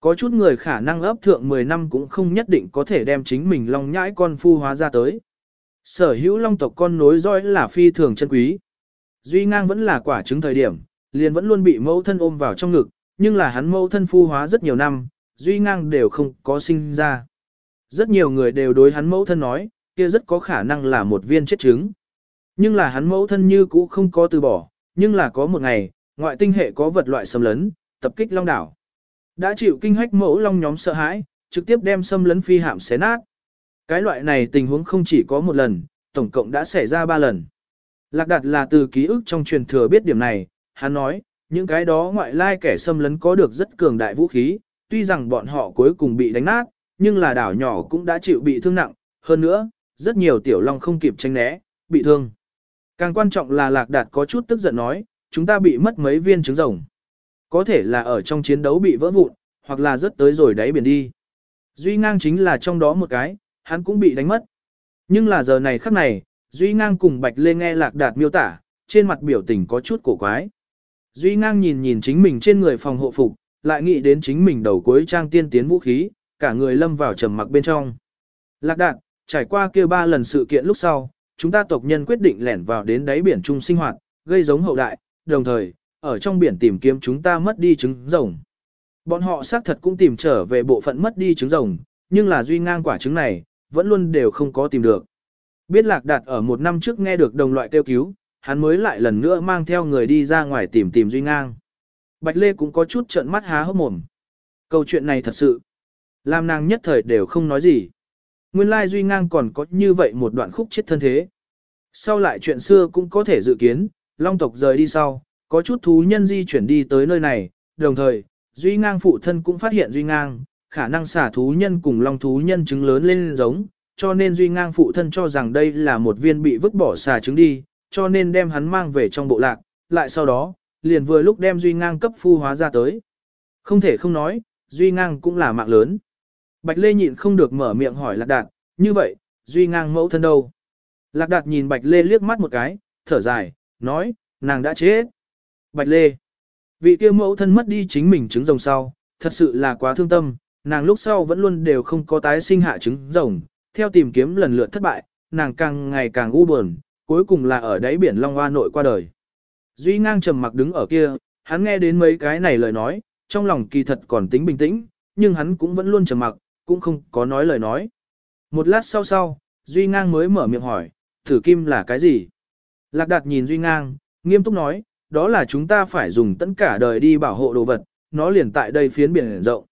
Có chút người khả năng ấp thượng 10 năm cũng không nhất định có thể đem chính mình long nhãi con phu hóa ra tới. Sở hữu long tộc con nối dõi là phi thường chân quý. Duy ngang vẫn là quả trứng thời điểm, liền vẫn luôn bị mẫu thân ôm vào trong ngực, nhưng là hắn mẫu thân phu hóa rất nhiều năm, Duy ngang đều không có sinh ra. Rất nhiều người đều đối hắn mẫu thân nói, kia rất có khả năng là một viên chết trứng. Nhưng là hắn mẫu thân như cũ không có từ bỏ, nhưng là có một ngày, ngoại tinh hệ có vật loại xâm lấn, tập kích long đảo. Đã chịu kinh hách mẫu long nhóm sợ hãi, trực tiếp đem xâm lấn phi hạm xé nát. Cái loại này tình huống không chỉ có một lần, tổng cộng đã xảy ra ba lần. Lạc đặt là từ ký ức trong truyền thừa biết điểm này, hắn nói, những cái đó ngoại lai kẻ xâm lấn có được rất cường đại vũ khí, tuy rằng bọn họ cuối cùng bị đánh nát, nhưng là đảo nhỏ cũng đã chịu bị thương nặng, hơn nữa, rất nhiều tiểu long không kịp tranh né, bị thương. Càng quan trọng là lạc đạt có chút tức giận nói, chúng ta bị mất mấy viên trứng rồng. Có thể là ở trong chiến đấu bị vỡ vụn, hoặc là rớt tới rồi đáy biển đi. Duy ngang chính là trong đó một cái, hắn cũng bị đánh mất. Nhưng là giờ này khắc này, Duy ngang cùng Bạch Lê nghe lạc đạt miêu tả, trên mặt biểu tình có chút cổ quái. Duy ngang nhìn nhìn chính mình trên người phòng hộ phục, lại nghĩ đến chính mình đầu cuối trang tiên tiến vũ khí, cả người lâm vào trầm mặc bên trong. Lạc đạt, trải qua kia ba lần sự kiện lúc sau, chúng ta tộc nhân quyết định lẻn vào đến đáy biển chung sinh hoạt, gây giống hậu đại, đồng thời, ở trong biển tìm kiếm chúng ta mất đi trứng rồng. Bọn họ xác thật cũng tìm trở về bộ phận mất đi trứng rồng, nhưng là duy ngang quả trứng này, vẫn luôn đều không có tìm được. Biết lạc đạt ở một năm trước nghe được đồng loại kêu cứu, hắn mới lại lần nữa mang theo người đi ra ngoài tìm tìm duy ngang. Bạch Lê cũng có chút trợn mắt há hốc mồm. Câu chuyện này thật sự, làm nàng nhất thời đều không nói gì. Nguyên lai duy ngang còn có như vậy một đoạn khúc chết thân thế. Sau lại chuyện xưa cũng có thể dự kiến, long tộc rời đi sau, có chút thú nhân di chuyển đi tới nơi này, đồng thời, duy ngang phụ thân cũng phát hiện duy ngang, khả năng xả thú nhân cùng long thú nhân trứng lớn lên giống, cho nên duy ngang phụ thân cho rằng đây là một viên bị vứt bỏ xả trứng đi, cho nên đem hắn mang về trong bộ lạc, lại sau đó, liền vừa lúc đem duy ngang cấp phu hóa ra tới. Không thể không nói, duy ngang cũng là mạng lớn. Bạch Lê nhịn không được mở miệng hỏi Lạc Đạt, như vậy, duy ngang mẫu thân đâu? Lạc Đạt nhìn Bạch Lê liếc mắt một cái, thở dài, nói, nàng đã chết. Bạch Lê, vị kia mẫu thân mất đi chính mình trứng rồng sau, thật sự là quá thương tâm, nàng lúc sau vẫn luôn đều không có tái sinh hạ trứng rồng, theo tìm kiếm lần lượt thất bại, nàng càng ngày càng u buồn, cuối cùng là ở đáy biển Long Hoa nội qua đời. Duy ngang trầm mặc đứng ở kia, hắn nghe đến mấy cái này lời nói, trong lòng kỳ thật còn tính bình tĩnh, nhưng hắn cũng vẫn luôn trầm mặc, cũng không có nói lời nói. Một lát sau sau, Duy ngang mới mở miệng hỏi, thử kim là cái gì? Lạc đạt nhìn Duy ngang, nghiêm túc nói, đó là chúng ta phải dùng tất cả đời đi bảo hộ đồ vật, nó liền tại đây phiến biển rộng.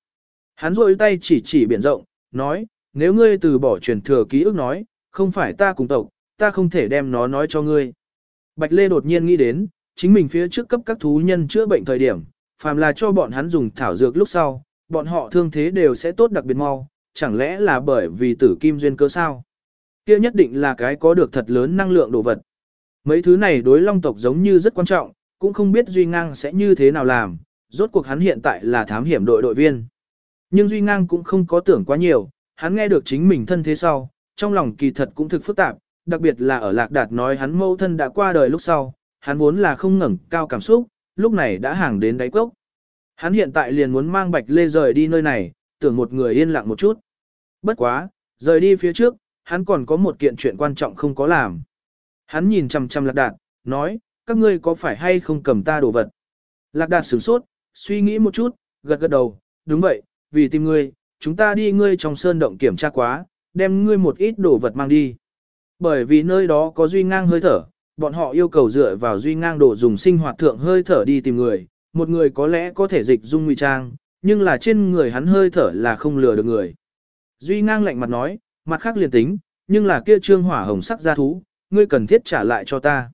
Hắn rôi tay chỉ chỉ biển rộng, nói, nếu ngươi từ bỏ truyền thừa ký ức nói, không phải ta cùng tộc, ta không thể đem nó nói cho ngươi. Bạch Lê đột nhiên nghĩ đến, chính mình phía trước cấp các thú nhân chữa bệnh thời điểm, phàm là cho bọn hắn dùng thảo dược lúc sau, bọn họ thương thế đều sẽ tốt đặc biệt mau, chẳng lẽ là bởi vì tử kim duyên cơ sao? Kia nhất định là cái có được thật lớn năng lượng đồ vật. Mấy thứ này đối long tộc giống như rất quan trọng, cũng không biết Duy Ngang sẽ như thế nào làm, rốt cuộc hắn hiện tại là thám hiểm đội đội viên. Nhưng Duy Ngang cũng không có tưởng quá nhiều, hắn nghe được chính mình thân thế sau, trong lòng kỳ thật cũng thực phức tạp, đặc biệt là ở Lạc Đạt nói hắn mâu thân đã qua đời lúc sau, hắn vốn là không ngẩng cao cảm xúc, lúc này đã hàng đến đáy cốc. Hắn hiện tại liền muốn mang Bạch Lê rời đi nơi này, tưởng một người yên lặng một chút. Bất quá, rời đi phía trước, hắn còn có một kiện chuyện quan trọng không có làm. Hắn nhìn chằm chằm Lạc Đạt, nói, các ngươi có phải hay không cầm ta đồ vật? Lạc Đạt sửng sốt, suy nghĩ một chút, gật gật đầu, đúng vậy, vì tìm ngươi, chúng ta đi ngươi trong sơn động kiểm tra quá, đem ngươi một ít đồ vật mang đi. Bởi vì nơi đó có duy ngang hơi thở, bọn họ yêu cầu dựa vào duy ngang đồ dùng sinh hoạt thượng hơi thở đi tìm người, một người có lẽ có thể dịch dung ngụy trang, nhưng là trên người hắn hơi thở là không lừa được người. Duy ngang lạnh mặt nói, mặt khác liền tính, nhưng là kia trương hỏa hồng sắc gia thú, ngươi cần thiết trả lại cho ta.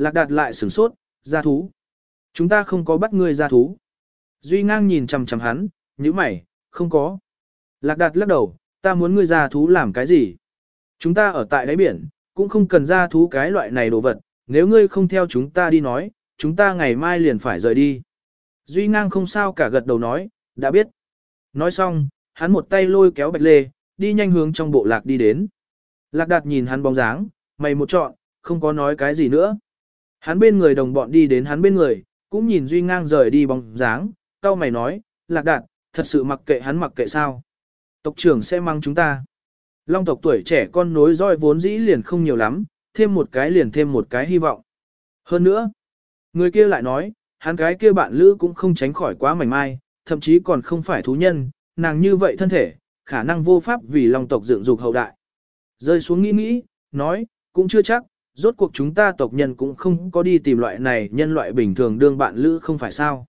Lạc đạt lại sửng sốt, ra thú. Chúng ta không có bắt ngươi ra thú. Duy ngang nhìn chằm chằm hắn, như mày, không có. Lạc đạt lắc đầu, ta muốn ngươi ra thú làm cái gì? Chúng ta ở tại đáy biển, cũng không cần ra thú cái loại này đồ vật, nếu ngươi không theo chúng ta đi nói, chúng ta ngày mai liền phải rời đi. Duy ngang không sao cả gật đầu nói, đã biết. Nói xong, hắn một tay lôi kéo bạch lê, đi nhanh hướng trong bộ lạc đi đến. Lạc đạt nhìn hắn bóng dáng, mày một trọn, không có nói cái gì nữa. Hắn bên người đồng bọn đi đến hắn bên người, cũng nhìn Duy ngang rời đi bóng dáng, cao mày nói, lạc đạt, thật sự mặc kệ hắn mặc kệ sao. Tộc trưởng sẽ mang chúng ta. Long tộc tuổi trẻ con nối roi vốn dĩ liền không nhiều lắm, thêm một cái liền thêm một cái hy vọng. Hơn nữa, người kia lại nói, hắn cái kia bạn lữ cũng không tránh khỏi quá mảnh mai, thậm chí còn không phải thú nhân, nàng như vậy thân thể, khả năng vô pháp vì long tộc dựng dục hậu đại. Rơi xuống nghĩ nghĩ, nói, cũng chưa chắc, rốt cuộc chúng ta tộc nhân cũng không có đi tìm loại này nhân loại bình thường đương bạn lữ không phải sao.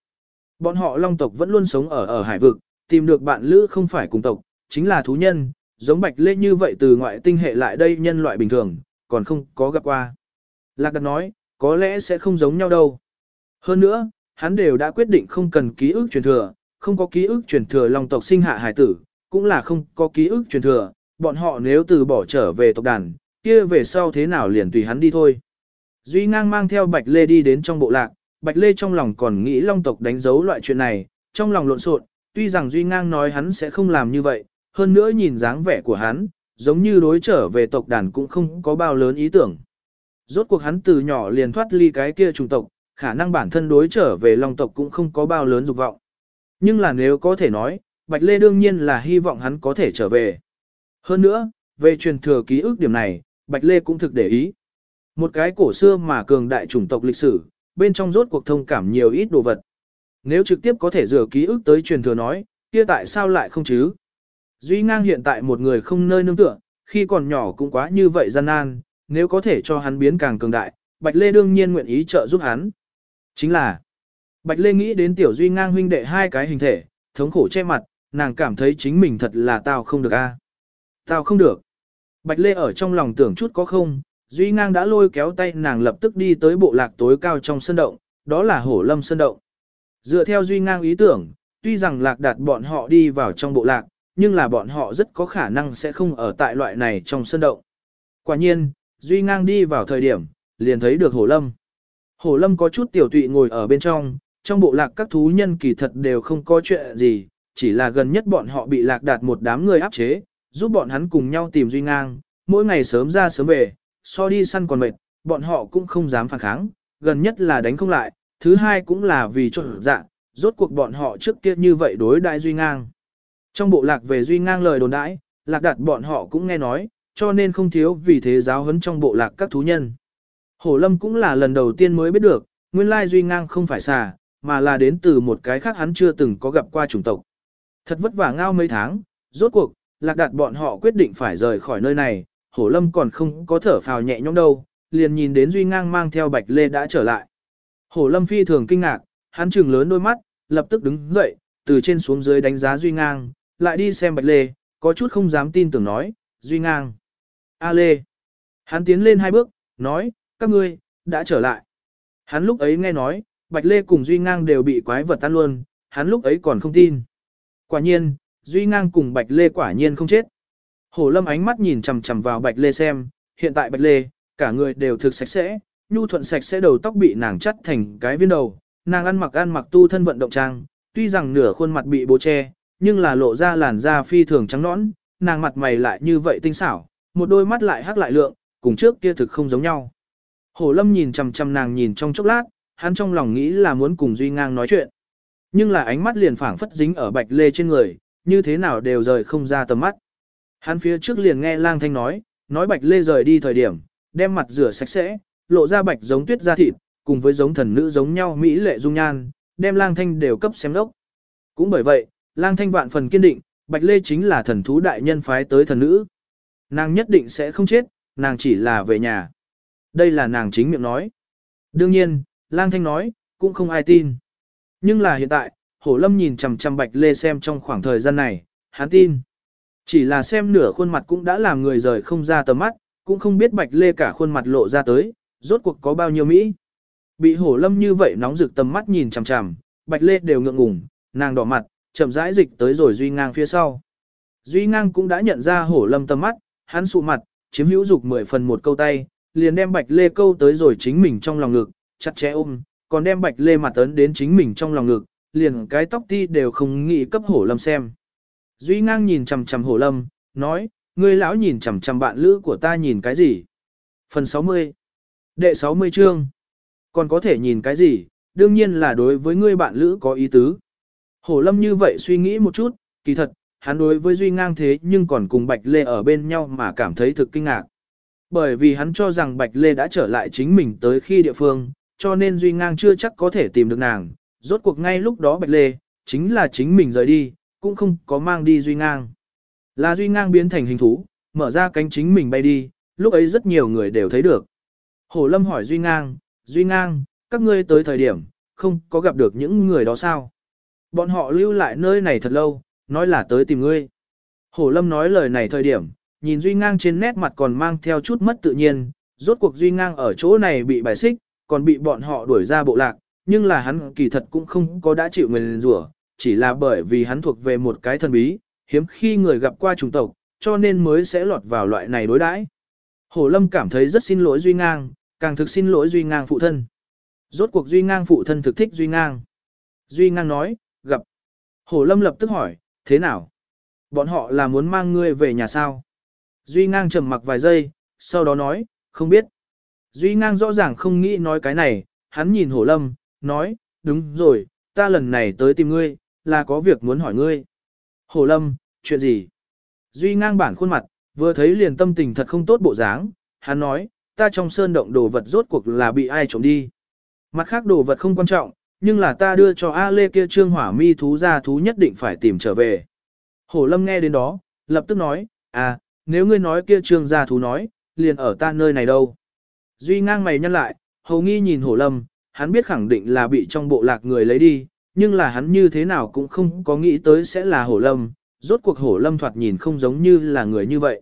Bọn họ long tộc vẫn luôn sống ở ở hải vực, tìm được bạn lữ không phải cùng tộc, chính là thú nhân, giống bạch lê như vậy từ ngoại tinh hệ lại đây nhân loại bình thường, còn không có gặp qua. Lạc đặt nói, có lẽ sẽ không giống nhau đâu. Hơn nữa, hắn đều đã quyết định không cần ký ức truyền thừa, không có ký ức truyền thừa long tộc sinh hạ hải tử, cũng là không có ký ức truyền thừa, bọn họ nếu từ bỏ trở về tộc đàn, kia về sau thế nào liền tùy hắn đi thôi. Duy ngang mang theo Bạch Lê đi đến trong bộ lạc, Bạch Lê trong lòng còn nghĩ long tộc đánh dấu loại chuyện này, trong lòng lộn xộn, tuy rằng Duy ngang nói hắn sẽ không làm như vậy, hơn nữa nhìn dáng vẻ của hắn, giống như đối trở về tộc đàn cũng không có bao lớn ý tưởng. Rốt cuộc hắn từ nhỏ liền thoát ly cái kia trùng tộc, khả năng bản thân đối trở về long tộc cũng không có bao lớn dục vọng. Nhưng là nếu có thể nói, Bạch Lê đương nhiên là hy vọng hắn có thể trở về. Hơn nữa, về truyền thừa ký ức điểm này, Bạch Lê cũng thực để ý. Một cái cổ xưa mà cường đại chủng tộc lịch sử, bên trong rốt cuộc thông cảm nhiều ít đồ vật. Nếu trực tiếp có thể dựa ký ức tới truyền thừa nói, kia tại sao lại không chứ? Duy ngang hiện tại một người không nơi nương tựa, khi còn nhỏ cũng quá như vậy gian nan, nếu có thể cho hắn biến càng cường đại, Bạch Lê đương nhiên nguyện ý trợ giúp hắn. Chính là, Bạch Lê nghĩ đến tiểu Duy ngang huynh đệ hai cái hình thể, thống khổ che mặt, nàng cảm thấy chính mình thật là tao không được a. Tao không được. Bạch Lê ở trong lòng tưởng chút có không, Duy Ngang đã lôi kéo tay nàng lập tức đi tới bộ lạc tối cao trong sân động, đó là hổ lâm sân động. Dựa theo Duy Ngang ý tưởng, tuy rằng lạc đạt bọn họ đi vào trong bộ lạc, nhưng là bọn họ rất có khả năng sẽ không ở tại loại này trong sân động. Quả nhiên, Duy Ngang đi vào thời điểm, liền thấy được hổ lâm. Hổ lâm có chút tiểu tụy ngồi ở bên trong, trong bộ lạc các thú nhân kỳ thật đều không có chuyện gì, chỉ là gần nhất bọn họ bị lạc đạt một đám người áp chế, giúp bọn hắn cùng nhau tìm Duy Ngang, mỗi ngày sớm ra sớm về, so đi săn còn mệt, bọn họ cũng không dám phản kháng, gần nhất là đánh không lại, thứ hai cũng là vì trộn dạ, rốt cuộc bọn họ trước kia như vậy đối đại Duy Ngang. Trong bộ lạc về Duy Ngang lời đồn đãi, lạc đặt bọn họ cũng nghe nói, cho nên không thiếu vì thế giáo huấn trong bộ lạc các thú nhân. Hổ Lâm cũng là lần đầu tiên mới biết được, nguyên lai Duy Ngang không phải xà, mà là đến từ một cái khác hắn chưa từng có gặp qua chủng tộc. Thật vất vả ngao mấy tháng, rốt cuộc, lạc đạt bọn họ quyết định phải rời khỏi nơi này, hổ lâm còn không có thở phào nhẹ nhõm đâu, liền nhìn đến Duy Ngang mang theo Bạch Lê đã trở lại. Hổ lâm phi thường kinh ngạc, hắn trừng lớn đôi mắt, lập tức đứng dậy, từ trên xuống dưới đánh giá Duy Ngang, lại đi xem Bạch Lê, có chút không dám tin tưởng nói, Duy Ngang. A Lê. Hắn tiến lên hai bước, nói, các ngươi, đã trở lại. Hắn lúc ấy nghe nói, Bạch Lê cùng Duy Ngang đều bị quái vật tan luôn, hắn lúc ấy còn không tin. Quả nhiên, Duy Ngang cùng Bạch Lê quả nhiên không chết. Hồ Lâm ánh mắt nhìn chằm chằm vào Bạch Lê xem, hiện tại Bạch Lê, cả người đều thực sạch sẽ, nhu thuận sạch sẽ đầu tóc bị nàng chắt thành cái viên đầu, nàng ăn mặc ăn mặc tu thân vận động trang, tuy rằng nửa khuôn mặt bị bố che, nhưng là lộ ra làn da phi thường trắng nõn, nàng mặt mày lại như vậy tinh xảo, một đôi mắt lại hắc lại lượng, cùng trước kia thực không giống nhau. Hồ Lâm nhìn chằm chằm nàng nhìn trong chốc lát, hắn trong lòng nghĩ là muốn cùng Duy Ngang nói chuyện. Nhưng là ánh mắt liền phảng phất dính ở Bạch Lê trên người, như thế nào đều rời không ra tầm mắt. Hắn phía trước liền nghe lang thanh nói, nói bạch lê rời đi thời điểm, đem mặt rửa sạch sẽ, lộ ra bạch giống tuyết da thịt, cùng với giống thần nữ giống nhau mỹ lệ dung nhan, đem lang thanh đều cấp xem đốc. Cũng bởi vậy, lang thanh vạn phần kiên định, bạch lê chính là thần thú đại nhân phái tới thần nữ. Nàng nhất định sẽ không chết, nàng chỉ là về nhà. Đây là nàng chính miệng nói. Đương nhiên, lang thanh nói, cũng không ai tin. Nhưng là hiện tại, hổ lâm nhìn chằm chằm bạch lê xem trong khoảng thời gian này, hắn tin. Chỉ là xem nửa khuôn mặt cũng đã làm người rời không ra tầm mắt, cũng không biết bạch lê cả khuôn mặt lộ ra tới, rốt cuộc có bao nhiêu Mỹ. Bị hổ lâm như vậy nóng rực tầm mắt nhìn chằm chằm, bạch lê đều ngượng ngùng, nàng đỏ mặt, chậm rãi dịch tới rồi Duy Ngang phía sau. Duy Ngang cũng đã nhận ra hổ lâm tầm mắt, hắn sụ mặt, chiếm hữu dục mười phần một câu tay, liền đem bạch lê câu tới rồi chính mình trong lòng ngực, chặt chẽ ôm, còn đem bạch lê mặt ấn đến chính mình trong lòng ngực, liền cái tóc ti đều không nghĩ cấp hổ lâm xem. Duy ngang nhìn chằm chằm hổ lâm, nói, ngươi lão nhìn chằm chằm bạn lữ của ta nhìn cái gì? Phần 60 Đệ 60 chương Còn có thể nhìn cái gì? Đương nhiên là đối với ngươi bạn lữ có ý tứ. Hổ lâm như vậy suy nghĩ một chút, kỳ thật, hắn đối với Duy Ngang thế nhưng còn cùng Bạch Lê ở bên nhau mà cảm thấy thực kinh ngạc. Bởi vì hắn cho rằng Bạch Lê đã trở lại chính mình tới khi địa phương, cho nên Duy Ngang chưa chắc có thể tìm được nàng. Rốt cuộc ngay lúc đó Bạch Lê, chính là chính mình rời đi, cũng không có mang đi Duy Ngang. Là Duy Ngang biến thành hình thú, mở ra cánh chính mình bay đi, lúc ấy rất nhiều người đều thấy được. Hổ Lâm hỏi Duy Ngang, Duy Ngang, các ngươi tới thời điểm, không có gặp được những người đó sao? Bọn họ lưu lại nơi này thật lâu, nói là tới tìm ngươi. Hổ Lâm nói lời này thời điểm, nhìn Duy Ngang trên nét mặt còn mang theo chút mất tự nhiên, rốt cuộc Duy Ngang ở chỗ này bị bài xích, còn bị bọn họ đuổi ra bộ lạc, nhưng là hắn kỳ thật cũng không có đã chịu người rủa, chỉ là bởi vì hắn thuộc về một cái thần bí, hiếm khi người gặp qua chủng tộc, cho nên mới sẽ lọt vào loại này đối đãi. Hổ Lâm cảm thấy rất xin lỗi Duy Ngang, càng thực xin lỗi Duy Ngang phụ thân. Rốt cuộc Duy Ngang phụ thân thực thích Duy Ngang. Duy Ngang nói, gặp. Hổ Lâm lập tức hỏi, thế nào? Bọn họ là muốn mang ngươi về nhà sao? Duy Ngang trầm mặc vài giây, sau đó nói, không biết. Duy Ngang rõ ràng không nghĩ nói cái này, hắn nhìn Hổ Lâm, nói, đúng rồi, ta lần này tới tìm ngươi, là có việc muốn hỏi ngươi. hồ Lâm, chuyện gì? Duy Ngang bản khuôn mặt, vừa thấy liền tâm tình thật không tốt bộ dáng, hắn nói, ta trong sơn động đồ vật rốt cuộc là bị ai trộm đi. Mặt khác đồ vật không quan trọng, nhưng là ta đưa cho A Lê kia trương hỏa mi thú ra thú nhất định phải tìm trở về. hồ lâm nghe đến đó, lập tức nói, à, nếu ngươi nói kia trương gia thú nói, liền ở ta nơi này đâu. Duy ngang mày nhăn lại, hầu nghi nhìn hồ lâm, hắn biết khẳng định là bị trong bộ lạc người lấy đi, nhưng là hắn như thế nào cũng không có nghĩ tới sẽ là hổ lâm, rốt cuộc hổ lâm thoạt nhìn không giống như là người như vậy.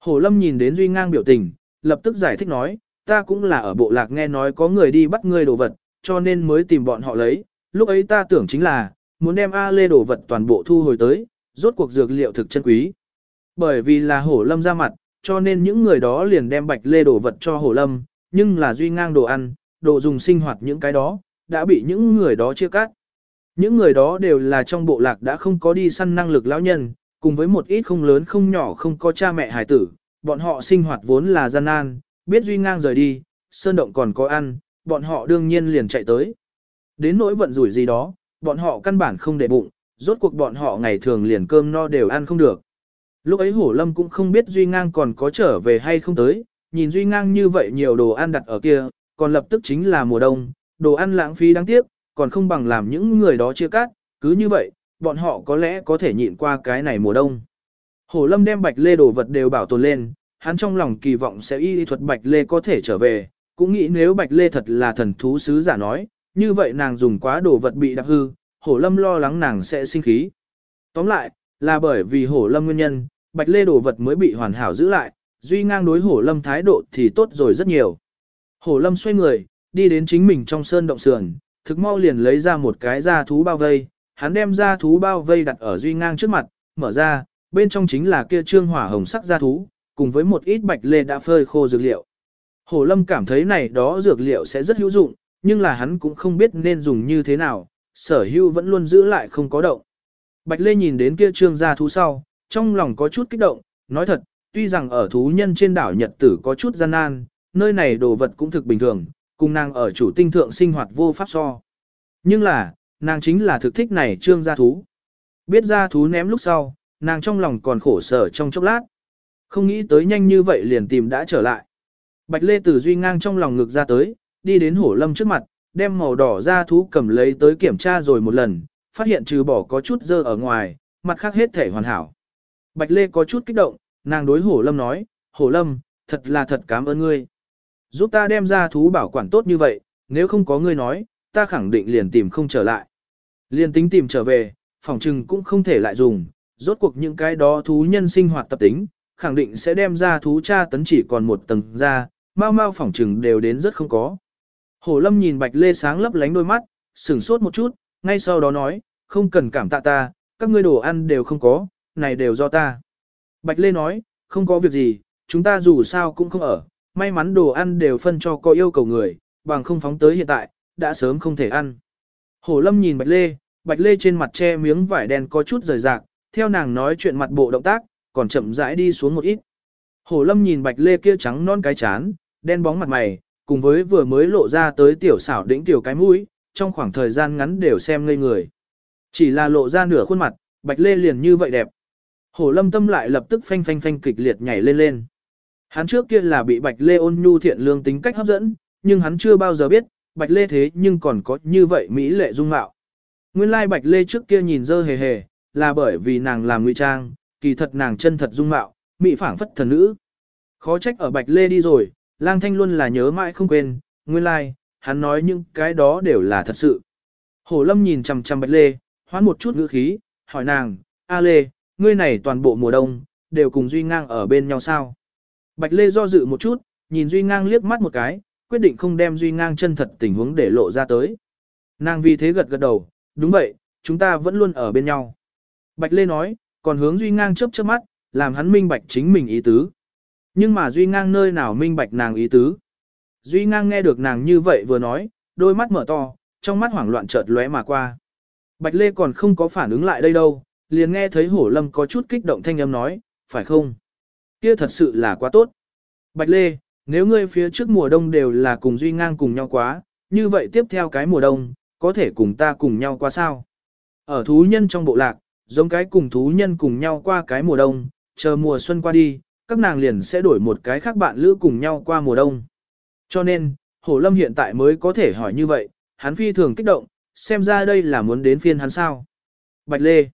Hổ lâm nhìn đến Duy ngang biểu tình, lập tức giải thích nói, ta cũng là ở bộ lạc nghe nói có người đi bắt ngươi đồ vật, cho nên mới tìm bọn họ lấy, lúc ấy ta tưởng chính là, muốn đem A Lê đồ vật toàn bộ thu hồi tới, rốt cuộc dược liệu thực chân quý. Bởi vì là hổ lâm ra mặt, cho nên những người đó liền đem bạch lê đồ vật cho hổ lâm, nhưng là duy ngang đồ ăn, đồ dùng sinh hoạt những cái đó, đã bị những người đó chia cắt. Những người đó đều là trong bộ lạc đã không có đi săn năng lực lão nhân, cùng với một ít không lớn không nhỏ không có cha mẹ hài tử, bọn họ sinh hoạt vốn là gian nan, biết duy ngang rời đi, sơn động còn có ăn, bọn họ đương nhiên liền chạy tới. Đến nỗi vận rủi gì đó, bọn họ căn bản không để bụng, rốt cuộc bọn họ ngày thường liền cơm no đều ăn không được. Lúc ấy hổ lâm cũng không biết Duy Ngang còn có trở về hay không tới, nhìn Duy Ngang như vậy nhiều đồ ăn đặt ở kia, còn lập tức chính là mùa đông, đồ ăn lãng phí đáng tiếc, còn không bằng làm những người đó chia cắt, cứ như vậy, bọn họ có lẽ có thể nhịn qua cái này mùa đông. Hổ lâm đem bạch lê đồ vật đều bảo tồn lên, hắn trong lòng kỳ vọng sẽ y thuật bạch lê có thể trở về, cũng nghĩ nếu bạch lê thật là thần thú sứ giả nói, như vậy nàng dùng quá đồ vật bị đạp hư, hổ lâm lo lắng nàng sẽ sinh khí. Tóm lại, là bởi vì hổ lâm nguyên nhân, bạch lê đồ vật mới bị hoàn hảo giữ lại, duy ngang đối hổ lâm thái độ thì tốt rồi rất nhiều. Hổ lâm xoay người, đi đến chính mình trong sơn động sườn, thực mau liền lấy ra một cái da thú bao vây, hắn đem da thú bao vây đặt ở duy ngang trước mặt, mở ra, bên trong chính là kia trương hỏa hồng sắc da thú, cùng với một ít bạch lê đã phơi khô dược liệu. Hổ lâm cảm thấy này đó dược liệu sẽ rất hữu dụng, nhưng là hắn cũng không biết nên dùng như thế nào, sở hữu vẫn luôn giữ lại không có động. Bạch Lê nhìn đến kia trương da thú sau, trong lòng có chút kích động, nói thật, tuy rằng ở thú nhân trên đảo Nhật Tử có chút gian nan, nơi này đồ vật cũng thực bình thường, cùng nàng ở chủ tinh thượng sinh hoạt vô pháp so. Nhưng là, nàng chính là thực thích này trương gia thú. Biết gia thú ném lúc sau, nàng trong lòng còn khổ sở trong chốc lát. Không nghĩ tới nhanh như vậy liền tìm đã trở lại. Bạch Lê Tử Duy ngang trong lòng ngực ra tới, đi đến hổ lâm trước mặt, đem màu đỏ ra thú cầm lấy tới kiểm tra rồi một lần, phát hiện trừ bỏ có chút dơ ở ngoài, mặt khác hết thể hoàn hảo. Bạch Lê có chút kích động, nàng đối hổ lâm nói, hổ lâm, thật là thật cảm ơn ngươi. Giúp ta đem ra thú bảo quản tốt như vậy, nếu không có ngươi nói, ta khẳng định liền tìm không trở lại. Liền tính tìm trở về, phòng trừng cũng không thể lại dùng, rốt cuộc những cái đó thú nhân sinh hoạt tập tính, khẳng định sẽ đem ra thú tra tấn chỉ còn một tầng ra, mau mau phòng trừng đều đến rất không có. hồ lâm nhìn bạch lê sáng lấp lánh đôi mắt, sửng sốt một chút, ngay sau đó nói, không cần cảm tạ ta, các ngươi đồ ăn đều không có, này đều do ta. Bạch lê nói, không có việc gì, chúng ta dù sao cũng không ở, may mắn đồ ăn đều phân cho có yêu cầu người, bằng không phóng tới hiện tại, đã sớm không thể ăn. Hổ lâm nhìn bạch lê, bạch lê trên mặt che miếng vải đen có chút rời rạc, theo nàng nói chuyện mặt bộ động tác, còn chậm rãi đi xuống một ít. Hổ lâm nhìn bạch lê kia trắng non cái chán, đen bóng mặt mày, cùng với vừa mới lộ ra tới tiểu xảo đỉnh tiểu cái mũi, trong khoảng thời gian ngắn đều xem ngây người. Chỉ là lộ ra nửa khuôn mặt, Bạch Lê liền như vậy đẹp. Hổ lâm tâm lại lập tức phanh phanh phanh kịch liệt nhảy lên lên. Hắn trước kia là bị Bạch Lê ôn nhu thiện lương tính cách hấp dẫn, nhưng hắn chưa bao giờ biết, Bạch Lê thế nhưng còn có như vậy mỹ lệ dung mạo. Nguyên lai Bạch Lê trước kia nhìn dơ hề hề, là bởi vì nàng làm ngụy trang, kỳ thật nàng chân thật dung mạo, mỹ phảng phất thần nữ. Khó trách ở Bạch Lê đi rồi, Lang Thanh luôn là nhớ mãi không quên, nguyên lai, hắn nói những cái đó đều là thật sự. Hổ Lâm nhìn chằm chằm Bạch Lê, hoán một chút ngữ khí, hỏi nàng, A Lê, ngươi này toàn bộ mùa đông, đều cùng Duy Ngang ở bên nhau sao? Bạch Lê do dự một chút, nhìn Duy Ngang liếc mắt một cái, quyết định không đem Duy Ngang chân thật tình huống để lộ ra tới. Nàng vì thế gật gật đầu, đúng vậy, chúng ta vẫn luôn ở bên nhau. Bạch Lê nói, còn hướng Duy Ngang chớp chớp mắt, làm hắn minh bạch chính mình ý tứ. Nhưng mà Duy Ngang nơi nào minh bạch nàng ý tứ. Duy Ngang nghe được nàng như vậy vừa nói, đôi mắt mở to, trong mắt hoảng loạn chợt lóe mà qua. Bạch Lê còn không có phản ứng lại đây đâu, liền nghe thấy Hổ Lâm có chút kích động thanh âm nói, phải không? Kia thật sự là quá tốt. Bạch Lê, nếu ngươi phía trước mùa đông đều là cùng Duy Ngang cùng nhau quá, như vậy tiếp theo cái mùa đông, có thể cùng ta cùng nhau qua sao? Ở thú nhân trong bộ lạc, giống cái cùng thú nhân cùng nhau qua cái mùa đông, chờ mùa xuân qua đi, các nàng liền sẽ đổi một cái khác bạn lữ cùng nhau qua mùa đông. Cho nên, Hổ Lâm hiện tại mới có thể hỏi như vậy, hắn phi thường kích động, xem ra đây là muốn đến phiên hắn sao. Bạch Lê.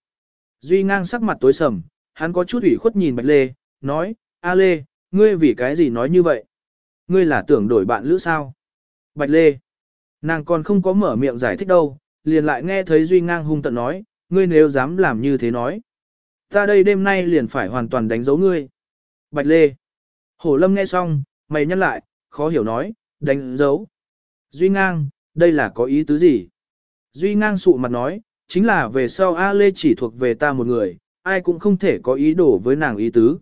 Duy ngang sắc mặt tối sầm, hắn có chút ủy khuất nhìn Bạch Lê, nói, A Lê, ngươi vì cái gì nói như vậy? Ngươi là tưởng đổi bạn lữ sao? Bạch Lê. Nàng còn không có mở miệng giải thích đâu, liền lại nghe thấy Duy ngang hung tận nói, ngươi nếu dám làm như thế nói. Ta đây đêm nay liền phải hoàn toàn đánh dấu ngươi. Bạch Lê. Hổ Lâm nghe xong, mày nhắc lại, khó hiểu nói, đánh dấu. Duy ngang, đây là có ý tứ gì? Duy ngang sụ mặt nói, chính là về sau A Lê chỉ thuộc về ta một người, ai cũng không thể có ý đồ với nàng ý tứ.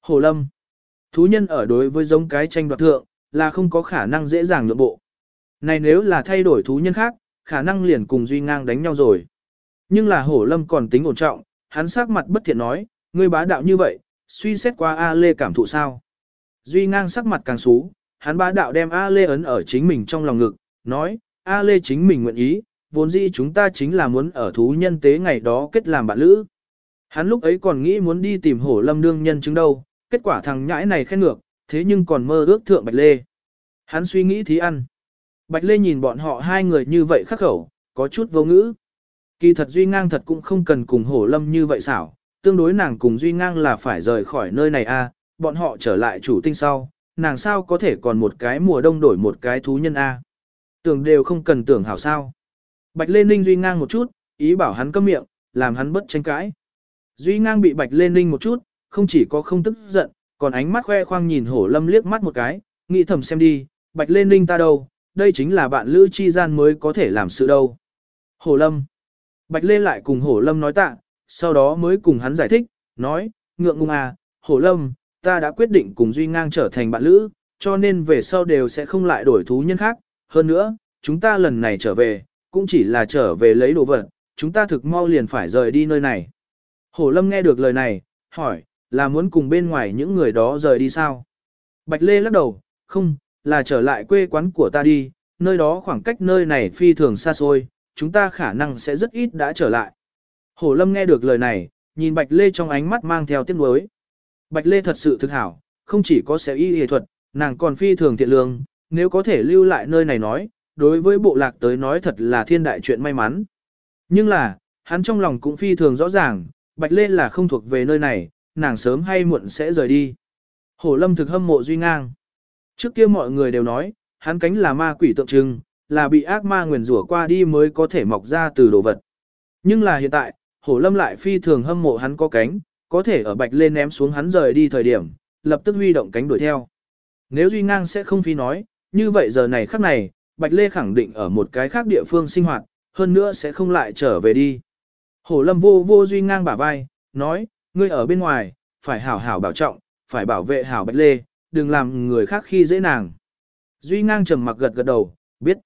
Hồ Lâm. Thú nhân ở đối với giống cái tranh đoạt thượng, là không có khả năng dễ dàng nhượng bộ. Này nếu là thay đổi thú nhân khác, khả năng liền cùng Duy ngang đánh nhau rồi. Nhưng là Hổ Lâm còn tính ổn trọng, hắn sắc mặt bất thiện nói, ngươi bá đạo như vậy, suy xét qua A Lê cảm thụ sao. Duy ngang sắc mặt càng xú, hắn bá đạo đem A Lê ấn ở chính mình trong lòng ngực, nói, A Lê chính mình nguyện ý, vốn dĩ chúng ta chính là muốn ở thú nhân tế ngày đó kết làm bạn lữ. Hắn lúc ấy còn nghĩ muốn đi tìm hổ lâm đương nhân chứng đâu, kết quả thằng nhãi này khen ngược, thế nhưng còn mơ ước thượng Bạch Lê. Hắn suy nghĩ thí ăn. Bạch Lê nhìn bọn họ hai người như vậy khắc khẩu, có chút vô ngữ. Kỳ thật Duy Ngang thật cũng không cần cùng hổ lâm như vậy xảo, tương đối nàng cùng Duy Ngang là phải rời khỏi nơi này a, bọn họ trở lại chủ tinh sau, nàng sao có thể còn một cái mùa đông đổi một cái thú nhân a. Tưởng đều không cần tưởng hảo sao. Bạch Lê Ninh Duy ngang một chút, ý bảo hắn câm miệng, làm hắn bất tranh cãi. Duy ngang bị Bạch Lê Ninh một chút, không chỉ có không tức giận, còn ánh mắt khoe khoang nhìn hổ lâm liếc mắt một cái, nghĩ thầm xem đi, Bạch Lên Ninh ta đâu, đây chính là bạn lữ chi gian mới có thể làm sự đâu. Hổ lâm. Bạch Lê lại cùng hổ lâm nói tạ, sau đó mới cùng hắn giải thích, nói, ngượng ngùng à, hổ lâm, ta đã quyết định cùng Duy ngang trở thành bạn lữ, cho nên về sau đều sẽ không lại đổi thú nhân khác, hơn nữa, chúng ta lần này trở về, cũng chỉ là trở về lấy đồ vật, chúng ta thực mau liền phải rời đi nơi này. Hổ Lâm nghe được lời này, hỏi, là muốn cùng bên ngoài những người đó rời đi sao? Bạch Lê lắc đầu, không, là trở lại quê quán của ta đi, nơi đó khoảng cách nơi này phi thường xa xôi, chúng ta khả năng sẽ rất ít đã trở lại. Hổ Lâm nghe được lời này, nhìn Bạch Lê trong ánh mắt mang theo tiếc nuối. Bạch Lê thật sự thực hảo, không chỉ có sẽ y y thuật, nàng còn phi thường thiện lương, nếu có thể lưu lại nơi này nói, đối với bộ lạc tới nói thật là thiên đại chuyện may mắn. Nhưng là, hắn trong lòng cũng phi thường rõ ràng, Bạch Lê là không thuộc về nơi này, nàng sớm hay muộn sẽ rời đi. Hổ lâm thực hâm mộ Duy Ngang. Trước kia mọi người đều nói, hắn cánh là ma quỷ tượng trưng, là bị ác ma nguyền rủa qua đi mới có thể mọc ra từ đồ vật. Nhưng là hiện tại, hổ lâm lại phi thường hâm mộ hắn có cánh, có thể ở Bạch Lê ném xuống hắn rời đi thời điểm, lập tức huy động cánh đuổi theo. Nếu Duy Ngang sẽ không phi nói, như vậy giờ này khắc này, Bạch Lê khẳng định ở một cái khác địa phương sinh hoạt, hơn nữa sẽ không lại trở về đi. Hổ lâm vô vô duy ngang bả vai, nói, ngươi ở bên ngoài, phải hảo hảo bảo trọng, phải bảo vệ hảo Bạch Lê, đừng làm người khác khi dễ nàng. Duy ngang trầm mặc gật gật đầu, biết.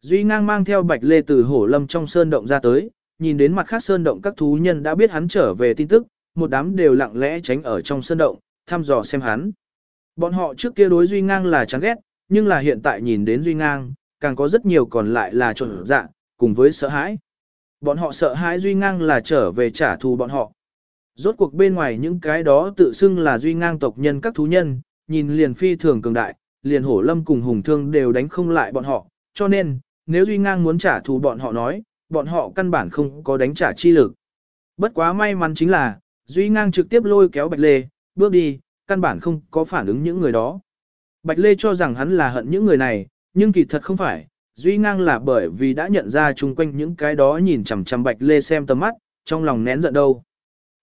Duy ngang mang theo Bạch Lê từ hổ lâm trong sơn động ra tới, nhìn đến mặt khác sơn động các thú nhân đã biết hắn trở về tin tức, một đám đều lặng lẽ tránh ở trong sơn động, thăm dò xem hắn. Bọn họ trước kia đối Duy ngang là chán ghét, nhưng là hiện tại nhìn đến Duy ngang, càng có rất nhiều còn lại là trộn dạ, cùng với sợ hãi. Bọn họ sợ hãi Duy Ngang là trở về trả thù bọn họ. Rốt cuộc bên ngoài những cái đó tự xưng là Duy Ngang tộc nhân các thú nhân, nhìn liền phi thường cường đại, liền hổ lâm cùng hùng thương đều đánh không lại bọn họ, cho nên, nếu Duy Ngang muốn trả thù bọn họ nói, bọn họ căn bản không có đánh trả chi lực. Bất quá may mắn chính là, Duy Ngang trực tiếp lôi kéo Bạch Lê, bước đi, căn bản không có phản ứng những người đó. Bạch Lê cho rằng hắn là hận những người này, nhưng kỳ thật không phải, Duy Ngang là bởi vì đã nhận ra chung quanh những cái đó nhìn chằm chằm Bạch Lê xem tầm mắt, trong lòng nén giận đâu.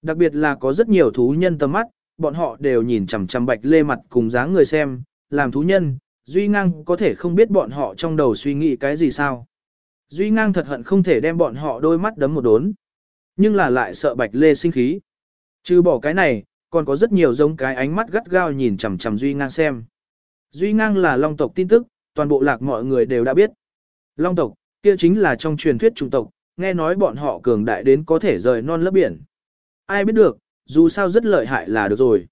Đặc biệt là có rất nhiều thú nhân tầm mắt, bọn họ đều nhìn chằm chằm Bạch Lê mặt cùng dáng người xem, làm thú nhân, Duy Ngang có thể không biết bọn họ trong đầu suy nghĩ cái gì sao. Duy Ngang thật hận không thể đem bọn họ đôi mắt đấm một đốn, nhưng là lại sợ Bạch Lê sinh khí. Trừ bỏ cái này, còn có rất nhiều giống cái ánh mắt gắt gao nhìn chằm chằm Duy Ngang xem. Duy Ngang là Long tộc tin tức, toàn bộ lạc mọi người đều đã biết. Long tộc, kia chính là trong truyền thuyết trung tộc, nghe nói bọn họ cường đại đến có thể rời non lấp biển. Ai biết được, dù sao rất lợi hại là được rồi.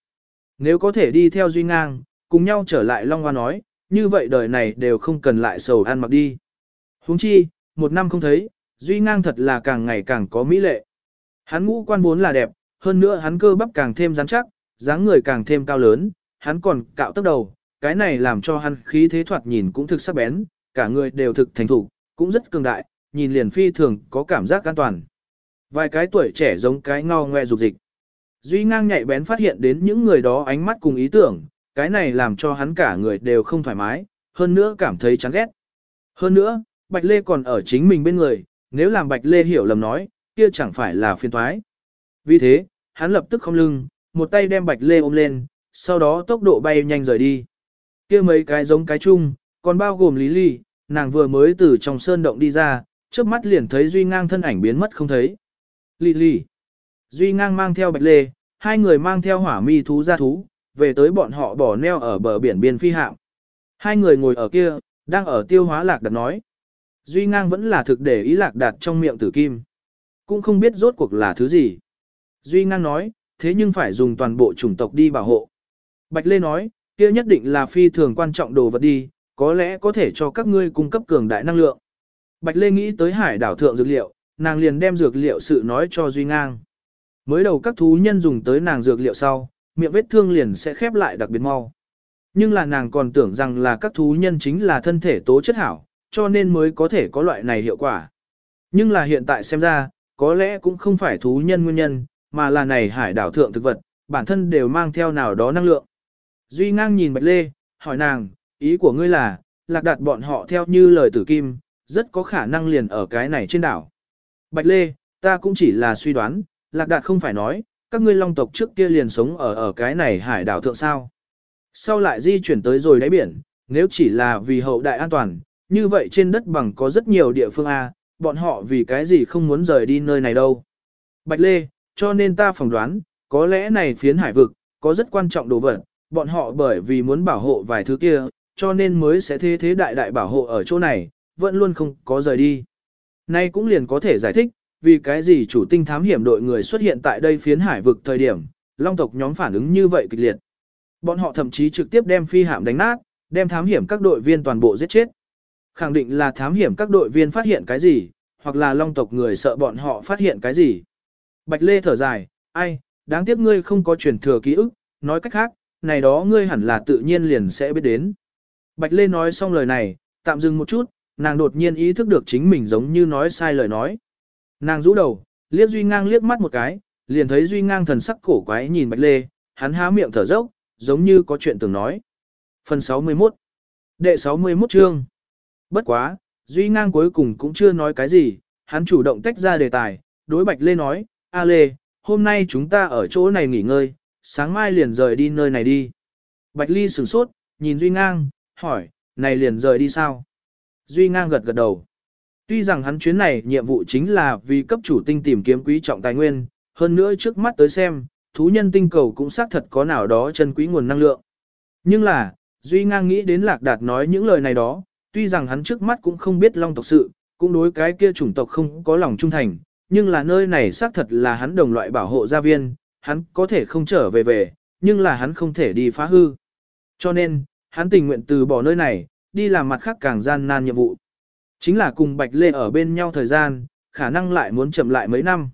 Nếu có thể đi theo Duy Ngang, cùng nhau trở lại Long Hoa nói, như vậy đời này đều không cần lại sầu ăn mặc đi. huống chi, một năm không thấy, Duy Ngang thật là càng ngày càng có mỹ lệ. Hắn ngũ quan vốn là đẹp, hơn nữa hắn cơ bắp càng thêm rắn chắc, dáng người càng thêm cao lớn, hắn còn cạo tóc đầu, cái này làm cho hắn khí thế thoạt nhìn cũng thực sắc bén, cả người đều thực thành thủ, cũng rất cường đại, nhìn liền phi thường có cảm giác an toàn. Vài cái tuổi trẻ giống cái ngao ngoe dục dịch. Duy ngang nhạy bén phát hiện đến những người đó ánh mắt cùng ý tưởng, cái này làm cho hắn cả người đều không thoải mái, hơn nữa cảm thấy chán ghét. Hơn nữa, Bạch Lê còn ở chính mình bên người, nếu làm Bạch Lê hiểu lầm nói, kia chẳng phải là phiền toái. Vì thế, hắn lập tức không lưng, một tay đem Bạch Lê ôm lên, sau đó tốc độ bay nhanh rời đi. Kia mấy cái giống cái chung, còn bao gồm Lý Ly, nàng vừa mới từ trong sơn động đi ra, trước mắt liền thấy Duy Ngang thân ảnh biến mất không thấy. Lì lì, Duy Ngang mang theo Bạch Lê, hai người mang theo hỏa mi thú ra thú, về tới bọn họ bỏ neo ở bờ biển biên phi hạm. Hai người ngồi ở kia, đang ở tiêu hóa lạc đặt nói. Duy Ngang vẫn là thực để ý lạc đặt trong miệng tử kim. Cũng không biết rốt cuộc là thứ gì. Duy Ngang nói, thế nhưng phải dùng toàn bộ chủng tộc đi bảo hộ. Bạch Lê nói, kia nhất định là phi thường quan trọng đồ vật đi, có lẽ có thể cho các ngươi cung cấp cường đại năng lượng. Bạch Lê nghĩ tới hải đảo thượng dược liệu, nàng liền đem dược liệu sự nói cho Duy Ngang. Mới đầu các thú nhân dùng tới nàng dược liệu sau, miệng vết thương liền sẽ khép lại đặc biệt mau. Nhưng là nàng còn tưởng rằng là các thú nhân chính là thân thể tố chất hảo, cho nên mới có thể có loại này hiệu quả. Nhưng là hiện tại xem ra, có lẽ cũng không phải thú nhân nguyên nhân, mà là này hải đảo thượng thực vật, bản thân đều mang theo nào đó năng lượng. Duy ngang nhìn Bạch Lê, hỏi nàng, ý của ngươi là, lạc đặt bọn họ theo như lời tử kim, rất có khả năng liền ở cái này trên đảo. Bạch Lê, ta cũng chỉ là suy đoán, lạc đạt không phải nói, các ngươi long tộc trước kia liền sống ở ở cái này hải đảo thượng sao. Sau lại di chuyển tới rồi đáy biển, nếu chỉ là vì hậu đại an toàn, như vậy trên đất bằng có rất nhiều địa phương A, bọn họ vì cái gì không muốn rời đi nơi này đâu. Bạch Lê, cho nên ta phỏng đoán, có lẽ này phiến hải vực, có rất quan trọng đồ vật, bọn họ bởi vì muốn bảo hộ vài thứ kia, cho nên mới sẽ thế thế đại đại bảo hộ ở chỗ này, vẫn luôn không có rời đi. Nay cũng liền có thể giải thích, vì cái gì chủ tinh thám hiểm đội người xuất hiện tại đây phiến hải vực thời điểm, long tộc nhóm phản ứng như vậy kịch liệt. Bọn họ thậm chí trực tiếp đem phi hạm đánh nát, đem thám hiểm các đội viên toàn bộ giết chết. Khẳng định là thám hiểm các đội viên phát hiện cái gì, hoặc là long tộc người sợ bọn họ phát hiện cái gì. Bạch Lê thở dài, ai, đáng tiếc ngươi không có truyền thừa ký ức, nói cách khác, này đó ngươi hẳn là tự nhiên liền sẽ biết đến. Bạch Lê nói xong lời này, tạm dừng một chút, nàng đột nhiên ý thức được chính mình giống như nói sai lời nói. Nàng rũ đầu, liếc Duy Ngang liếc mắt một cái, liền thấy Duy Ngang thần sắc cổ quái nhìn Bạch Lê, hắn há miệng thở dốc, giống như có chuyện từng nói. Phần 61 Đệ 61 chương Bất quá, Duy Ngang cuối cùng cũng chưa nói cái gì, hắn chủ động tách ra đề tài, đối Bạch Lê nói, A Lê, hôm nay chúng ta ở chỗ này nghỉ ngơi, sáng mai liền rời đi nơi này đi. Bạch Ly sửng sốt, nhìn Duy Ngang, hỏi, này liền rời đi sao? Duy Ngang gật gật đầu. Tuy rằng hắn chuyến này nhiệm vụ chính là vì cấp chủ tinh tìm kiếm quý trọng tài nguyên, hơn nữa trước mắt tới xem, thú nhân tinh cầu cũng xác thật có nào đó chân quý nguồn năng lượng. Nhưng là, Duy ngang nghĩ đến Lạc Đạt nói những lời này đó, tuy rằng hắn trước mắt cũng không biết long tộc sự, cũng đối cái kia chủng tộc không có lòng trung thành, nhưng là nơi này xác thật là hắn đồng loại bảo hộ gia viên, hắn có thể không trở về về, nhưng là hắn không thể đi phá hư. Cho nên, hắn tình nguyện từ bỏ nơi này, đi làm mặt khác càng gian nan nhiệm vụ. Chính là cùng Bạch Lê ở bên nhau thời gian, khả năng lại muốn chậm lại mấy năm.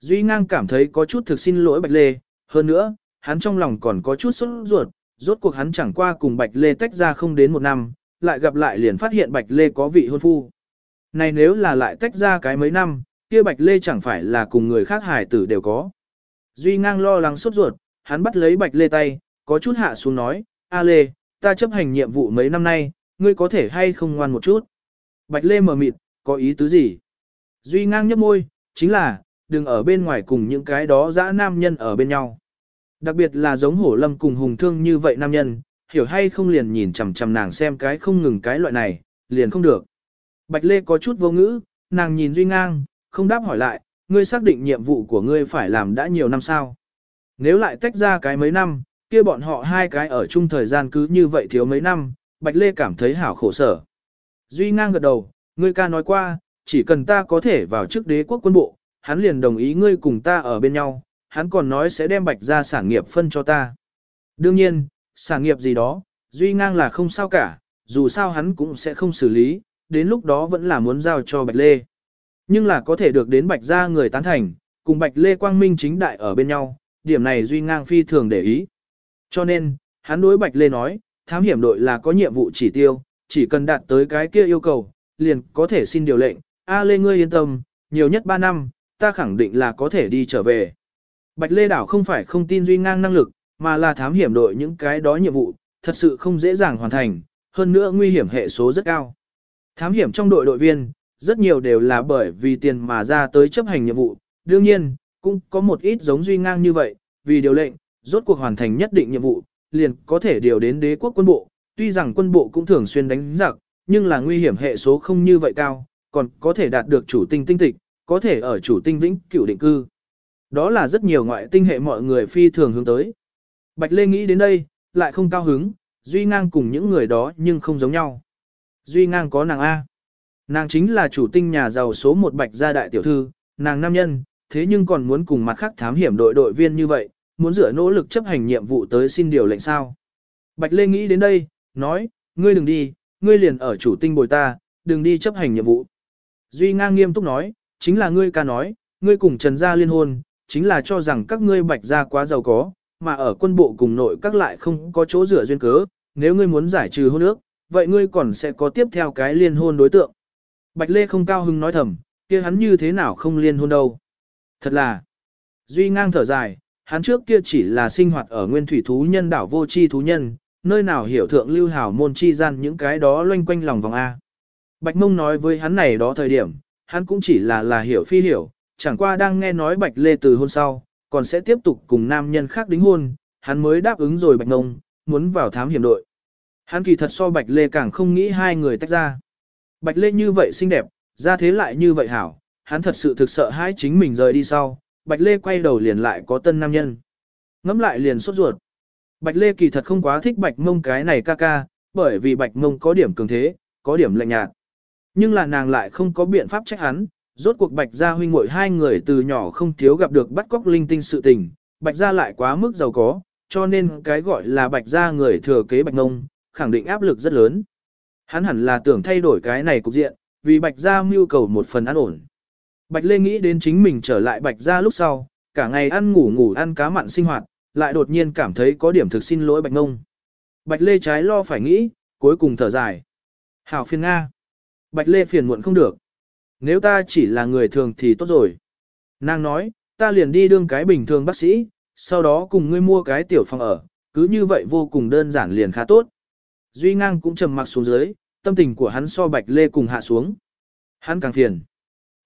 Duy ngang cảm thấy có chút thực xin lỗi Bạch Lê, hơn nữa, hắn trong lòng còn có chút sốt ruột, rốt cuộc hắn chẳng qua cùng Bạch Lê tách ra không đến một năm, lại gặp lại liền phát hiện Bạch Lê có vị hôn phu. Này nếu là lại tách ra cái mấy năm, kia Bạch Lê chẳng phải là cùng người khác hài tử đều có. Duy ngang lo lắng sốt ruột, hắn bắt lấy Bạch Lê tay, có chút hạ xuống nói, A Lê, ta chấp hành nhiệm vụ mấy năm nay, ngươi có thể hay không ngoan một chút. Bạch Lê mở mịt, có ý tứ gì? Duy ngang nhấp môi, chính là, đừng ở bên ngoài cùng những cái đó dã nam nhân ở bên nhau. Đặc biệt là giống hổ lâm cùng hùng thương như vậy nam nhân, hiểu hay không liền nhìn chằm chằm nàng xem cái không ngừng cái loại này, liền không được. Bạch Lê có chút vô ngữ, nàng nhìn Duy ngang, không đáp hỏi lại, ngươi xác định nhiệm vụ của ngươi phải làm đã nhiều năm sao. Nếu lại tách ra cái mấy năm, kia bọn họ hai cái ở chung thời gian cứ như vậy thiếu mấy năm, Bạch Lê cảm thấy hảo khổ sở. Duy ngang gật đầu, ngươi ca nói qua, chỉ cần ta có thể vào trước đế quốc quân bộ, hắn liền đồng ý ngươi cùng ta ở bên nhau, hắn còn nói sẽ đem Bạch ra sản nghiệp phân cho ta. Đương nhiên, sản nghiệp gì đó, Duy ngang là không sao cả, dù sao hắn cũng sẽ không xử lý, đến lúc đó vẫn là muốn giao cho Bạch Lê. Nhưng là có thể được đến Bạch gia người tán thành, cùng Bạch Lê Quang Minh chính đại ở bên nhau, điểm này Duy ngang phi thường để ý. Cho nên, hắn đối Bạch Lê nói, thám hiểm đội là có nhiệm vụ chỉ tiêu, chỉ cần đạt tới cái kia yêu cầu, liền có thể xin điều lệnh. A Lê ngươi yên tâm, nhiều nhất 3 năm, ta khẳng định là có thể đi trở về. Bạch Lê Đảo không phải không tin Duy ngang năng lực, mà là thám hiểm đội những cái đó nhiệm vụ, thật sự không dễ dàng hoàn thành, hơn nữa nguy hiểm hệ số rất cao. Thám hiểm trong đội đội viên, rất nhiều đều là bởi vì tiền mà ra tới chấp hành nhiệm vụ, đương nhiên, cũng có một ít giống Duy ngang như vậy, vì điều lệnh, rốt cuộc hoàn thành nhất định nhiệm vụ, liền có thể điều đến đế quốc quân bộ, tuy rằng quân bộ cũng thường xuyên đánh giặc, nhưng là nguy hiểm hệ số không như vậy cao, còn có thể đạt được chủ tinh tinh tịch, có thể ở chủ tinh vĩnh cửu định cư. Đó là rất nhiều ngoại tinh hệ mọi người phi thường hướng tới. Bạch Lê nghĩ đến đây, lại không cao hứng, Duy Ngang cùng những người đó nhưng không giống nhau. Duy Ngang có nàng A. Nàng chính là chủ tinh nhà giàu số một bạch gia đại tiểu thư, nàng nam nhân, thế nhưng còn muốn cùng mặt khác thám hiểm đội đội viên như vậy, muốn dựa nỗ lực chấp hành nhiệm vụ tới xin điều lệnh sao. Bạch Lê nghĩ đến đây, nói, ngươi đừng đi, ngươi liền ở chủ tinh bồi ta, đừng đi chấp hành nhiệm vụ. Duy ngang nghiêm túc nói, chính là ngươi ca nói, ngươi cùng Trần Gia liên hôn, chính là cho rằng các ngươi bạch gia quá giàu có, mà ở quân bộ cùng nội các lại không có chỗ rửa duyên cớ, nếu ngươi muốn giải trừ hôn ước, vậy ngươi còn sẽ có tiếp theo cái liên hôn đối tượng. Bạch Lê không cao hứng nói thầm, kia hắn như thế nào không liên hôn đâu. Thật là, Duy ngang thở dài, hắn trước kia chỉ là sinh hoạt ở nguyên thủy thú nhân đảo vô chi thú nhân, nơi nào hiểu thượng lưu hảo môn chi gian những cái đó loanh quanh lòng vòng A. Bạch mông nói với hắn này đó thời điểm, hắn cũng chỉ là là hiểu phi hiểu, chẳng qua đang nghe nói bạch lê từ hôn sau, còn sẽ tiếp tục cùng nam nhân khác đính hôn, hắn mới đáp ứng rồi bạch mông, muốn vào thám hiểm đội. Hắn kỳ thật so bạch lê càng không nghĩ hai người tách ra. Bạch lê như vậy xinh đẹp, ra thế lại như vậy hảo, hắn thật sự thực sợ hai chính mình rời đi sau, Bạch Lê quay đầu liền lại có tân nam nhân. Ngắm lại liền sốt ruột. Bạch Lê kỳ thật không quá thích Bạch Mông cái này ca ca, bởi vì Bạch Mông có điểm cường thế, có điểm lạnh nhạt. Nhưng là nàng lại không có biện pháp trách hắn, rốt cuộc Bạch Gia huynh muội hai người từ nhỏ không thiếu gặp được bắt cóc linh tinh sự tình, Bạch Gia lại quá mức giàu có, cho nên cái gọi là Bạch Gia người thừa kế Bạch Mông, khẳng định áp lực rất lớn. Hắn hẳn là tưởng thay đổi cái này cục diện, vì Bạch Gia mưu cầu một phần an ổn. Bạch Lê nghĩ đến chính mình trở lại Bạch ra lúc sau, cả ngày ăn ngủ ngủ ăn cá mặn sinh hoạt, lại đột nhiên cảm thấy có điểm thực xin lỗi Bạch Ngông. Bạch Lê trái lo phải nghĩ, cuối cùng thở dài. Hảo phiền Nga. Bạch Lê phiền muộn không được. Nếu ta chỉ là người thường thì tốt rồi. Nàng nói, ta liền đi đương cái bình thường bác sĩ, sau đó cùng ngươi mua cái tiểu phòng ở, cứ như vậy vô cùng đơn giản liền khá tốt. Duy ngang cũng trầm mặc xuống dưới, tâm tình của hắn so Bạch Lê cùng hạ xuống. Hắn càng phiền.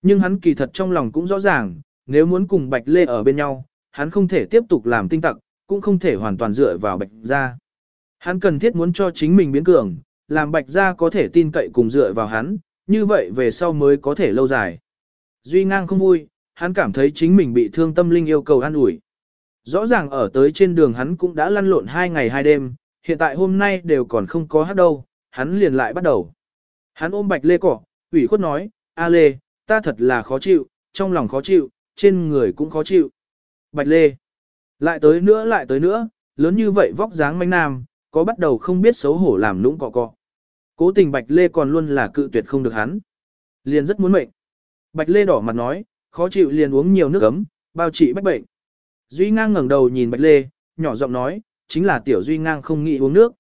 Nhưng hắn kỳ thật trong lòng cũng rõ ràng, nếu muốn cùng Bạch Lê ở bên nhau, hắn không thể tiếp tục làm tinh tặc, cũng không thể hoàn toàn dựa vào Bạch Gia. Hắn cần thiết muốn cho chính mình biến cường, làm Bạch Gia có thể tin cậy cùng dựa vào hắn, như vậy về sau mới có thể lâu dài. Duy ngang không vui, hắn cảm thấy chính mình bị thương tâm linh yêu cầu an ủi. Rõ ràng ở tới trên đường hắn cũng đã lăn lộn hai ngày hai đêm, hiện tại hôm nay đều còn không có hát đâu, hắn liền lại bắt đầu. Hắn ôm Bạch Lê cỏ, ủy khuất nói, A Lê, ta thật là khó chịu, trong lòng khó chịu, trên người cũng khó chịu. Bạch Lê. Lại tới nữa lại tới nữa, lớn như vậy vóc dáng manh nam, có bắt đầu không biết xấu hổ làm nũng cọ cọ. Cố tình Bạch Lê còn luôn là cự tuyệt không được hắn. Liền rất muốn mệnh. Bạch Lê đỏ mặt nói, khó chịu liền uống nhiều nước ấm, bao trị bách bệnh. Duy ngang ngẩng đầu nhìn Bạch Lê, nhỏ giọng nói, chính là tiểu Duy ngang không nghĩ uống nước.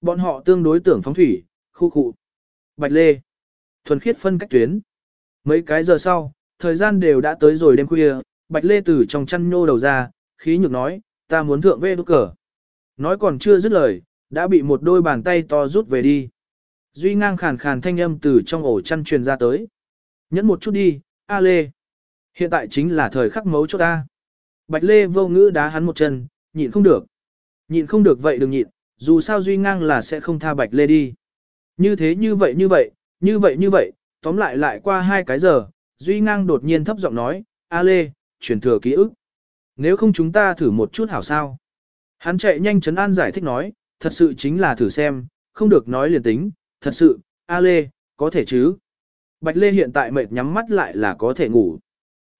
Bọn họ tương đối tưởng phóng thủy, khu khu. Bạch Lê. Thuần khiết phân cách tuyến. Mấy cái giờ sau, thời gian đều đã tới rồi đêm khuya, Bạch Lê từ trong chăn nhô đầu ra, khí nhược nói, ta muốn thượng về đốt cờ. Nói còn chưa dứt lời, đã bị một đôi bàn tay to rút về đi. Duy ngang khàn khàn thanh âm từ trong ổ chăn truyền ra tới. Nhẫn một chút đi, A Lê. Hiện tại chính là thời khắc mấu cho ta. Bạch Lê vô ngữ đá hắn một chân, nhịn không được. Nhịn không được vậy đừng nhịn, dù sao Duy ngang là sẽ không tha Bạch Lê đi. Như thế như vậy như vậy, như vậy như vậy, tóm lại lại qua hai cái giờ, Duy ngang đột nhiên thấp giọng nói, A Lê, truyền thừa ký ức. Nếu không chúng ta thử một chút hảo sao. Hắn chạy nhanh chấn an giải thích nói, thật sự chính là thử xem, không được nói liền tính, thật sự, A Lê, có thể chứ. Bạch Lê hiện tại mệt nhắm mắt lại là có thể ngủ.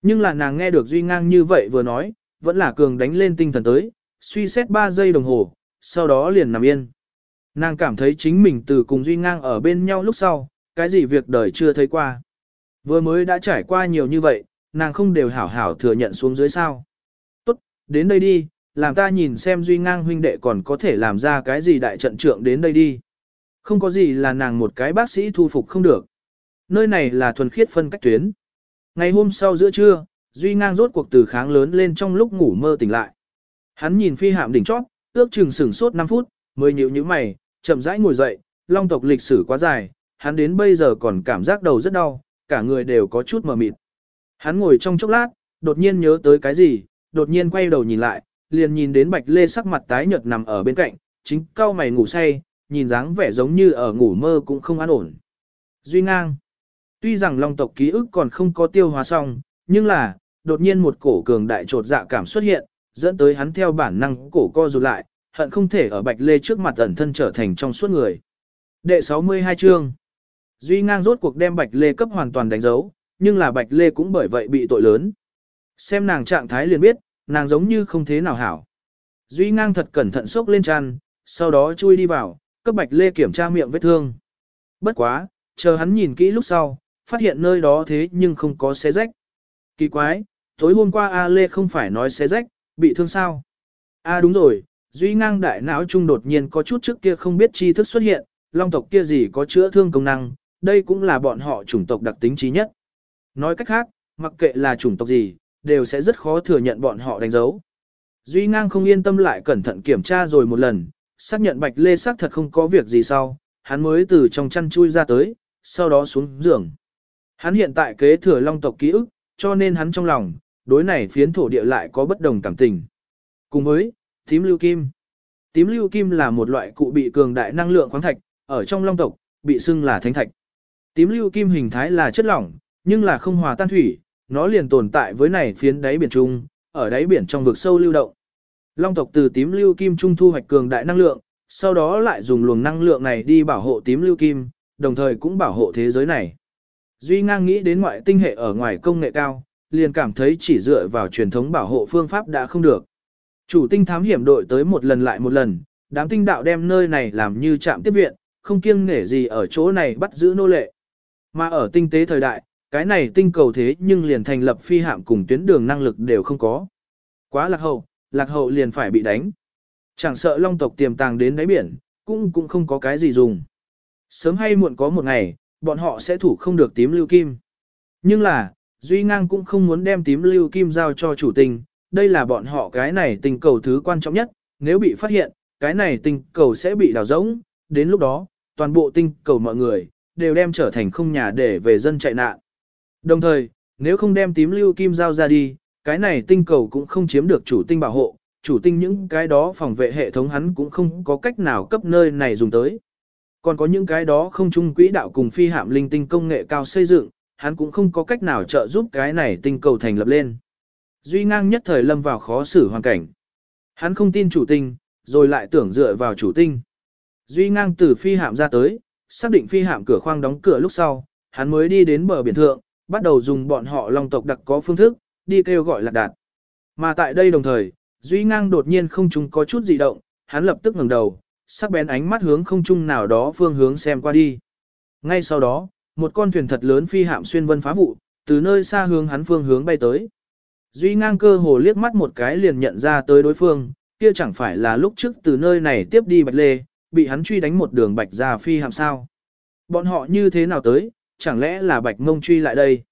Nhưng là nàng nghe được Duy Ngang như vậy vừa nói, vẫn là cường đánh lên tinh thần tới, suy xét 3 giây đồng hồ, sau đó liền nằm yên. Nàng cảm thấy chính mình từ cùng Duy Ngang ở bên nhau lúc sau, cái gì việc đời chưa thấy qua. Vừa mới đã trải qua nhiều như vậy, nàng không đều hảo hảo thừa nhận xuống dưới sao. Tốt, đến đây đi, làm ta nhìn xem Duy Ngang huynh đệ còn có thể làm ra cái gì đại trận trượng đến đây đi. Không có gì là nàng một cái bác sĩ thu phục không được. Nơi này là thuần khiết phân cách tuyến. Ngày hôm sau giữa trưa, Duy Ngang rốt cuộc từ kháng lớn lên trong lúc ngủ mơ tỉnh lại. Hắn nhìn phi hạm đỉnh chót, ước chừng sửng sốt 5 phút, mới nhíu nhíu mày, chậm rãi ngồi dậy, long tộc lịch sử quá dài, hắn đến bây giờ còn cảm giác đầu rất đau, cả người đều có chút mờ mịt. Hắn ngồi trong chốc lát, đột nhiên nhớ tới cái gì, đột nhiên quay đầu nhìn lại, liền nhìn đến Bạch Lê sắc mặt tái nhợt nằm ở bên cạnh, chính cao mày ngủ say, nhìn dáng vẻ giống như ở ngủ mơ cũng không an ổn. Duy ngang. Tuy rằng long tộc ký ức còn không có tiêu hóa xong, nhưng là, đột nhiên một cổ cường đại trột dạ cảm xuất hiện, dẫn tới hắn theo bản năng cổ co rụt lại, hận không thể ở Bạch Lê trước mặt ẩn thân trở thành trong suốt người. Đệ 62 chương. Duy ngang rốt cuộc đem Bạch Lê cấp hoàn toàn đánh dấu, nhưng là Bạch Lê cũng bởi vậy bị tội lớn. Xem nàng trạng thái liền biết, nàng giống như không thế nào hảo. Duy ngang thật cẩn thận xốc lên chăn, sau đó chui đi vào, cấp Bạch Lê kiểm tra miệng vết thương. Bất quá, chờ hắn nhìn kỹ lúc sau, phát hiện nơi đó thế nhưng không có xé rách. Kỳ quái, tối hôm qua A Lê không phải nói xé rách, bị thương sao? A đúng rồi, Duy ngang đại não trung đột nhiên có chút trước kia không biết tri thức xuất hiện, long tộc kia gì có chữa thương công năng, đây cũng là bọn họ chủng tộc đặc tính trí nhất. Nói cách khác, mặc kệ là chủng tộc gì, đều sẽ rất khó thừa nhận bọn họ đánh dấu. Duy ngang không yên tâm lại cẩn thận kiểm tra rồi một lần, xác nhận bạch lê xác thật không có việc gì sau, hắn mới từ trong chăn chui ra tới, sau đó xuống giường. Hắn hiện tại kế thừa long tộc ký ức, cho nên hắn trong lòng, đối này phiến thổ địa lại có bất đồng cảm tình. Cùng với, tím lưu kim. Tím lưu kim là một loại cụ bị cường đại năng lượng khoáng thạch, ở trong long tộc, bị xưng là thánh thạch. Tím lưu kim hình thái là chất lỏng, nhưng là không hòa tan thủy, nó liền tồn tại với này phiến đáy biển trung, ở đáy biển trong vực sâu lưu động. Long tộc từ tím lưu kim trung thu hoạch cường đại năng lượng, sau đó lại dùng luồng năng lượng này đi bảo hộ tím lưu kim, đồng thời cũng bảo hộ thế giới này. Duy ngang nghĩ đến ngoại tinh hệ ở ngoài công nghệ cao, liền cảm thấy chỉ dựa vào truyền thống bảo hộ phương pháp đã không được. Chủ tinh thám hiểm đội tới một lần lại một lần, đám tinh đạo đem nơi này làm như trạm tiếp viện, không kiêng nể gì ở chỗ này bắt giữ nô lệ. Mà ở tinh tế thời đại, cái này tinh cầu thế nhưng liền thành lập phi hạm cùng tuyến đường năng lực đều không có. Quá lạc hậu, lạc hậu liền phải bị đánh. Chẳng sợ long tộc tiềm tàng đến đáy biển, cũng cũng không có cái gì dùng. Sớm hay muộn có một ngày, bọn họ sẽ thủ không được tím lưu kim. Nhưng là, Duy Ngang cũng không muốn đem tím lưu kim giao cho chủ tình đây là bọn họ cái này tinh cầu thứ quan trọng nhất, nếu bị phát hiện, cái này tinh cầu sẽ bị đào rỗng, đến lúc đó, toàn bộ tinh cầu mọi người, đều đem trở thành không nhà để về dân chạy nạn. Đồng thời, nếu không đem tím lưu kim giao ra đi, cái này tinh cầu cũng không chiếm được chủ tinh bảo hộ, chủ tinh những cái đó phòng vệ hệ thống hắn cũng không có cách nào cấp nơi này dùng tới. Còn có những cái đó không chung quỹ đạo cùng phi hạm linh tinh công nghệ cao xây dựng, hắn cũng không có cách nào trợ giúp cái này tinh cầu thành lập lên. Duy ngang nhất thời lâm vào khó xử hoàn cảnh. Hắn không tin chủ tinh, rồi lại tưởng dựa vào chủ tinh. Duy ngang từ phi hạm ra tới, xác định phi hạm cửa khoang đóng cửa lúc sau, hắn mới đi đến bờ biển thượng, bắt đầu dùng bọn họ long tộc đặc có phương thức, đi kêu gọi lạc đạt. Mà tại đây đồng thời, Duy ngang đột nhiên không trung có chút dị động, hắn lập tức ngẩng đầu, sắc bén ánh mắt hướng không trung nào đó phương hướng xem qua đi. Ngay sau đó, một con thuyền thật lớn phi hạm xuyên vân phá vụ, từ nơi xa hướng hắn phương hướng bay tới. Duy ngang cơ hồ liếc mắt một cái liền nhận ra tới đối phương, kia chẳng phải là lúc trước từ nơi này tiếp đi bạch lê, bị hắn truy đánh một đường bạch ra phi hàm sao. Bọn họ như thế nào tới, chẳng lẽ là bạch mông truy lại đây?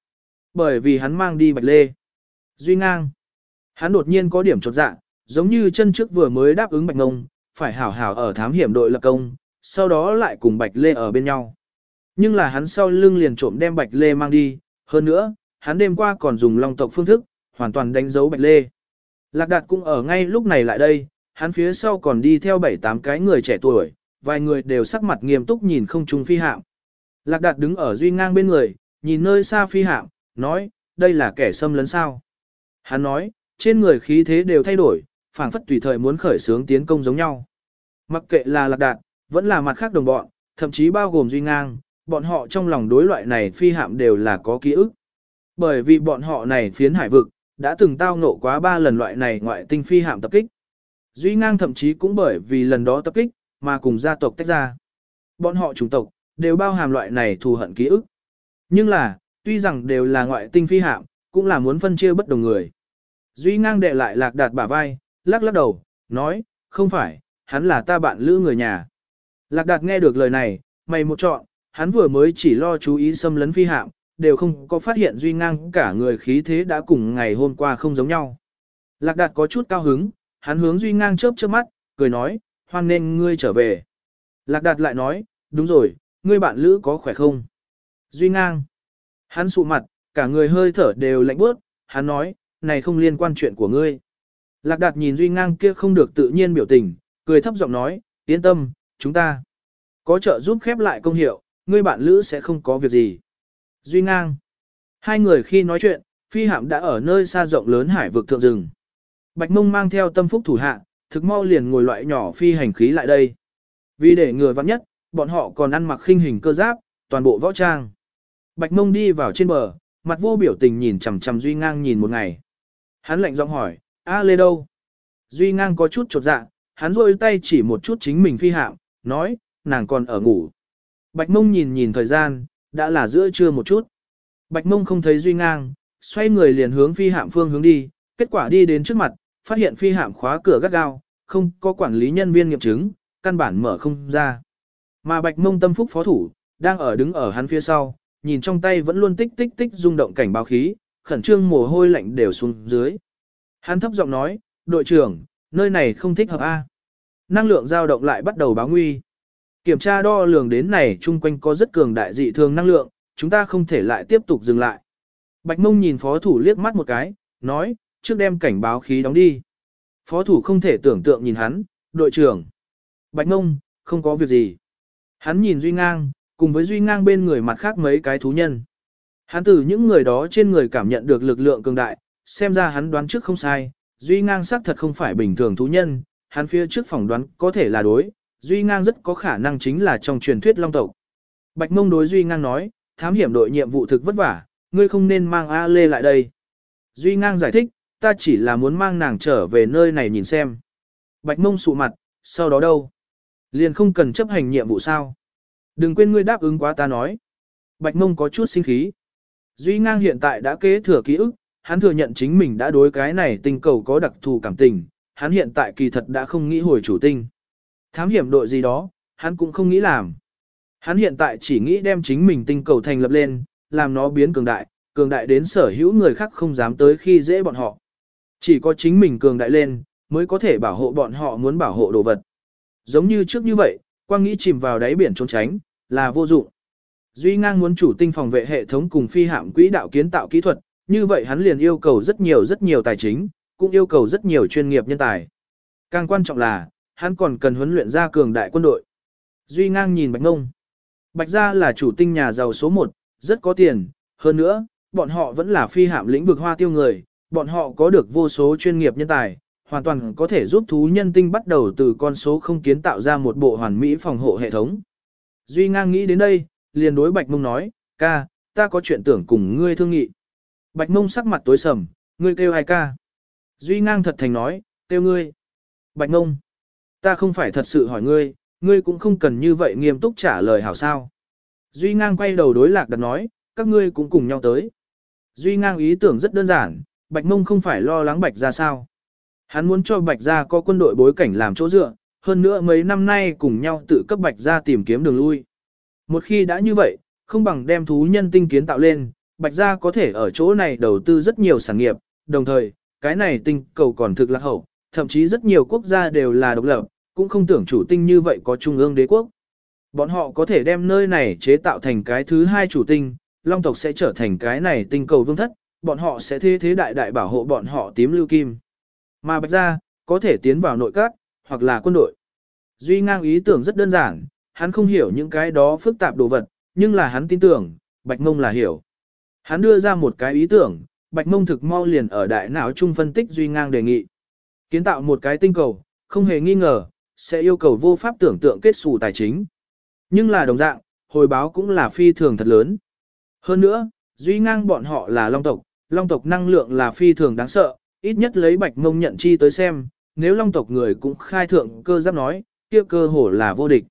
Bởi vì hắn mang đi bạch lê. Duy ngang. Hắn đột nhiên có điểm chột dạ, giống như chân trước vừa mới đáp ứng bạch mông, phải hảo hảo ở thám hiểm đội lập công, sau đó lại cùng bạch lê ở bên nhau. Nhưng là hắn sau lưng liền trộm đem bạch lê mang đi, hơn nữa, hắn đêm qua còn dùng long tộc phương thức, hoàn toàn đánh dấu bạch lê. Lạc đạt cũng ở ngay lúc này lại đây, hắn phía sau còn đi theo bảy tám cái người trẻ tuổi, vài người đều sắc mặt nghiêm túc nhìn không trung phi hạm. Lạc đạt đứng ở duy ngang bên người, nhìn nơi xa phi hạm, nói, đây là kẻ xâm lấn sao. Hắn nói, trên người khí thế đều thay đổi, phảng phất tùy thời muốn khởi sướng tiến công giống nhau. Mặc kệ là lạc đạt, vẫn là mặt khác đồng bọn, thậm chí bao gồm duy ngang, bọn họ trong lòng đối loại này phi hạm đều là có ký ức. Bởi vì bọn họ này phiến hải vực, đã từng tao ngộ quá ba lần loại này ngoại tinh phi hạm tập kích. Duy ngang thậm chí cũng bởi vì lần đó tập kích, mà cùng gia tộc tách ra. Bọn họ chủng tộc, đều bao hàm loại này thù hận ký ức. Nhưng là, tuy rằng đều là ngoại tinh phi hạm, cũng là muốn phân chia bất đồng người. Duy ngang đệ lại lạc đạt bả vai, lắc lắc đầu, nói, không phải, hắn là ta bạn lữ người nhà. Lạc đạt nghe được lời này, mày một chọn, hắn vừa mới chỉ lo chú ý xâm lấn phi hạm, đều không có phát hiện duy ngang cả người khí thế đã cùng ngày hôm qua không giống nhau. Lạc đạt có chút cao hứng, hắn hướng duy ngang chớp chớp mắt, cười nói, hoan nên ngươi trở về. Lạc đạt lại nói, đúng rồi, ngươi bạn lữ có khỏe không? Duy ngang. Hắn sụ mặt, cả người hơi thở đều lạnh bớt, hắn nói, này không liên quan chuyện của ngươi. Lạc đạt nhìn Duy ngang kia không được tự nhiên biểu tình, cười thấp giọng nói, yên tâm, chúng ta có trợ giúp khép lại công hiệu, ngươi bạn lữ sẽ không có việc gì. Duy ngang. Hai người khi nói chuyện, phi hạm đã ở nơi xa rộng lớn hải vực thượng rừng. Bạch mông mang theo tâm phúc thủ hạ, thực mau liền ngồi loại nhỏ phi hành khí lại đây. Vì để ngừa vắng nhất, bọn họ còn ăn mặc khinh hình cơ giáp, toàn bộ võ trang. Bạch mông đi vào trên bờ, mặt vô biểu tình nhìn chằm chằm Duy ngang nhìn một ngày. Hắn lạnh giọng hỏi, A Lê đâu? Duy ngang có chút chột dạ, hắn rôi tay chỉ một chút chính mình phi hạm, nói, nàng còn ở ngủ. Bạch mông nhìn nhìn thời gian, đã là giữa trưa một chút. Bạch mông không thấy Duy ngang, xoay người liền hướng phi hạm phương hướng đi, kết quả đi đến trước mặt, phát hiện phi hạm khóa cửa gắt gao, không có quản lý nhân viên nghiệm chứng, căn bản mở không ra. Mà bạch mông tâm phúc phó thủ, đang ở đứng ở hắn phía sau, nhìn trong tay vẫn luôn tích tích tích rung động cảnh báo khí, khẩn trương mồ hôi lạnh đều xuống dưới. Hắn thấp giọng nói, đội trưởng, nơi này không thích hợp A. Năng lượng dao động lại bắt đầu báo nguy. Kiểm tra đo lường đến này chung quanh có rất cường đại dị thường năng lượng, chúng ta không thể lại tiếp tục dừng lại. Bạch mông nhìn phó thủ liếc mắt một cái, nói, trước đem cảnh báo khí đóng đi. Phó thủ không thể tưởng tượng nhìn hắn, đội trưởng. Bạch mông, không có việc gì. Hắn nhìn Duy Ngang, cùng với Duy Ngang bên người mặt khác mấy cái thú nhân. Hắn từ những người đó trên người cảm nhận được lực lượng cường đại, xem ra hắn đoán trước không sai, Duy Ngang xác thật không phải bình thường thú nhân, hắn phía trước phỏng đoán có thể là đối, Duy Ngang rất có khả năng chính là trong truyền thuyết Long tộc. Bạch Mông đối Duy Ngang nói, thám hiểm đội nhiệm vụ thực vất vả, ngươi không nên mang A Lê lại đây. Duy Ngang giải thích, ta chỉ là muốn mang nàng trở về nơi này nhìn xem. Bạch Mông sụ mặt, sau đó đâu? Liền không cần chấp hành nhiệm vụ sao? Đừng quên ngươi đáp ứng quá ta nói. Bạch Mông có chút sinh khí. Duy Ngang hiện tại đã kế thừa ký ức, hắn thừa nhận chính mình đã đối cái này tinh cầu có đặc thù cảm tình, hắn hiện tại kỳ thật đã không nghĩ hồi chủ tinh. Thám hiểm đội gì đó, hắn cũng không nghĩ làm. Hắn hiện tại chỉ nghĩ đem chính mình tinh cầu thành lập lên, làm nó biến cường đại, cường đại đến sở hữu người khác không dám tới khi dễ bọn họ. Chỉ có chính mình cường đại lên, mới có thể bảo hộ bọn họ muốn bảo hộ đồ vật. Giống như trước như vậy, quang nghĩ chìm vào đáy biển trốn tránh, là vô dụng. Duy ngang muốn chủ tinh phòng vệ hệ thống cùng phi hạm quỹ đạo kiến tạo kỹ thuật, như vậy hắn liền yêu cầu rất nhiều rất nhiều tài chính, cũng yêu cầu rất nhiều chuyên nghiệp nhân tài. Càng quan trọng là, hắn còn cần huấn luyện ra cường đại quân đội. Duy ngang nhìn Bạch Ngông. Bạch gia là chủ tinh nhà giàu số 1, rất có tiền, hơn nữa, bọn họ vẫn là phi hạm lĩnh vực hoa tiêu người, bọn họ có được vô số chuyên nghiệp nhân tài, hoàn toàn có thể giúp thú nhân tinh bắt đầu từ con số không kiến tạo ra một bộ hoàn mỹ phòng hộ hệ thống. Duy ngang nghĩ đến đây, liền đối Bạch Mông nói, ca, ta có chuyện tưởng cùng ngươi thương nghị. Bạch Mông sắc mặt tối sầm, ngươi kêu ai ca? Duy ngang thật thành nói, kêu ngươi. Bạch Mông, ta không phải thật sự hỏi ngươi, ngươi cũng không cần như vậy nghiêm túc trả lời hảo sao. Duy ngang quay đầu đối lạc đặt nói, các ngươi cũng cùng nhau tới. Duy ngang ý tưởng rất đơn giản, Bạch Mông không phải lo lắng Bạch ra sao. Hắn muốn cho Bạch ra có quân đội bối cảnh làm chỗ dựa, hơn nữa mấy năm nay cùng nhau tự cấp Bạch ra tìm kiếm đường lui. Một khi đã như vậy, không bằng đem thú nhân tinh kiến tạo lên, Bạch ra có thể ở chỗ này đầu tư rất nhiều sản nghiệp, đồng thời, cái này tinh cầu còn thực lạc hậu, thậm chí rất nhiều quốc gia đều là độc lập, cũng không tưởng chủ tinh như vậy có trung ương đế quốc. Bọn họ có thể đem nơi này chế tạo thành cái thứ hai chủ tinh, Long tộc sẽ trở thành cái này tinh cầu vương thất, bọn họ sẽ thế thế đại đại bảo hộ bọn họ tím lưu kim. Mà bạch ra, có thể tiến vào nội các, hoặc là quân đội. Duy ngang ý tưởng rất đơn giản, hắn không hiểu những cái đó phức tạp đồ vật, nhưng là hắn tin tưởng, bạch mông là hiểu. Hắn đưa ra một cái ý tưởng, bạch mông thực mau liền ở đại não trung phân tích Duy ngang đề nghị. Kiến tạo một cái tinh cầu, không hề nghi ngờ, sẽ yêu cầu vô pháp tưởng tượng kết xù tài chính. Nhưng là đồng dạng, hồi báo cũng là phi thường thật lớn. Hơn nữa, duy ngang bọn họ là long tộc, long tộc năng lượng là phi thường đáng sợ, ít nhất lấy bạch mông nhận chi tới xem, nếu long tộc người cũng khai thượng cơ giáp nói, kia cơ hồ là vô địch.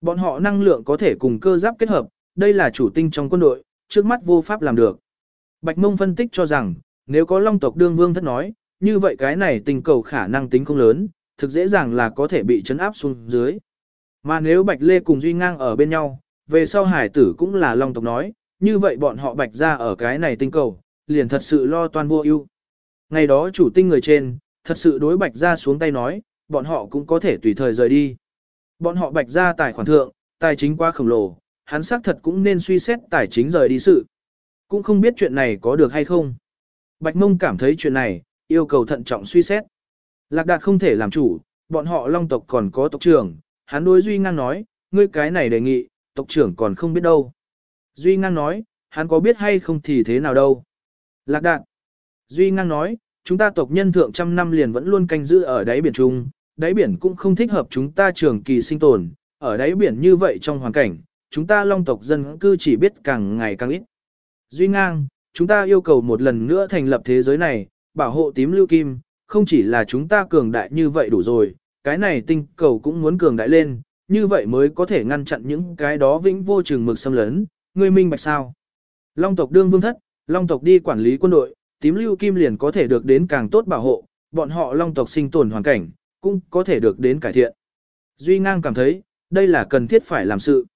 Bọn họ năng lượng có thể cùng cơ giáp kết hợp, đây là chủ tinh trong quân đội, trước mắt vô pháp làm được. Bạch mông phân tích cho rằng, nếu có long tộc đương vương thất nói, như vậy cái này tình cầu khả năng tính không lớn, thực dễ dàng là có thể bị chấn áp xuống dưới. Mà nếu Bạch Lê cùng Duy Ngang ở bên nhau, về sau hải tử cũng là long tộc nói, như vậy bọn họ Bạch ra ở cái này tinh cầu, liền thật sự lo toan vô ưu. Ngày đó chủ tinh người trên, thật sự đối Bạch ra xuống tay nói, bọn họ cũng có thể tùy thời rời đi. Bọn họ Bạch ra tài khoản thượng, tài chính quá khổng lồ, hắn xác thật cũng nên suy xét tài chính rời đi sự. Cũng không biết chuyện này có được hay không. Bạch Mông cảm thấy chuyện này, yêu cầu thận trọng suy xét. Lạc Đạt không thể làm chủ, bọn họ long tộc còn có tộc trưởng, hắn đối Duy Ngang nói, ngươi cái này đề nghị, tộc trưởng còn không biết đâu. Duy Ngang nói, hắn có biết hay không thì thế nào đâu. Lạc Đạt. Duy Ngang nói, chúng ta tộc nhân thượng trăm năm liền vẫn luôn canh giữ ở đáy biển Trung, đáy biển cũng không thích hợp chúng ta trường kỳ sinh tồn, ở đáy biển như vậy trong hoàn cảnh, chúng ta long tộc dân cư chỉ biết càng ngày càng ít. Duy Ngang, chúng ta yêu cầu một lần nữa thành lập thế giới này, bảo hộ tím lưu kim, không chỉ là chúng ta cường đại như vậy đủ rồi, cái này tinh cầu cũng muốn cường đại lên, như vậy mới có thể ngăn chặn những cái đó vĩnh vô chừng mực xâm lấn, ngươi minh bạch sao. Long tộc đương vương thất, long tộc đi quản lý quân đội, tím lưu kim liền có thể được đến càng tốt bảo hộ, bọn họ long tộc sinh tồn hoàn cảnh, cũng có thể được đến cải thiện. Duy ngang cảm thấy, đây là cần thiết phải làm sự.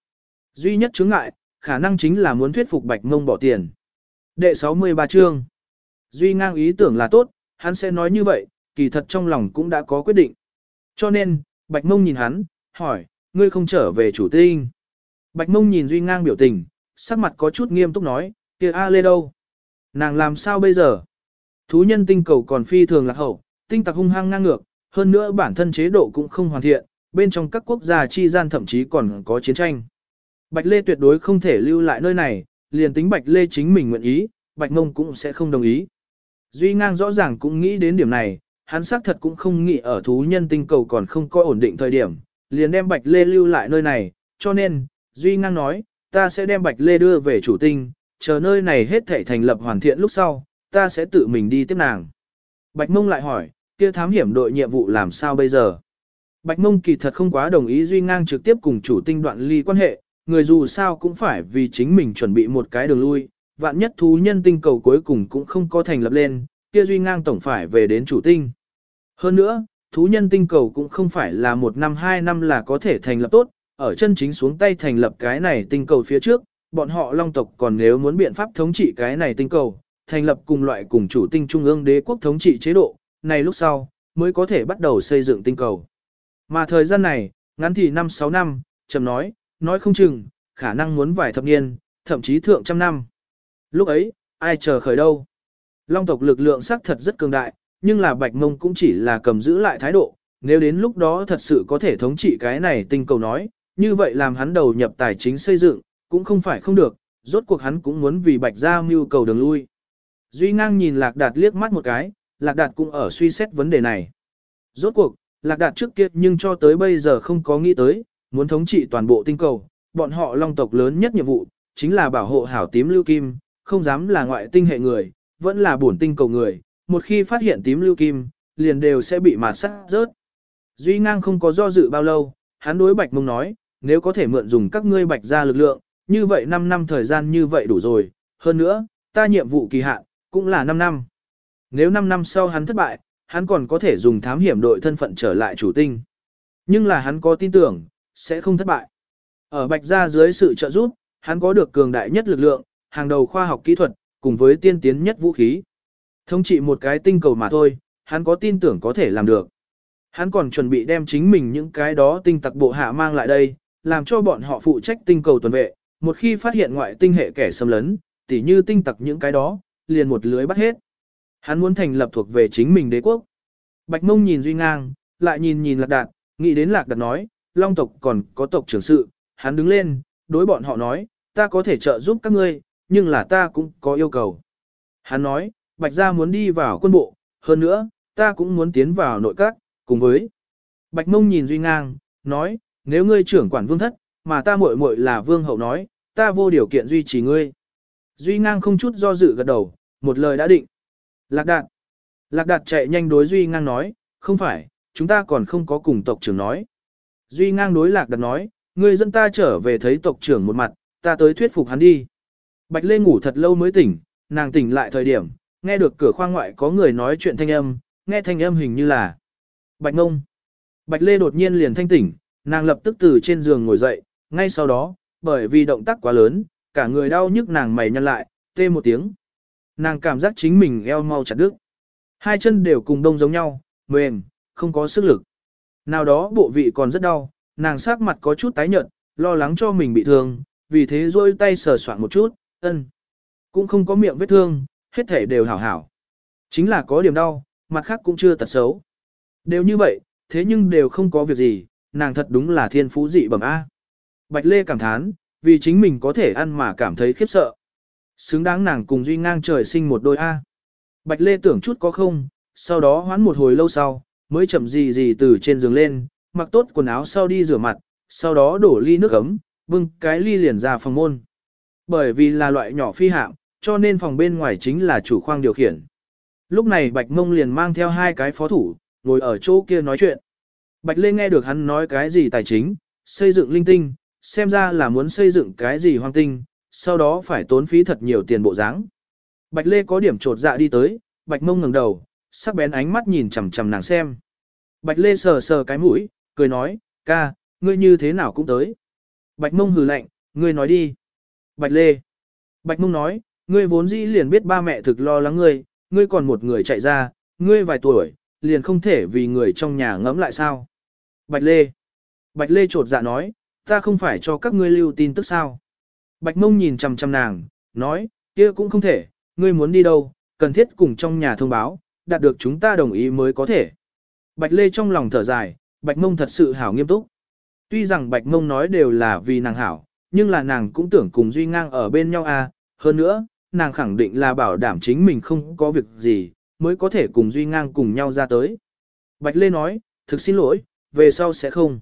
Duy nhất chứng ngại, khả năng chính là muốn thuyết phục bạch mông bỏ tiền. Đệ 63 chương Duy ngang ý tưởng là tốt, hắn sẽ nói như vậy, kỳ thật trong lòng cũng đã có quyết định. Cho nên, Bạch Mông nhìn hắn, hỏi, ngươi không trở về chủ tinh. Bạch Mông nhìn Duy ngang biểu tình, sắc mặt có chút nghiêm túc nói, kia A Lê đâu? Nàng làm sao bây giờ? Thú nhân tinh cầu còn phi thường lạc hậu, tinh tặc hung hăng ngang ngược, hơn nữa bản thân chế độ cũng không hoàn thiện, bên trong các quốc gia chi gian thậm chí còn có chiến tranh. Bạch Lê tuyệt đối không thể lưu lại nơi này, liền tính Bạch Lê chính mình nguyện ý, Bạch Mông cũng sẽ không đồng ý. Duy ngang rõ ràng cũng nghĩ đến điểm này, hắn xác thật cũng không nghĩ ở thú nhân tinh cầu còn không có ổn định thời điểm, liền đem Bạch Lê lưu lại nơi này, cho nên, Duy ngang nói, ta sẽ đem Bạch Lê đưa về chủ tinh, chờ nơi này hết thảy thành lập hoàn thiện lúc sau, ta sẽ tự mình đi tiếp nàng. Bạch Mông lại hỏi, kia thám hiểm đội nhiệm vụ làm sao bây giờ? Bạch Mông kỳ thật không quá đồng ý Duy ngang trực tiếp cùng chủ tinh đoạn ly quan hệ, người dù sao cũng phải vì chính mình chuẩn bị một cái đường lui, vạn nhất thú nhân tinh cầu cuối cùng cũng không có thành lập lên, kia duy ngang tổng phải về đến chủ tinh. Hơn nữa, thú nhân tinh cầu cũng không phải là một năm hai năm là có thể thành lập tốt, ở chân chính xuống tay thành lập cái này tinh cầu phía trước, bọn họ long tộc còn nếu muốn biện pháp thống trị cái này tinh cầu, thành lập cùng loại cùng chủ tinh trung ương đế quốc thống trị chế độ, này lúc sau, mới có thể bắt đầu xây dựng tinh cầu. Mà thời gian này, ngắn thì 5-6 năm, chậm nói, nói không chừng, khả năng muốn vài thập niên, thậm chí thượng trăm năm. Lúc ấy, ai chờ khởi đâu? Long tộc lực lượng xác thật rất cường đại, nhưng là Bạch Mông cũng chỉ là cầm giữ lại thái độ, nếu đến lúc đó thật sự có thể thống trị cái này tinh cầu nói, như vậy làm hắn đầu nhập tài chính xây dựng, cũng không phải không được, rốt cuộc hắn cũng muốn vì Bạch gia mưu cầu đường lui. Duy ngang nhìn Lạc Đạt liếc mắt một cái, Lạc Đạt cũng ở suy xét vấn đề này. Rốt cuộc, Lạc Đạt trước kia nhưng cho tới bây giờ không có nghĩ tới, muốn thống trị toàn bộ tinh cầu, bọn họ long tộc lớn nhất nhiệm vụ, chính là bảo hộ hảo tím lưu kim, không dám là ngoại tinh hệ người, vẫn là bổn tinh cầu người, một khi phát hiện tím lưu kim, liền đều sẽ bị mạt sát rớt. Duy ngang không có do dự bao lâu, hắn đối bạch mông nói, nếu có thể mượn dùng các ngươi bạch ra lực lượng, như vậy 5 năm thời gian như vậy đủ rồi, hơn nữa, ta nhiệm vụ kỳ hạn, cũng là 5 năm. Nếu 5 năm sau hắn thất bại, hắn còn có thể dùng thám hiểm đội thân phận trở lại chủ tinh. Nhưng là hắn có tin tưởng, sẽ không thất bại. Ở Bạch Gia dưới sự trợ giúp, hắn có được cường đại nhất lực lượng, hàng đầu khoa học kỹ thuật, cùng với tiên tiến nhất vũ khí. Thống trị một cái tinh cầu mà thôi, hắn có tin tưởng có thể làm được. Hắn còn chuẩn bị đem chính mình những cái đó tinh tặc bộ hạ mang lại đây, làm cho bọn họ phụ trách tinh cầu tuần vệ, một khi phát hiện ngoại tinh hệ kẻ xâm lấn, tỉ như tinh tặc những cái đó, liền một lưới bắt hết. Hắn muốn thành lập thuộc về chính mình đế quốc. Bạch mông nhìn Duy Ngang, lại nhìn nhìn Lạc Đạt, nghĩ đến Lạc Đạt nói, Long tộc còn có tộc trưởng sự, hắn đứng lên, đối bọn họ nói, ta có thể trợ giúp các ngươi, nhưng là ta cũng có yêu cầu. Hắn nói, Bạch gia muốn đi vào quân bộ, hơn nữa, ta cũng muốn tiến vào nội các, cùng với. Bạch mông nhìn Duy Ngang, nói, nếu ngươi trưởng quản vương thất, mà ta muội muội là vương hậu nói, ta vô điều kiện duy trì ngươi. Duy Ngang không chút do dự gật đầu, một lời đã định. Lạc đạt. Lạc đạt chạy nhanh đối Duy Ngang nói, không phải, chúng ta còn không có cùng tộc trưởng nói. Duy Ngang đối Lạc đạt nói, ngươi dẫn ta trở về thấy tộc trưởng một mặt, ta tới thuyết phục hắn đi. Bạch Lê ngủ thật lâu mới tỉnh, nàng tỉnh lại thời điểm, nghe được cửa khoang ngoại có người nói chuyện thanh âm, nghe thanh âm hình như là Bạch Ngông. Bạch Lê đột nhiên liền thanh tỉnh, nàng lập tức từ trên giường ngồi dậy, ngay sau đó, bởi vì động tác quá lớn, cả người đau nhức nàng mày nhăn lại, tê một tiếng. Nàng cảm giác chính mình eo mau chặt đứt. Hai chân đều cùng đông giống nhau, mềm, không có sức lực. Nào đó bộ vị còn rất đau, nàng sắc mặt có chút tái nhợt, lo lắng cho mình bị thương, vì thế rôi tay sờ soạn một chút, ân. Cũng không có miệng vết thương, hết thể đều hảo hảo. Chính là có điểm đau, mặt khác cũng chưa tật xấu. Đều như vậy, thế nhưng đều không có việc gì, nàng thật đúng là thiên phú dị bẩm A. Bạch Lê cảm thán, vì chính mình có thể ăn mà cảm thấy khiếp sợ. Xứng đáng nàng cùng Duy ngang trời sinh một đôi A. Bạch Lê tưởng chút có không, sau đó hoán một hồi lâu sau, mới chậm gì gì từ trên giường lên, mặc tốt quần áo sau đi rửa mặt, sau đó đổ ly nước ấm, bưng cái ly liền ra phòng môn. Bởi vì là loại nhỏ phi hạm, cho nên phòng bên ngoài chính là chủ khoang điều khiển. Lúc này Bạch Mông liền mang theo hai cái phó thủ, ngồi ở chỗ kia nói chuyện. Bạch Lê nghe được hắn nói cái gì tài chính, xây dựng linh tinh, xem ra là muốn xây dựng cái gì hoang tinh, sau đó phải tốn phí thật nhiều tiền bộ dáng. Bạch Lê có điểm trột dạ đi tới, Bạch Mông ngẩng đầu, sắc bén ánh mắt nhìn chằm chằm nàng xem. Bạch Lê sờ sờ cái mũi, cười nói, ca, ngươi như thế nào cũng tới. Bạch Mông hừ lạnh, ngươi nói đi. Bạch Lê. Bạch Mông nói, ngươi vốn dĩ liền biết ba mẹ thực lo lắng ngươi, ngươi còn một người chạy ra, ngươi vài tuổi, liền không thể vì người trong nhà ngẫm lại sao. Bạch Lê. Bạch Lê trột dạ nói, ta không phải cho các ngươi lưu tin tức sao. Bạch Mông nhìn chằm chằm nàng, nói, kia cũng không thể, ngươi muốn đi đâu, cần thiết cùng trong nhà thông báo, đạt được chúng ta đồng ý mới có thể. Bạch Lê trong lòng thở dài, Bạch Mông thật sự hảo nghiêm túc. Tuy rằng Bạch Mông nói đều là vì nàng hảo, nhưng là nàng cũng tưởng cùng Duy Ngang ở bên nhau à, hơn nữa, nàng khẳng định là bảo đảm chính mình không có việc gì, mới có thể cùng Duy Ngang cùng nhau ra tới. Bạch Lê nói, thực xin lỗi, về sau sẽ không.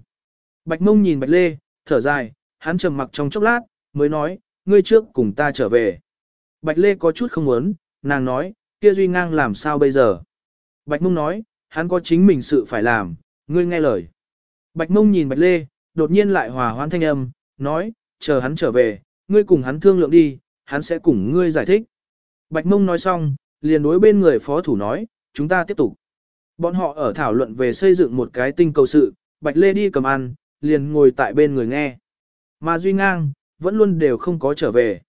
Bạch Mông nhìn Bạch Lê, thở dài, hắn trầm mặc trong chốc lát, mới nói, ngươi trước cùng ta trở về. Bạch Lê có chút không muốn, nàng nói, kia Duy Ngang làm sao bây giờ? Bạch Mông nói, hắn có chính mình sự phải làm, ngươi nghe lời. Bạch Mông nhìn Bạch Lê, đột nhiên lại hòa hoãn thanh âm, nói, chờ hắn trở về, ngươi cùng hắn thương lượng đi, hắn sẽ cùng ngươi giải thích. Bạch Mông nói xong, liền đối bên người phó thủ nói, chúng ta tiếp tục. Bọn họ ở thảo luận về xây dựng một cái tinh cầu sự, Bạch Lê đi cầm ăn, liền ngồi tại bên người nghe. Mà Duy Ngang, vẫn luôn đều không có trở về.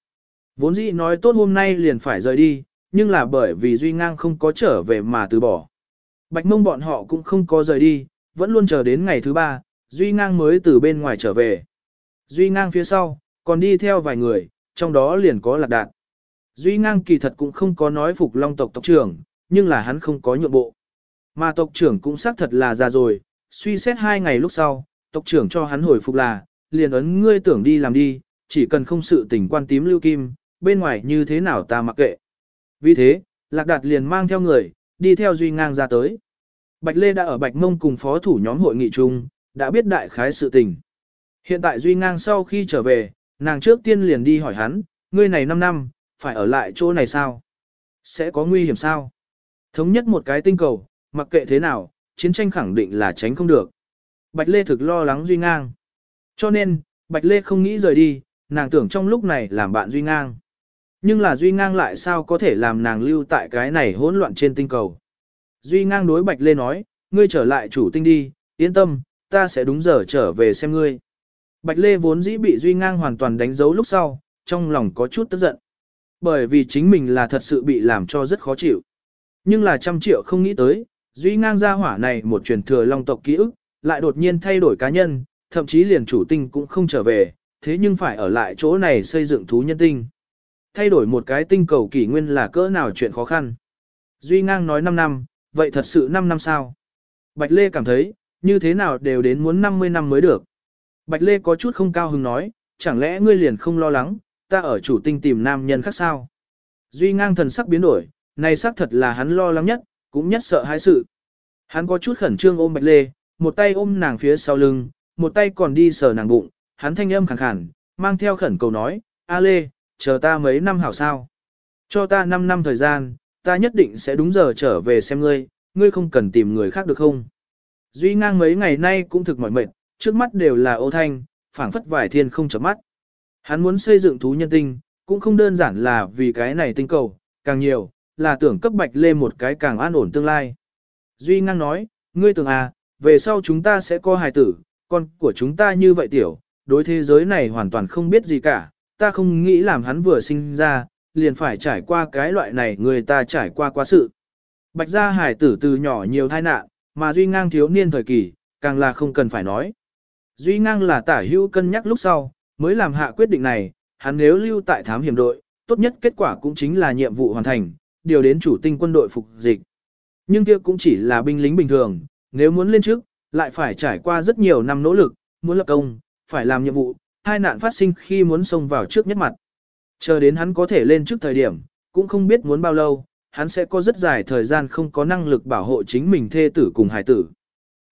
Vốn dĩ nói tốt hôm nay liền phải rời đi, nhưng là bởi vì Duy Ngang không có trở về mà từ bỏ. Bạch mông bọn họ cũng không có rời đi, vẫn luôn chờ đến ngày thứ ba, Duy Ngang mới từ bên ngoài trở về. Duy Ngang phía sau, còn đi theo vài người, trong đó liền có lạc đạn. Duy Ngang kỳ thật cũng không có nói phục long tộc tộc trưởng, nhưng là hắn không có nhượng bộ. Mà tộc trưởng cũng xác thật là già rồi, suy xét hai ngày lúc sau, tộc trưởng cho hắn hồi phục là, liền ấn ngươi tưởng đi làm đi, chỉ cần không sự tình quan tím lưu kim, bên ngoài như thế nào ta mặc kệ. Vì thế, Lạc Đạt liền mang theo người, đi theo Duy Ngang ra tới. Bạch Lê đã ở Bạch Mông cùng phó thủ nhóm hội nghị chung, đã biết đại khái sự tình. Hiện tại Duy Ngang sau khi trở về, nàng trước tiên liền đi hỏi hắn, ngươi này 5 năm, phải ở lại chỗ này sao? Sẽ có nguy hiểm sao? Thống nhất một cái tinh cầu, mặc kệ thế nào, chiến tranh khẳng định là tránh không được. Bạch Lê thực lo lắng Duy Ngang. Cho nên, Bạch Lê không nghĩ rời đi, nàng tưởng trong lúc này làm bạn Duy Ngang. Nhưng là Duy Ngang lại sao có thể làm nàng lưu tại cái này hỗn loạn trên tinh cầu. Duy Ngang đối Bạch Lê nói, ngươi trở lại chủ tinh đi, yên tâm, ta sẽ đúng giờ trở về xem ngươi. Bạch Lê vốn dĩ bị Duy Ngang hoàn toàn đánh dấu lúc sau, trong lòng có chút tức giận. Bởi vì chính mình là thật sự bị làm cho rất khó chịu. Nhưng là trăm triệu không nghĩ tới, Duy Ngang ra hỏa này một truyền thừa long tộc ký ức, lại đột nhiên thay đổi cá nhân, thậm chí liền chủ tinh cũng không trở về, thế nhưng phải ở lại chỗ này xây dựng thú nhân tinh. Thay đổi một cái tinh cầu kỷ nguyên là cỡ nào chuyện khó khăn. Duy Ngang nói 5 năm, vậy thật sự 5 năm sao? Bạch Lê cảm thấy, như thế nào đều đến muốn 50 năm mới được. Bạch Lê có chút không cao hứng nói, chẳng lẽ ngươi liền không lo lắng, ta ở chủ tinh tìm nam nhân khác sao? Duy ngang thần sắc biến đổi, này xác thật là hắn lo lắng nhất, cũng nhất sợ hãi sự. Hắn có chút khẩn trương ôm Bạch Lê, một tay ôm nàng phía sau lưng, một tay còn đi sờ nàng bụng, hắn thanh âm khàn khàn, mang theo khẩn cầu nói, A Lê, chờ ta mấy năm hảo sao. Cho ta 5 năm thời gian, ta nhất định sẽ đúng giờ trở về xem ngươi, ngươi không cần tìm người khác được không? Duy ngang mấy ngày nay cũng thực mỏi mệt, trước mắt đều là ô thanh, phảng phất vải thiên không chấm mắt. Hắn muốn xây dựng thú nhân tinh, cũng không đơn giản là vì cái này tinh cầu, càng nhiều, là tưởng cấp bạch lê một cái càng an ổn tương lai. Duy ngang nói, ngươi tưởng à, về sau chúng ta sẽ có hài tử, con của chúng ta như vậy tiểu, đối thế giới này hoàn toàn không biết gì cả, ta không nghĩ làm hắn vừa sinh ra, liền phải trải qua cái loại này người ta trải qua quá sự. Bạch gia hải tử từ nhỏ nhiều tai nạn, mà Duy ngang thiếu niên thời kỳ, càng là không cần phải nói. Duy ngang là tả hữu cân nhắc lúc sau, mới làm hạ quyết định này, hắn nếu lưu tại thám hiểm đội, tốt nhất kết quả cũng chính là nhiệm vụ hoàn thành, điều đến chủ tinh quân đội phục dịch. Nhưng kia cũng chỉ là binh lính bình thường, nếu muốn lên trước, lại phải trải qua rất nhiều năm nỗ lực, muốn lập công, phải làm nhiệm vụ, hai nạn phát sinh khi muốn xông vào trước nhất mặt. Chờ đến hắn có thể lên trước thời điểm, cũng không biết muốn bao lâu, hắn sẽ có rất dài thời gian không có năng lực bảo hộ chính mình thê tử cùng hài tử.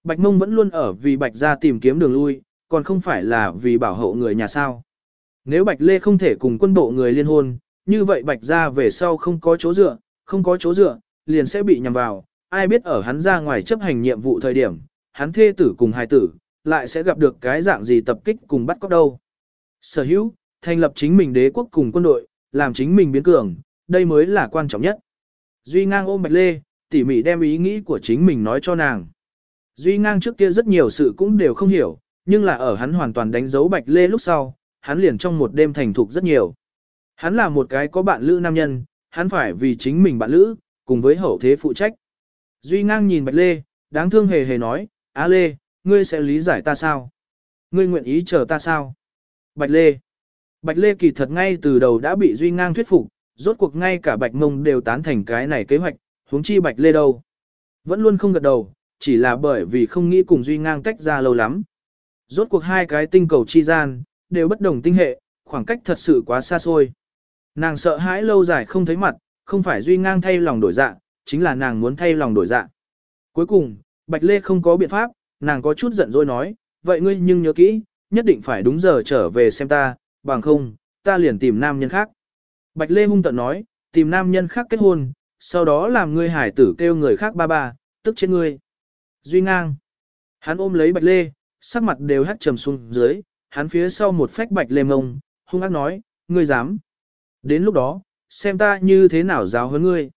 Bạch mông vẫn luôn ở vì bạch gia tìm kiếm đường lui, còn không phải là vì bảo hộ người nhà sao. Nếu bạch lê không thể cùng quân bộ người liên hôn, như vậy bạch gia về sau không có chỗ dựa, không có chỗ dựa, liền sẽ bị nhầm vào, ai biết ở hắn ra ngoài chấp hành nhiệm vụ thời điểm, hắn thê tử cùng hài tử, lại sẽ gặp được cái dạng gì tập kích cùng bắt cóc đâu. Sở hữu, thành lập chính mình đế quốc cùng quân đội, làm chính mình biến cường, đây mới là quan trọng nhất. Duy ngang ôm bạch lê, tỉ mỉ đem ý nghĩ của chính mình nói cho nàng. Duy ngang trước kia rất nhiều sự cũng đều không hiểu, nhưng là ở hắn hoàn toàn đánh dấu bạch lê lúc sau, hắn liền trong một đêm thành thục rất nhiều. Hắn là một cái có bạn lữ nam nhân, hắn phải vì chính mình bạn lữ, cùng với hậu thế phụ trách. Duy ngang nhìn bạch lê, đáng thương hề hề nói, Á lê, ngươi sẽ lý giải ta sao? Ngươi nguyện ý chờ ta sao? Bạch lê. Bạch lê kỳ thật ngay từ đầu đã bị Duy ngang thuyết phục, rốt cuộc ngay cả bạch mông đều tán thành cái này kế hoạch, huống chi bạch lê đâu. Vẫn luôn không gật đầu, chỉ là bởi vì không nghĩ cùng Duy ngang tách ra lâu lắm. Rốt cuộc hai cái tinh cầu chi gian, đều bất đồng tinh hệ, khoảng cách thật sự quá xa xôi. Nàng sợ hãi lâu dài không thấy mặt, không phải Duy ngang thay lòng đổi dạ, chính là nàng muốn thay lòng đổi dạ. Cuối cùng, Bạch Lê không có biện pháp, nàng có chút giận dỗi nói, vậy ngươi nhưng nhớ kỹ, nhất định phải đúng giờ trở về xem ta, bằng không, ta liền tìm nam nhân khác. Bạch Lê hung tận nói, tìm nam nhân khác kết hôn, sau đó làm ngươi hải tử kêu người khác ba ba, tức chết ngươi. Duy ngang. Hắn ôm lấy Bạch Lê, sắc mặt đều hắt trầm xuống dưới, hắn phía sau một phách Bạch Lê mông, hung ác nói, ngươi dám. Đến lúc đó, xem ta như thế nào giáo hơn ngươi.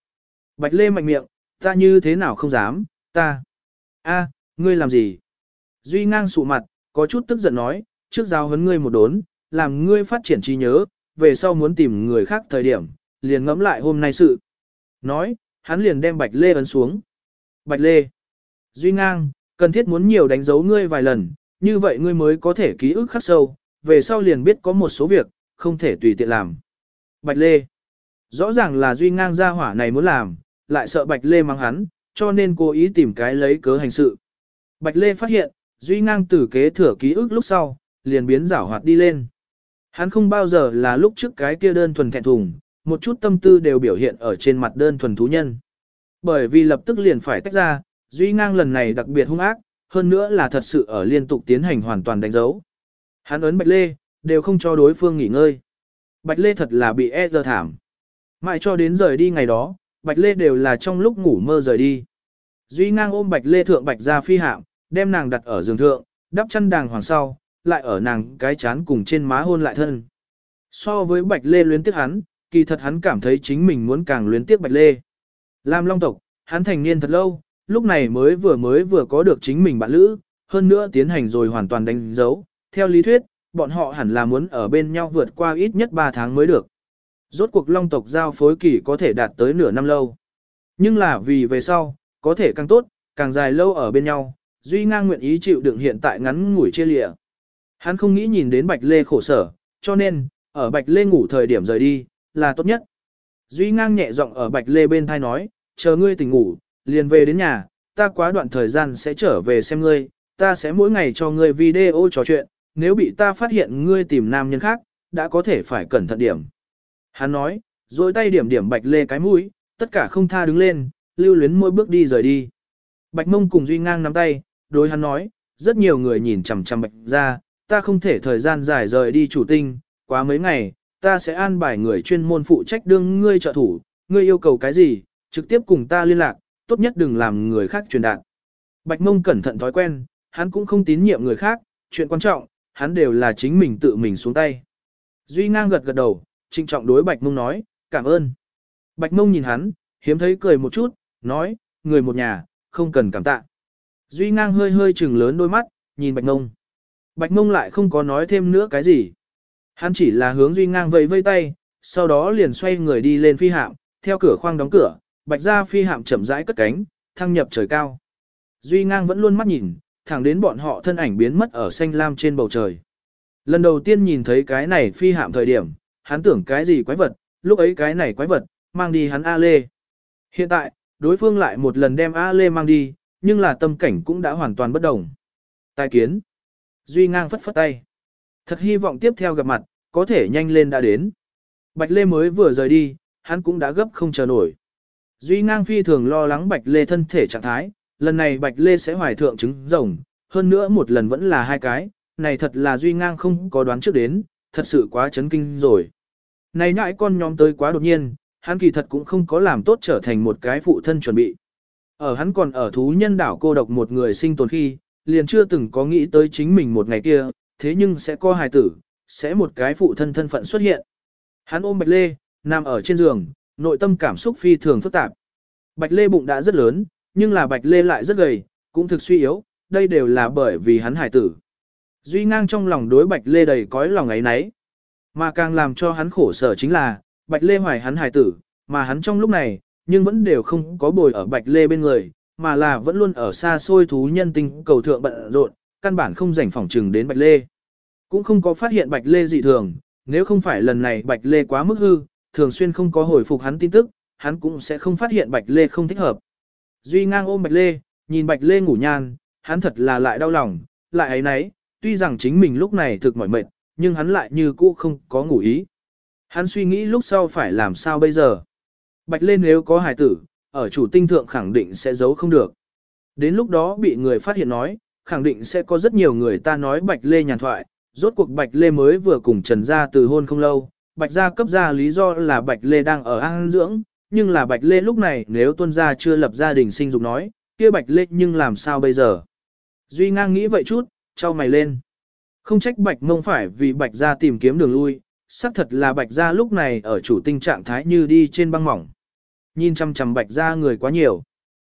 Bạch Lê mạnh miệng, ta như thế nào không dám, ta. a, ngươi làm gì? Duy ngang sụ mặt, có chút tức giận nói, trước giáo hấn ngươi một đốn, làm ngươi phát triển trí nhớ, về sau muốn tìm người khác thời điểm, liền ngẫm lại hôm nay sự. Nói, hắn liền đem Bạch Lê ấn xuống. Bạch Lê. Duy ngang, cần thiết muốn nhiều đánh dấu ngươi vài lần, như vậy ngươi mới có thể ký ức khắc sâu, về sau liền biết có một số việc, không thể tùy tiện làm. Bạch Lê. Rõ ràng là Duy ngang ra hỏa này muốn làm, lại sợ Bạch Lê mang hắn, cho nên cố ý tìm cái lấy cớ hành sự. Bạch Lê phát hiện, Duy ngang tử kế thừa ký ức lúc sau, liền biến giảo hoạt đi lên. Hắn không bao giờ là lúc trước cái kia đơn thuần thẹn thùng, một chút tâm tư đều biểu hiện ở trên mặt đơn thuần thú nhân. Bởi vì lập tức liền phải tách ra, Duy Ngang lần này đặc biệt hung ác, hơn nữa là thật sự ở liên tục tiến hành hoàn toàn đánh dấu. Hắn ấn Bạch Lê, đều không cho đối phương nghỉ ngơi. Bạch Lê thật là bị e giờ thảm. Mãi cho đến rời đi ngày đó, Bạch Lê đều là trong lúc ngủ mơ rời đi. Duy Ngang ôm Bạch Lê thượng Bạch ra phi hạm, đem nàng đặt ở giường thượng, đắp chăn đàng hoàng sau, lại ở nàng cái chán cùng trên má hôn lại thân. So với bạch lê luyến tiếc hắn, kỳ thật hắn cảm thấy chính mình muốn càng luyến tiếc Bạch Lê. Làm long tộc, hắn thành niên thật lâu, lúc này mới vừa mới vừa có được chính mình bạn lữ, hơn nữa tiến hành rồi hoàn toàn đánh dấu. Theo lý thuyết, bọn họ hẳn là muốn ở bên nhau vượt qua ít nhất 3 tháng mới được. Rốt cuộc long tộc giao phối kỳ có thể đạt tới nửa năm lâu. Nhưng là vì về sau, có thể càng tốt, càng dài lâu ở bên nhau, Duy Ngang nguyện ý chịu đựng hiện tại ngắn ngủi chia lịa. Hắn không nghĩ nhìn đến Bạch Lê khổ sở, cho nên, ở Bạch Lê ngủ thời điểm rời đi, là tốt nhất. Duy Ngang nhẹ giọng ở Bạch Lê bên thai nói, chờ ngươi tỉnh ngủ, liền về đến nhà, ta quá đoạn thời gian sẽ trở về xem ngươi, ta sẽ mỗi ngày cho ngươi video trò chuyện, nếu bị ta phát hiện ngươi tìm nam nhân khác, đã có thể phải cẩn thận điểm. Hắn nói, rồi tay điểm điểm Bạch Lê cái mũi, tất cả không tha đứng lên, lưu luyến mỗi bước đi rời đi. Bạch Mông cùng Duy Ngang nắm tay, đối hắn nói, rất nhiều người nhìn chằm chằm Bạch ra, ta không thể thời gian dài rời đi chủ tinh, quá mấy ngày, ta sẽ an bài người chuyên môn phụ trách đương ngươi trợ thủ, ngươi yêu cầu cái gì, trực tiếp cùng ta liên lạc, tốt nhất đừng làm người khác truyền đạt. Bạch Mông cẩn thận thói quen, hắn cũng không tín nhiệm người khác, chuyện quan trọng, hắn đều là chính mình tự mình xuống tay. Duy ngang gật gật đầu, trịnh trọng đối Bạch Mông nói, cảm ơn. Bạch Mông nhìn hắn, hiếm thấy cười một chút, nói, người một nhà, không cần cảm tạ. Duy ngang hơi hơi chừng lớn đôi mắt, nhìn Bạch Mông. Bạch Mông lại không có nói thêm nữa cái gì. Hắn chỉ là hướng Duy ngang vẫy vây tay, sau đó liền xoay người đi lên phi hạm, theo cửa khoang đóng cửa, Bạch ra phi hạm chậm rãi cất cánh, thăng nhập trời cao. Duy ngang vẫn luôn mắt nhìn, thẳng đến bọn họ thân ảnh biến mất ở xanh lam trên bầu trời. Lần đầu tiên nhìn thấy cái này phi hạm thời điểm, hắn tưởng cái gì quái vật, lúc ấy cái này quái vật, mang đi hắn A Lê. Hiện tại, đối phương lại một lần đem A Lê mang đi, nhưng là tâm cảnh cũng đã hoàn toàn bất đồng. Tài kiến. Duy ngang phất phất tay. Thật hy vọng tiếp theo gặp mặt, có thể nhanh lên đã đến. Bạch Lê mới vừa rời đi, hắn cũng đã gấp không chờ nổi. Duy ngang phi thường lo lắng Bạch Lê thân thể trạng thái, lần này Bạch Lê sẽ hoài thượng trứng rồng, hơn nữa một lần vẫn là hai cái, này thật là Duy ngang không có đoán trước đến, thật sự quá chấn kinh rồi. Này nhãi con nhóm tới quá đột nhiên, hắn kỳ thật cũng không có làm tốt trở thành một cái phụ thân chuẩn bị. Ở hắn còn ở thú nhân đảo cô độc một người sinh tồn khi, liền chưa từng có nghĩ tới chính mình một ngày kia, thế nhưng sẽ có hài tử, sẽ một cái phụ thân thân phận xuất hiện. Hắn ôm Bạch Lê, nằm ở trên giường, nội tâm cảm xúc phi thường phức tạp. Bạch Lê bụng đã rất lớn, nhưng là Bạch Lê lại rất gầy, cũng thực suy yếu, đây đều là bởi vì hắn hài tử. Duy ngang trong lòng đối Bạch Lê đầy cõi lòng ấy nấy. Mà càng làm cho hắn khổ sở chính là, Bạch Lê hoài hắn hài tử, mà hắn trong lúc này, nhưng vẫn đều không có bồi ở Bạch Lê bên người, mà là vẫn luôn ở xa xôi thú nhân tinh cầu thượng bận rộn, căn bản không rảnh phỏng trừng đến Bạch Lê. Cũng không có phát hiện Bạch Lê dị thường, nếu không phải lần này Bạch Lê quá mức hư, thường xuyên không có hồi phục hắn tin tức, hắn cũng sẽ không phát hiện Bạch Lê không thích hợp. Duy ngang ôm Bạch Lê, nhìn Bạch Lê ngủ nhan, hắn thật là lại đau lòng, lại ấy nấy, tuy rằng chính mình lúc này thực mỏi mệt, nhưng hắn lại như cũ không có ngủ ý. Hắn suy nghĩ lúc sau phải làm sao bây giờ. Bạch Lê nếu có hài tử, ở chủ tinh thượng khẳng định sẽ giấu không được. Đến lúc đó bị người phát hiện nói, khẳng định sẽ có rất nhiều người ta nói Bạch Lê nhàn thoại, rốt cuộc Bạch Lê mới vừa cùng Trần Gia từ hôn không lâu, Bạch Gia cấp ra lý do là Bạch Lê đang ở an dưỡng, nhưng là Bạch Lê lúc này nếu tuân gia chưa lập gia đình sinh dục nói, kia Bạch Lê nhưng làm sao bây giờ? Duy ngang nghĩ vậy chút, trao mày lên. Không trách Bạch mông phải vì Bạch Gia tìm kiếm đường lui, xác thật là Bạch Gia lúc này ở chủ tinh trạng thái như đi trên băng mỏng. Nhìn chăm chăm Bạch Gia người quá nhiều.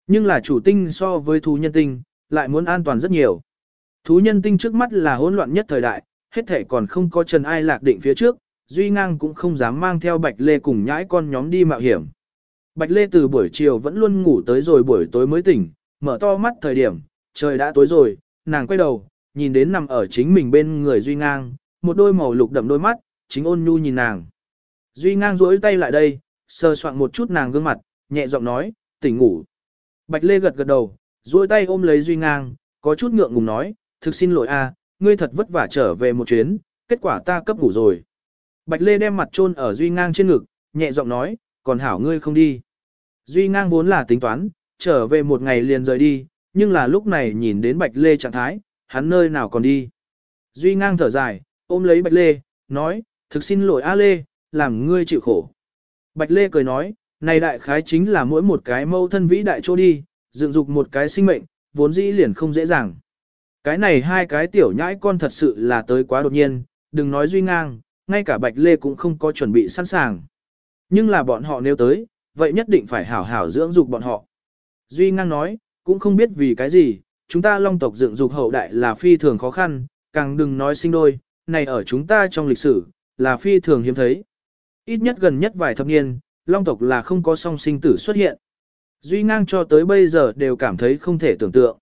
Nhưng là chủ tinh so với thú nhân tinh, lại muốn an toàn rất nhiều. Thú nhân tinh trước mắt là hỗn loạn nhất thời đại, hết thể còn không có Trần Ai lạc định phía trước, Duy Ngang cũng không dám mang theo Bạch Lê cùng nhãi con nhóm đi mạo hiểm. Bạch Lê từ buổi chiều vẫn luôn ngủ tới rồi buổi tối mới tỉnh, mở to mắt thời điểm, trời đã tối rồi, nàng quay đầu, nhìn đến nằm ở chính mình bên người Duy Ngang, một đôi màu lục đậm đôi mắt, chính ôn nhu nhìn nàng. Duy Ngang duỗi tay lại đây, sờ soạn một chút nàng gương mặt, nhẹ giọng nói, tỉnh ngủ. Bạch Lê gật gật đầu, duỗi tay ôm lấy Duy Ngang, có chút ngượng ngùng nói, thực xin lỗi a, ngươi thật vất vả trở về một chuyến, kết quả ta cấp ngủ rồi. Bạch Lê đem mặt chôn ở Duy Ngang trên ngực, nhẹ giọng nói, còn hảo ngươi không đi. Duy Ngang vốn là tính toán, trở về một ngày liền rời đi, nhưng là lúc này nhìn đến Bạch Lê trạng thái, hắn nơi nào còn đi. Duy Ngang thở dài, ôm lấy Bạch Lê, nói, thực xin lỗi A Lê, làm ngươi chịu khổ. Bạch Lê cười nói, này đại khái chính là mỗi một cái mâu thân vĩ đại chỗ đi, dựng dục một cái sinh mệnh, vốn dĩ liền không dễ dàng. Cái này hai cái tiểu nhãi con thật sự là tới quá đột nhiên, đừng nói Duy Ngang, ngay cả Bạch Lê cũng không có chuẩn bị sẵn sàng. Nhưng là bọn họ nếu tới, vậy nhất định phải hảo hảo dưỡng dục bọn họ. Duy ngang nói, cũng không biết vì cái gì, chúng ta long tộc dựng dục hậu đại là phi thường khó khăn, càng đừng nói sinh đôi, này ở chúng ta trong lịch sử, là phi thường hiếm thấy. Ít nhất gần nhất vài thập niên, long tộc là không có song sinh tử xuất hiện. Duy ngang cho tới bây giờ đều cảm thấy không thể tưởng tượng.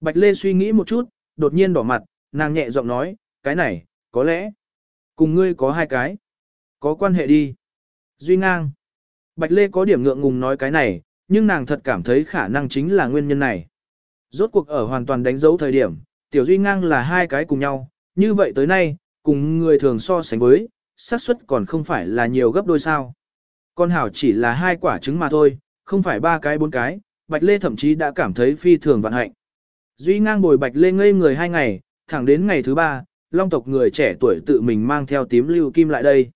Bạch Lê suy nghĩ một chút, đột nhiên đỏ mặt, nàng nhẹ giọng nói, cái này, có lẽ, cùng ngươi có hai cái, có quan hệ đi. Duy ngang. Bạch Lê có điểm ngượng ngùng nói cái này, nhưng nàng thật cảm thấy khả năng chính là nguyên nhân này. Rốt cuộc ở hoàn toàn đánh dấu thời điểm, Tiểu Duy ngang là hai cái cùng nhau, như vậy tới nay, cùng người thường so sánh với, xác suất còn không phải là nhiều gấp đôi sao. Con hảo chỉ là hai quả trứng mà thôi, không phải ba cái bốn cái, Bạch Lê thậm chí đã cảm thấy phi thường vạn hạnh. Duy ngang bồi Bạch Lê ngây người hai ngày, thẳng đến ngày thứ ba, long tộc người trẻ tuổi tự mình mang theo tím lưu kim lại đây.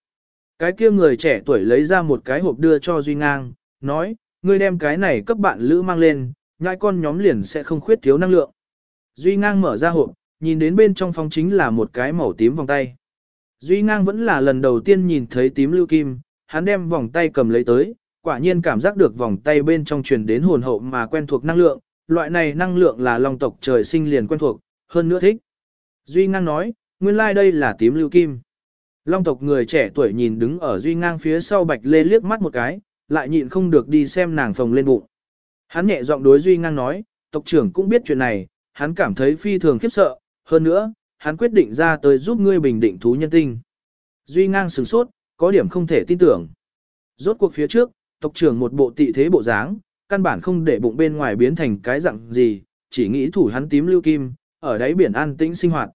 Cái kia người trẻ tuổi lấy ra một cái hộp đưa cho Duy ngang, nói, ngươi đem cái này cấp bạn lữ mang lên, nhãi con nhóm liền sẽ không khuyết thiếu năng lượng. Duy ngang mở ra hộp, nhìn đến bên trong phòng chính là một cái màu tím vòng tay. Duy ngang vẫn là lần đầu tiên nhìn thấy tím lưu kim, hắn đem vòng tay cầm lấy tới, quả nhiên cảm giác được vòng tay bên trong truyền đến hồn hậu mà quen thuộc năng lượng, loại này năng lượng là long tộc trời sinh liền quen thuộc, hơn nữa thích. Duy ngang nói, nguyên lai like đây là tím lưu kim. Long tộc người trẻ tuổi nhìn đứng ở Duy ngang phía sau Bạch Lê liếc mắt một cái, lại nhịn không được đi xem nàng phồng lên bụng. Hắn nhẹ giọng đối Duy ngang nói, tộc trưởng cũng biết chuyện này, hắn cảm thấy phi thường khiếp sợ, hơn nữa, hắn quyết định ra tới giúp ngươi bình định thú nhân tinh. Duy ngang sửng sốt, có điểm không thể tin tưởng. Rốt cuộc phía trước, tộc trưởng một bộ tị thế bộ dáng, căn bản không để bụng bên ngoài biến thành cái dạng gì, chỉ nghĩ thủ hắn tím lưu kim, ở đáy biển an tĩnh sinh hoạt.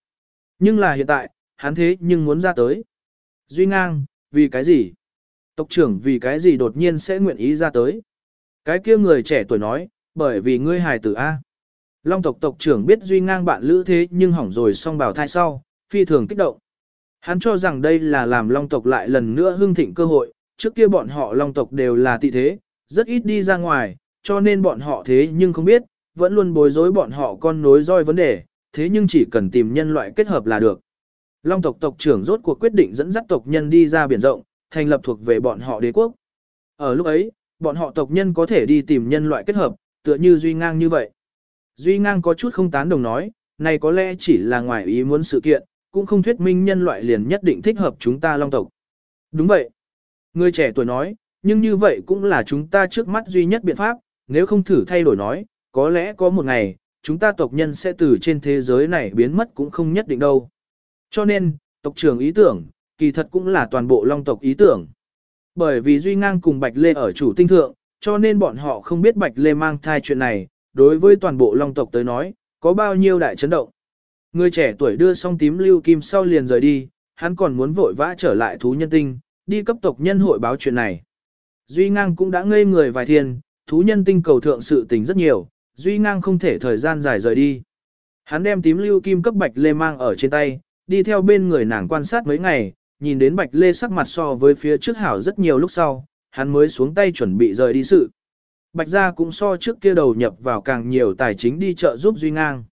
Nhưng là hiện tại, hắn thế nhưng muốn ra tới. Duy ngang, vì cái gì? Tộc trưởng vì cái gì đột nhiên sẽ nguyện ý ra tới? Cái kia người trẻ tuổi nói, bởi vì ngươi hài tử A. Long tộc tộc trưởng biết Duy ngang bạn lữ thế nhưng hỏng rồi xong bảo thai sau, phi thường kích động. Hắn cho rằng đây là làm Long tộc lại lần nữa hưng thịnh cơ hội, trước kia bọn họ Long tộc đều là tị thế, rất ít đi ra ngoài, cho nên bọn họ thế nhưng không biết, vẫn luôn bối rối bọn họ con nối roi vấn đề, thế nhưng chỉ cần tìm nhân loại kết hợp là được. Long tộc tộc trưởng rốt cuộc quyết định dẫn dắt tộc nhân đi ra biển rộng, thành lập thuộc về bọn họ đế quốc. Ở lúc ấy, bọn họ tộc nhân có thể đi tìm nhân loại kết hợp, tựa như Duy Ngang như vậy. Duy Ngang có chút không tán đồng nói, này có lẽ chỉ là ngoài ý muốn sự kiện, cũng không thuyết minh nhân loại liền nhất định thích hợp chúng ta Long tộc. Đúng vậy. Người trẻ tuổi nói, nhưng như vậy cũng là chúng ta trước mắt duy nhất biện pháp, nếu không thử thay đổi nói, có lẽ có một ngày, chúng ta tộc nhân sẽ từ trên thế giới này biến mất cũng không nhất định đâu. Cho nên, tộc trưởng ý tưởng, kỳ thật cũng là toàn bộ long tộc ý tưởng. Bởi vì Duy Ngang cùng Bạch Lê ở chủ tinh thượng, cho nên bọn họ không biết Bạch Lê mang thai chuyện này, đối với toàn bộ long tộc tới nói, có bao nhiêu đại chấn động. Người trẻ tuổi đưa xong tím lưu kim sau liền rời đi, hắn còn muốn vội vã trở lại thú nhân tinh, đi cấp tộc nhân hội báo chuyện này. Duy Ngang cũng đã ngây người vài thiên, thú nhân tinh cầu thượng sự tình rất nhiều, Duy Ngang không thể thời gian dài rời đi. Hắn đem tím lưu kim cấp Bạch Lê mang ở trên tay, đi theo bên người nàng quan sát mấy ngày, nhìn đến Bạch Lê sắc mặt so với phía trước hảo rất nhiều lúc sau, hắn mới xuống tay chuẩn bị rời đi sự. Bạch gia cũng so trước kia đầu nhập vào càng nhiều tài chính đi chợ giúp Duy Ngang.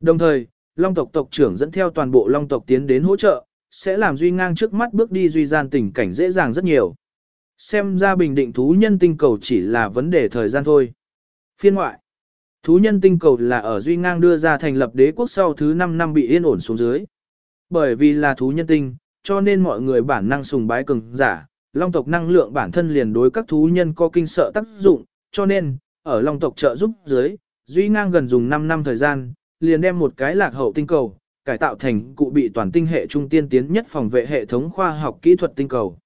Đồng thời, Long tộc tộc trưởng dẫn theo toàn bộ Long tộc tiến đến hỗ trợ, sẽ làm Duy Ngang trước mắt bước đi Duy gian tình cảnh dễ dàng rất nhiều. Xem ra bình định thú nhân tinh cầu chỉ là vấn đề thời gian thôi. Phiên ngoại Thú nhân tinh cầu là ở Duy Ngang đưa ra thành lập đế quốc sau thứ 5 năm bị yên ổn xuống dưới. Bởi vì là thú nhân tinh, cho nên mọi người bản năng sùng bái cường giả, long tộc năng lượng bản thân liền đối các thú nhân có kinh sợ tác dụng, cho nên, ở long tộc trợ giúp dưới, Duy Ngang gần dùng 5 năm thời gian, liền đem một cái lạc hậu tinh cầu, cải tạo thành cụ bị toàn tinh hệ trung tiên tiến nhất phòng vệ hệ thống khoa học kỹ thuật tinh cầu.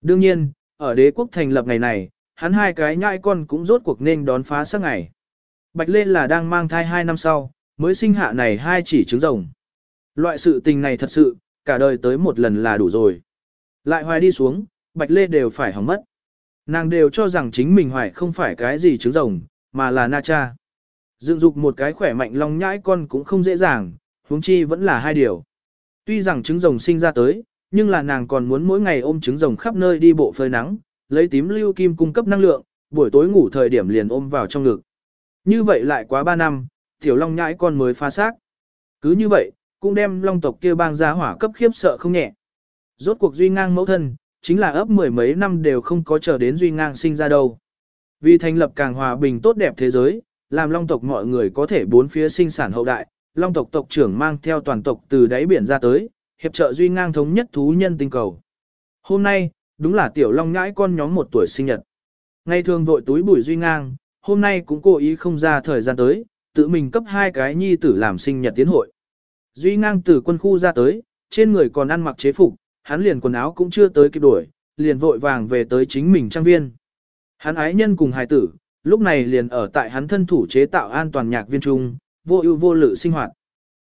Đương nhiên, ở đế quốc thành lập ngày này, hắn hai cái nhãi con cũng rốt cuộc nên đón phá sắc ngày. Bạch Lê là đang mang thai hai năm sau, mới sinh hạ này hai chỉ trứng rồng. Loại sự tình này thật sự, cả đời tới một lần là đủ rồi. Lại hoài đi xuống, Bạch Lê đều phải hỏng mất. Nàng đều cho rằng chính mình hoài không phải cái gì trứng rồng, mà là na cha. Dựng dục một cái khỏe mạnh long nhãi con cũng không dễ dàng, huống chi vẫn là hai điều. Tuy rằng trứng rồng sinh ra tới, nhưng là nàng còn muốn mỗi ngày ôm trứng rồng khắp nơi đi bộ phơi nắng, lấy tím lưu kim cung cấp năng lượng, buổi tối ngủ thời điểm liền ôm vào trong ngực. Như vậy lại quá 3 năm, tiểu long nhãi con mới phá xác. Cứ như vậy, cũng đem long tộc kia bang ra hỏa cấp khiếp sợ không nhẹ. Rốt cuộc duy ngang mẫu thân, chính là ấp mười mấy năm đều không có chờ đến Duy Ngang sinh ra đâu. Vì thành lập càng hòa bình tốt đẹp thế giới, làm long tộc mọi người có thể bốn phía sinh sản hậu đại, long tộc tộc trưởng mang theo toàn tộc từ đáy biển ra tới, hiệp trợ Duy Ngang thống nhất thú nhân tinh cầu. Hôm nay, đúng là tiểu long nhãi con nhóm một tuổi sinh nhật. Ngày thường vội túi bùi Duy Ngang, hôm nay cũng cố ý không ra thời gian tới, tự mình cấp hai cái nhi tử làm sinh nhật tiến hội. Duy Ngang từ quân khu ra tới, trên người còn ăn mặc chế phục, hắn liền quần áo cũng chưa tới kịp đuổi, liền vội vàng về tới chính mình trang viên. Hắn ái nhân cùng hài tử, lúc này liền ở tại hắn thân thủ chế tạo an toàn nhạc viên trung, vô ưu vô lự sinh hoạt.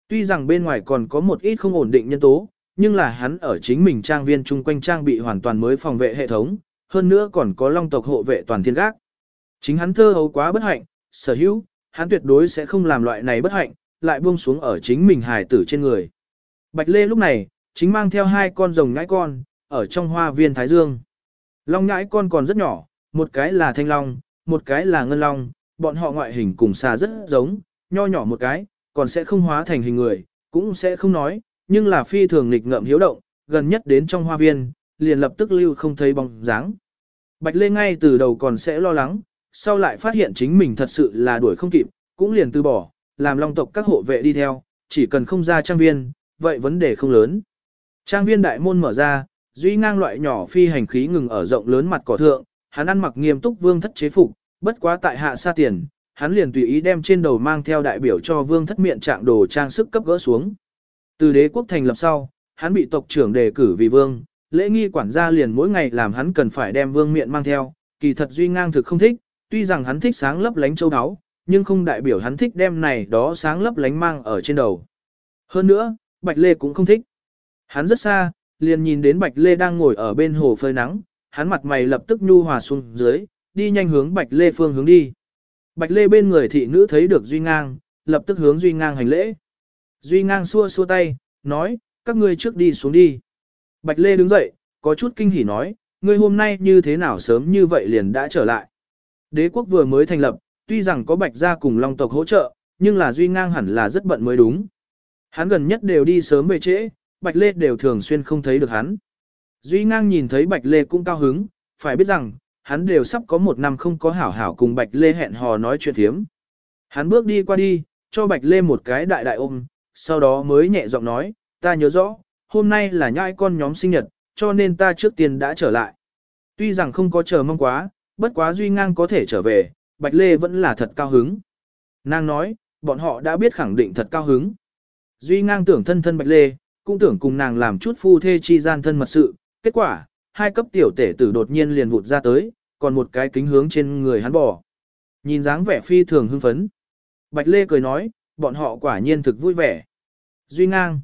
Tuy rằng bên ngoài còn có một ít không ổn định nhân tố, nhưng là hắn ở chính mình trang viên chung quanh trang bị hoàn toàn mới phòng vệ hệ thống, hơn nữa còn có long tộc hộ vệ toàn thiên gác. Chính hắn thơ hấu quá bất hạnh, sở hữu, hắn tuyệt đối sẽ không làm loại này bất hạnh, lại buông xuống ở chính mình hài tử trên người. Bạch Lê lúc này, chính mang theo hai con rồng ngãi con, ở trong hoa viên Thái Dương. Long ngãi con còn rất nhỏ, một cái là thanh long, một cái là ngân long, bọn họ ngoại hình cùng xà rất giống, nho nhỏ một cái, còn sẽ không hóa thành hình người, cũng sẽ không nói, nhưng là phi thường nghịch ngợm hiếu động, gần nhất đến trong hoa viên, liền lập tức lưu không thấy bóng dáng. Bạch Lê ngay từ đầu còn sẽ lo lắng, sau lại phát hiện chính mình thật sự là đuổi không kịp, cũng liền từ bỏ, làm long tộc các hộ vệ đi theo, chỉ cần không ra trang viên, vậy vấn đề không lớn. Trang viên đại môn mở ra, duy ngang loại nhỏ phi hành khí ngừng ở rộng lớn mặt cỏ thượng, hắn ăn mặc nghiêm túc vương thất chế phục, bất quá tại hạ xa tiền, hắn liền tùy ý đem trên đầu mang theo đại biểu cho vương thất miệng trạng đồ trang sức cấp gỡ xuống. Từ đế quốc thành lập sau, hắn bị tộc trưởng đề cử vì vương, lễ nghi quản gia liền mỗi ngày làm hắn cần phải đem vương miệng mang theo, kỳ thật duy ngang thực không thích, tuy rằng hắn thích sáng lấp lánh châu áo, nhưng không đại biểu hắn thích đem này đó sáng lấp lánh mang ở trên đầu. Hơn nữa, Bạch Lê cũng không thích. Hắn rất xa, liền nhìn đến Bạch Lê đang ngồi ở bên hồ phơi nắng, hắn mặt mày lập tức nhu hòa xuống dưới, đi nhanh hướng Bạch Lê phương hướng đi. Bạch Lê bên người thị nữ thấy được Duy Ngang, lập tức hướng Duy Ngang hành lễ. Duy Ngang xua xua tay, nói, các ngươi trước đi xuống đi. Bạch Lê đứng dậy, có chút kinh hỉ nói, ngươi hôm nay như thế nào sớm như vậy liền đã trở lại. Đế quốc vừa mới thành lập, tuy rằng có Bạch gia cùng Long tộc hỗ trợ, nhưng là Duy Ngang hẳn là rất bận mới đúng. Hắn gần nhất đều đi sớm về trễ, Bạch Lê đều thường xuyên không thấy được hắn. Duy ngang nhìn thấy Bạch Lê cũng cao hứng, phải biết rằng, hắn đều sắp có một năm không có hảo hảo cùng Bạch Lê hẹn hò nói chuyện thiếm. Hắn bước đi qua đi, cho Bạch Lê một cái đại đại ôm, sau đó mới nhẹ giọng nói, ta nhớ rõ, hôm nay là nhãi con nhóm sinh nhật, cho nên ta trước tiên đã trở lại. Tuy rằng không có chờ mong quá, bất quá Duy ngang có thể trở về, Bạch Lê vẫn là thật cao hứng. Nàng nói, bọn họ đã biết khẳng định thật cao hứng. Duy ngang tưởng thân thân Bạch Lê, cũng tưởng cùng nàng làm chút phu thê chi gian thân mật sự, kết quả, hai cấp tiểu tể tử đột nhiên liền vụt ra tới, còn một cái kính hướng trên người hắn bò. Nhìn dáng vẻ phi thường hưng phấn. Bạch Lê cười nói, bọn họ quả nhiên thực vui vẻ. Duy ngang.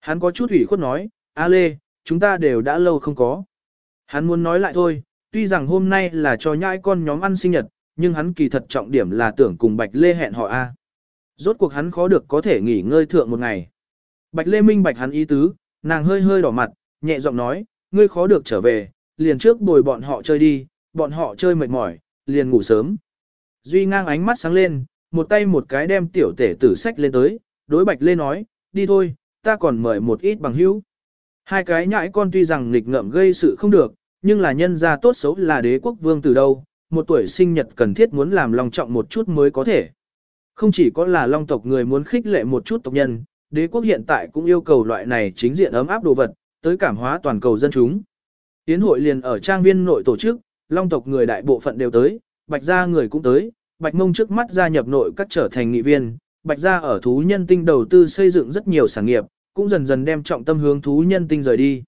Hắn có chút ủy khuất nói, A Lê, chúng ta đều đã lâu không có. Hắn muốn nói lại thôi, tuy rằng hôm nay là cho nhãi con nhóm ăn sinh nhật, nhưng hắn kỳ thật trọng điểm là tưởng cùng Bạch Lê hẹn họ A. Rốt cuộc hắn khó được có thể nghỉ ngơi thượng một ngày. Bạch Lê Minh bạch hắn ý tứ, nàng hơi hơi đỏ mặt, nhẹ giọng nói, ngươi khó được trở về, liền trước bồi bọn họ chơi đi, bọn họ chơi mệt mỏi, liền ngủ sớm. Duy ngang ánh mắt sáng lên, một tay một cái đem tiểu tể tử sách lên tới, đối Bạch Lê nói, đi thôi, ta còn mời một ít bằng hữu. Hai cái nhãi con tuy rằng nghịch ngợm gây sự không được, nhưng là nhân gia tốt xấu là đế quốc vương từ đâu, một tuổi sinh nhật cần thiết muốn làm lòng trọng một chút mới có thể. Không chỉ có là long tộc người muốn khích lệ một chút tộc nhân, đế quốc hiện tại cũng yêu cầu loại này chính diện ấm áp đồ vật, tới cảm hóa toàn cầu dân chúng. Tiến hội liền ở trang viên nội tổ chức, long tộc người đại bộ phận đều tới, bạch gia người cũng tới, bạch mông trước mắt gia nhập nội các trở thành nghị viên, bạch gia ở thú nhân tinh đầu tư xây dựng rất nhiều sản nghiệp, cũng dần dần đem trọng tâm hướng thú nhân tinh rời đi.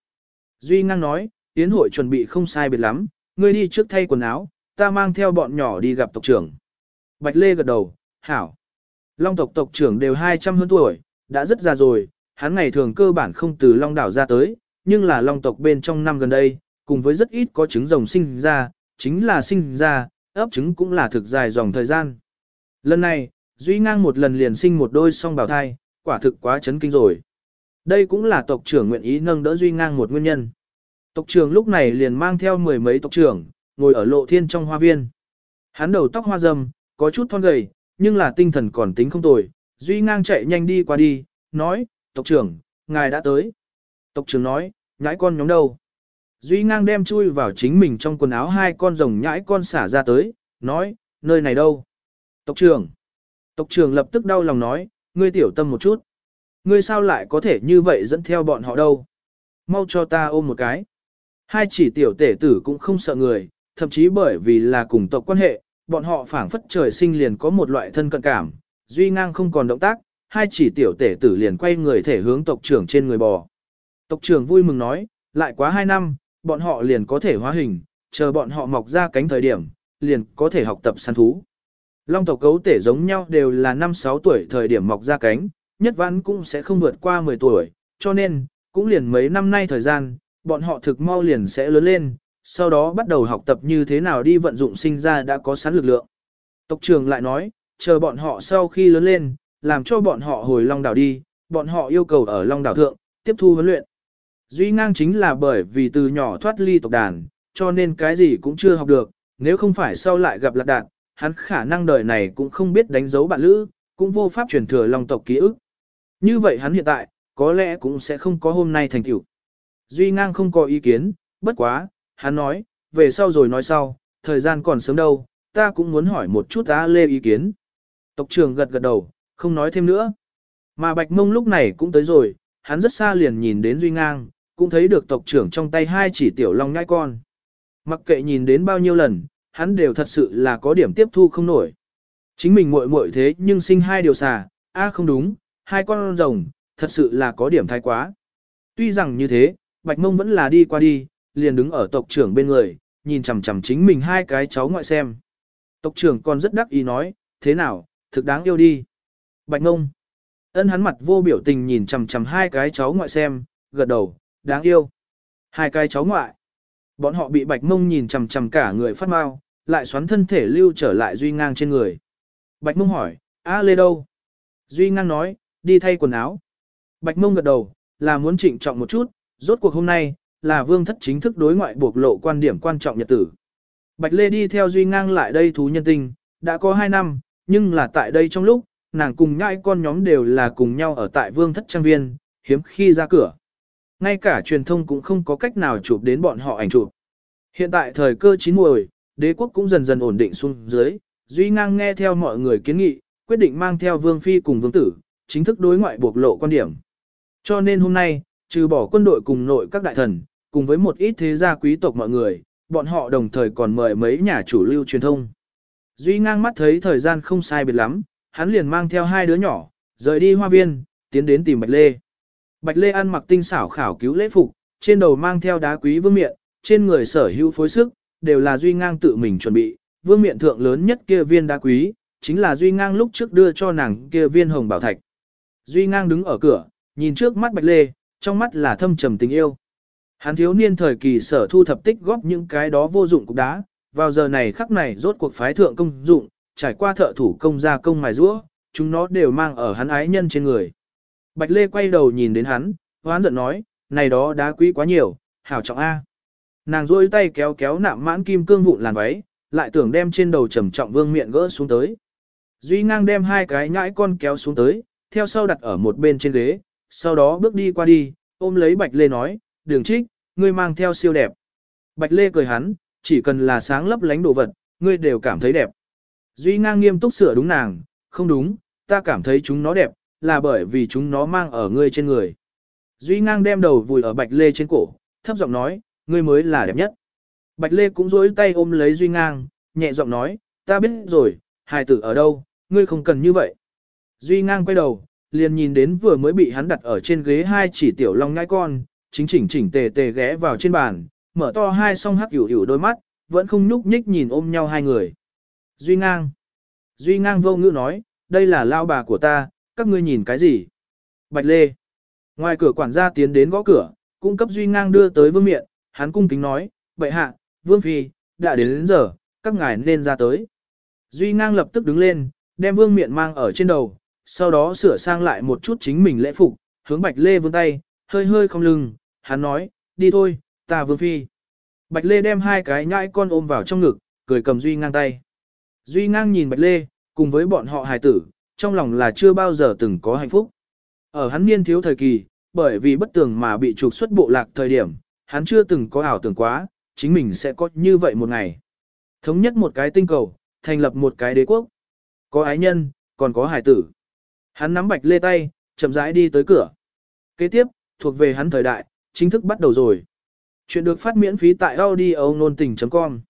Duy ngang nói, tiến hội chuẩn bị không sai biệt lắm, ngươi đi trước thay quần áo, ta mang theo bọn nhỏ đi gặp tộc trưởng. Bạch Lê gật đầu, hảo. Long tộc tộc trưởng đều 200 hơn tuổi, đã rất già rồi, hắn ngày thường cơ bản không từ Long đảo ra tới, nhưng là Long tộc bên trong năm gần đây, cùng với rất ít có trứng rồng sinh ra, chính là sinh ra, ấp trứng cũng là thực dài dòng thời gian. Lần này, Duy Ngang một lần liền sinh một đôi song bào thai, quả thực quá chấn kinh rồi. Đây cũng là tộc trưởng nguyện ý nâng đỡ Duy Ngang một nguyên nhân. Tộc trưởng lúc này liền mang theo mười mấy tộc trưởng, ngồi ở lộ thiên trong hoa viên. Hắn đầu tóc hoa râm, có chút thon gầy, nhưng là tinh thần còn tính không tồi, Duy ngang chạy nhanh đi qua đi, nói, tộc trưởng, ngài đã tới. Tộc trưởng nói, nhãi con nhóm đâu? Duy ngang đem chui vào chính mình trong quần áo hai con rồng nhãi con xả ra tới, nói, nơi này đâu? Tộc trưởng. Tộc trưởng lập tức đau lòng nói, ngươi tiểu tâm một chút. Ngươi sao lại có thể như vậy dẫn theo bọn họ đâu? Mau cho ta ôm một cái. Hai chỉ tiểu tể tử cũng không sợ người, thậm chí bởi vì là cùng tộc quan hệ, bọn họ phảng phất trời sinh liền có một loại thân cận cảm. Duy ngang không còn động tác, hai chỉ tiểu tể tử liền quay người thể hướng tộc trưởng trên người bò. Tộc trưởng vui mừng nói, lại quá hai năm, bọn họ liền có thể hóa hình, chờ bọn họ mọc ra cánh thời điểm, liền có thể học tập săn thú. Long tộc cấu tể giống nhau đều là 5-6 tuổi thời điểm mọc ra cánh, nhất vãn cũng sẽ không vượt qua 10 tuổi, cho nên, cũng liền mấy năm nay thời gian, bọn họ thực mau liền sẽ lớn lên, sau đó bắt đầu học tập như thế nào đi vận dụng sinh ra đã có sẵn lực lượng. Tộc trưởng lại nói, chờ bọn họ sau khi lớn lên, làm cho bọn họ hồi Long đảo đi, bọn họ yêu cầu ở Long đảo thượng, tiếp thu huấn luyện. Duy ngang chính là bởi vì từ nhỏ thoát ly tộc đàn, cho nên cái gì cũng chưa học được, nếu không phải sau lại gặp lạc đạn, hắn khả năng đời này cũng không biết đánh dấu bạn lữ, cũng vô pháp truyền thừa Long tộc ký ức. Như vậy hắn hiện tại, có lẽ cũng sẽ không có hôm nay thành tựu. Duy ngang không có ý kiến, bất quá, hắn nói, về sau rồi nói sau, thời gian còn sớm đâu, ta cũng muốn hỏi một chút A lê ý kiến. Tộc trưởng gật gật đầu, không nói thêm nữa. Mà Bạch Mông lúc này cũng tới rồi, hắn rất xa liền nhìn đến Duy Ngang, cũng thấy được tộc trưởng trong tay hai chỉ tiểu long nhai con. Mặc kệ nhìn đến bao nhiêu lần, hắn đều thật sự là có điểm tiếp thu không nổi. Chính mình muội muội thế nhưng sinh hai điều xà, a không đúng, hai con rồng, thật sự là có điểm thái quá. Tuy rằng như thế, Bạch Mông vẫn là đi qua đi, liền đứng ở tộc trưởng bên người, nhìn chằm chằm chính mình hai cái cháu ngoại xem. Tộc trưởng còn rất đắc ý nói, thế nào, thực đáng yêu đi. Bạch ngông Ân hắn mặt vô biểu tình nhìn chằm chằm hai cái cháu ngoại xem, gật đầu, đáng yêu. Hai cái cháu ngoại. Bọn họ bị Bạch Mông nhìn chằm chằm cả người phát mau, lại xoắn thân thể lưu trở lại Duy Ngang trên người. Bạch Mông hỏi, A Lê đâu? Duy Ngang nói, đi thay quần áo. Bạch Mông gật đầu, là muốn trịnh trọng một chút, rốt cuộc hôm nay, là vương thất chính thức đối ngoại buộc lộ quan điểm quan trọng nhật tử. Bạch Lê đi theo Duy Ngang lại đây thú nhân tinh, đã có 2 năm, nhưng là tại đây trong lúc, nàng cùng nhãi con nhóm đều là cùng nhau ở tại vương thất trang viên, hiếm khi ra cửa. Ngay cả truyền thông cũng không có cách nào chụp đến bọn họ ảnh chụp. Hiện tại thời cơ chín muồi, đế quốc cũng dần dần ổn định xuống dưới, Duy Ngang nghe theo mọi người kiến nghị, quyết định mang theo vương phi cùng vương tử, chính thức đối ngoại buộc lộ quan điểm. Cho nên hôm nay, trừ bỏ quân đội cùng nội các đại thần, cùng với một ít thế gia quý tộc mọi người, bọn họ đồng thời còn mời mấy nhà chủ lưu truyền thông. Duy ngang mắt thấy thời gian không sai biệt lắm, hắn liền mang theo hai đứa nhỏ, rời đi hoa viên, tiến đến tìm Bạch Lê. Bạch Lê ăn mặc tinh xảo khảo cứu lễ phục, trên đầu mang theo đá quý vương miện, trên người sở hữu phối sức, đều là Duy ngang tự mình chuẩn bị. Vương miện thượng lớn nhất kia viên đá quý, chính là Duy ngang lúc trước đưa cho nàng kia viên hồng bảo thạch. Duy ngang đứng ở cửa, nhìn trước mắt Bạch Lê, trong mắt là thâm trầm tình yêu. Hắn thiếu niên thời kỳ sở thu thập tích góp những cái đó vô dụng cục đá, vào giờ này khắc này rốt cuộc phái thượng công dụng, trải qua thợ thủ công gia công mài rũa, chúng nó đều mang ở hắn ái nhân trên người. Bạch Lê quay đầu nhìn đến hắn, hoán giận nói, này đó đá quý quá nhiều, hảo trọng A. Nàng rôi tay kéo kéo nạm mãn kim cương vụn làn váy, lại tưởng đem trên đầu trầm trọng vương miệng gỡ xuống tới. Duy ngang đem hai cái nhãi con kéo xuống tới, theo sau đặt ở một bên trên ghế, sau đó bước đi qua đi, ôm lấy Bạch Lê nói, đường trích, ngươi mang theo siêu đẹp. Bạch Lê cười hắn, chỉ cần là sáng lấp lánh đồ vật, ngươi đều cảm thấy đẹp. Duy ngang nghiêm túc sửa đúng nàng, không đúng, ta cảm thấy chúng nó đẹp, là bởi vì chúng nó mang ở ngươi trên người. Duy ngang đem đầu vùi ở Bạch Lê trên cổ, thấp giọng nói, ngươi mới là đẹp nhất. Bạch Lê cũng dối tay ôm lấy Duy ngang, nhẹ giọng nói, ta biết rồi, hài tử ở đâu, ngươi không cần như vậy. Duy ngang quay đầu, liền nhìn đến vừa mới bị hắn đặt ở trên ghế hai chỉ tiểu long ngai con, chính chỉnh chỉnh tề tề ghé vào trên bàn, mở to hai song hắc hữu hữu đôi mắt, vẫn không nhúc nhích nhìn ôm nhau hai người. Duy ngang. Duy ngang vô ngữ nói, đây là lao bà của ta, các ngươi nhìn cái gì? Bạch Lê. Ngoài cửa quản gia tiến đến gõ cửa, cung cấp Duy ngang đưa tới vương miện, hắn cung kính nói, vậy hạ, vương phi, đã đến đến giờ, các ngài nên ra tới. Duy ngang lập tức đứng lên, đem vương miện mang ở trên đầu, sau đó sửa sang lại một chút chính mình lễ phục, hướng Bạch Lê vươn tay, hơi hơi không lưng, hắn nói, đi thôi, ta vương phi. Bạch Lê đem hai cái nhãi con ôm vào trong ngực, cười cầm Duy ngang tay. Duy ngang nhìn Bạch Lê, cùng với bọn họ hài tử, trong lòng là chưa bao giờ từng có hạnh phúc. Ở hắn niên thiếu thời kỳ, bởi vì bất tường mà bị trục xuất bộ lạc thời điểm, hắn chưa từng có ảo tưởng quá, chính mình sẽ có như vậy một ngày. Thống nhất một cái tinh cầu, thành lập một cái đế quốc. Có ái nhân, còn có hải tử. Hắn nắm Bạch Lê tay, chậm rãi đi tới cửa. Kế tiếp, thuộc về hắn thời đại, chính thức bắt đầu rồi. Chuyện được phát miễn phí tại audio nôn tình.com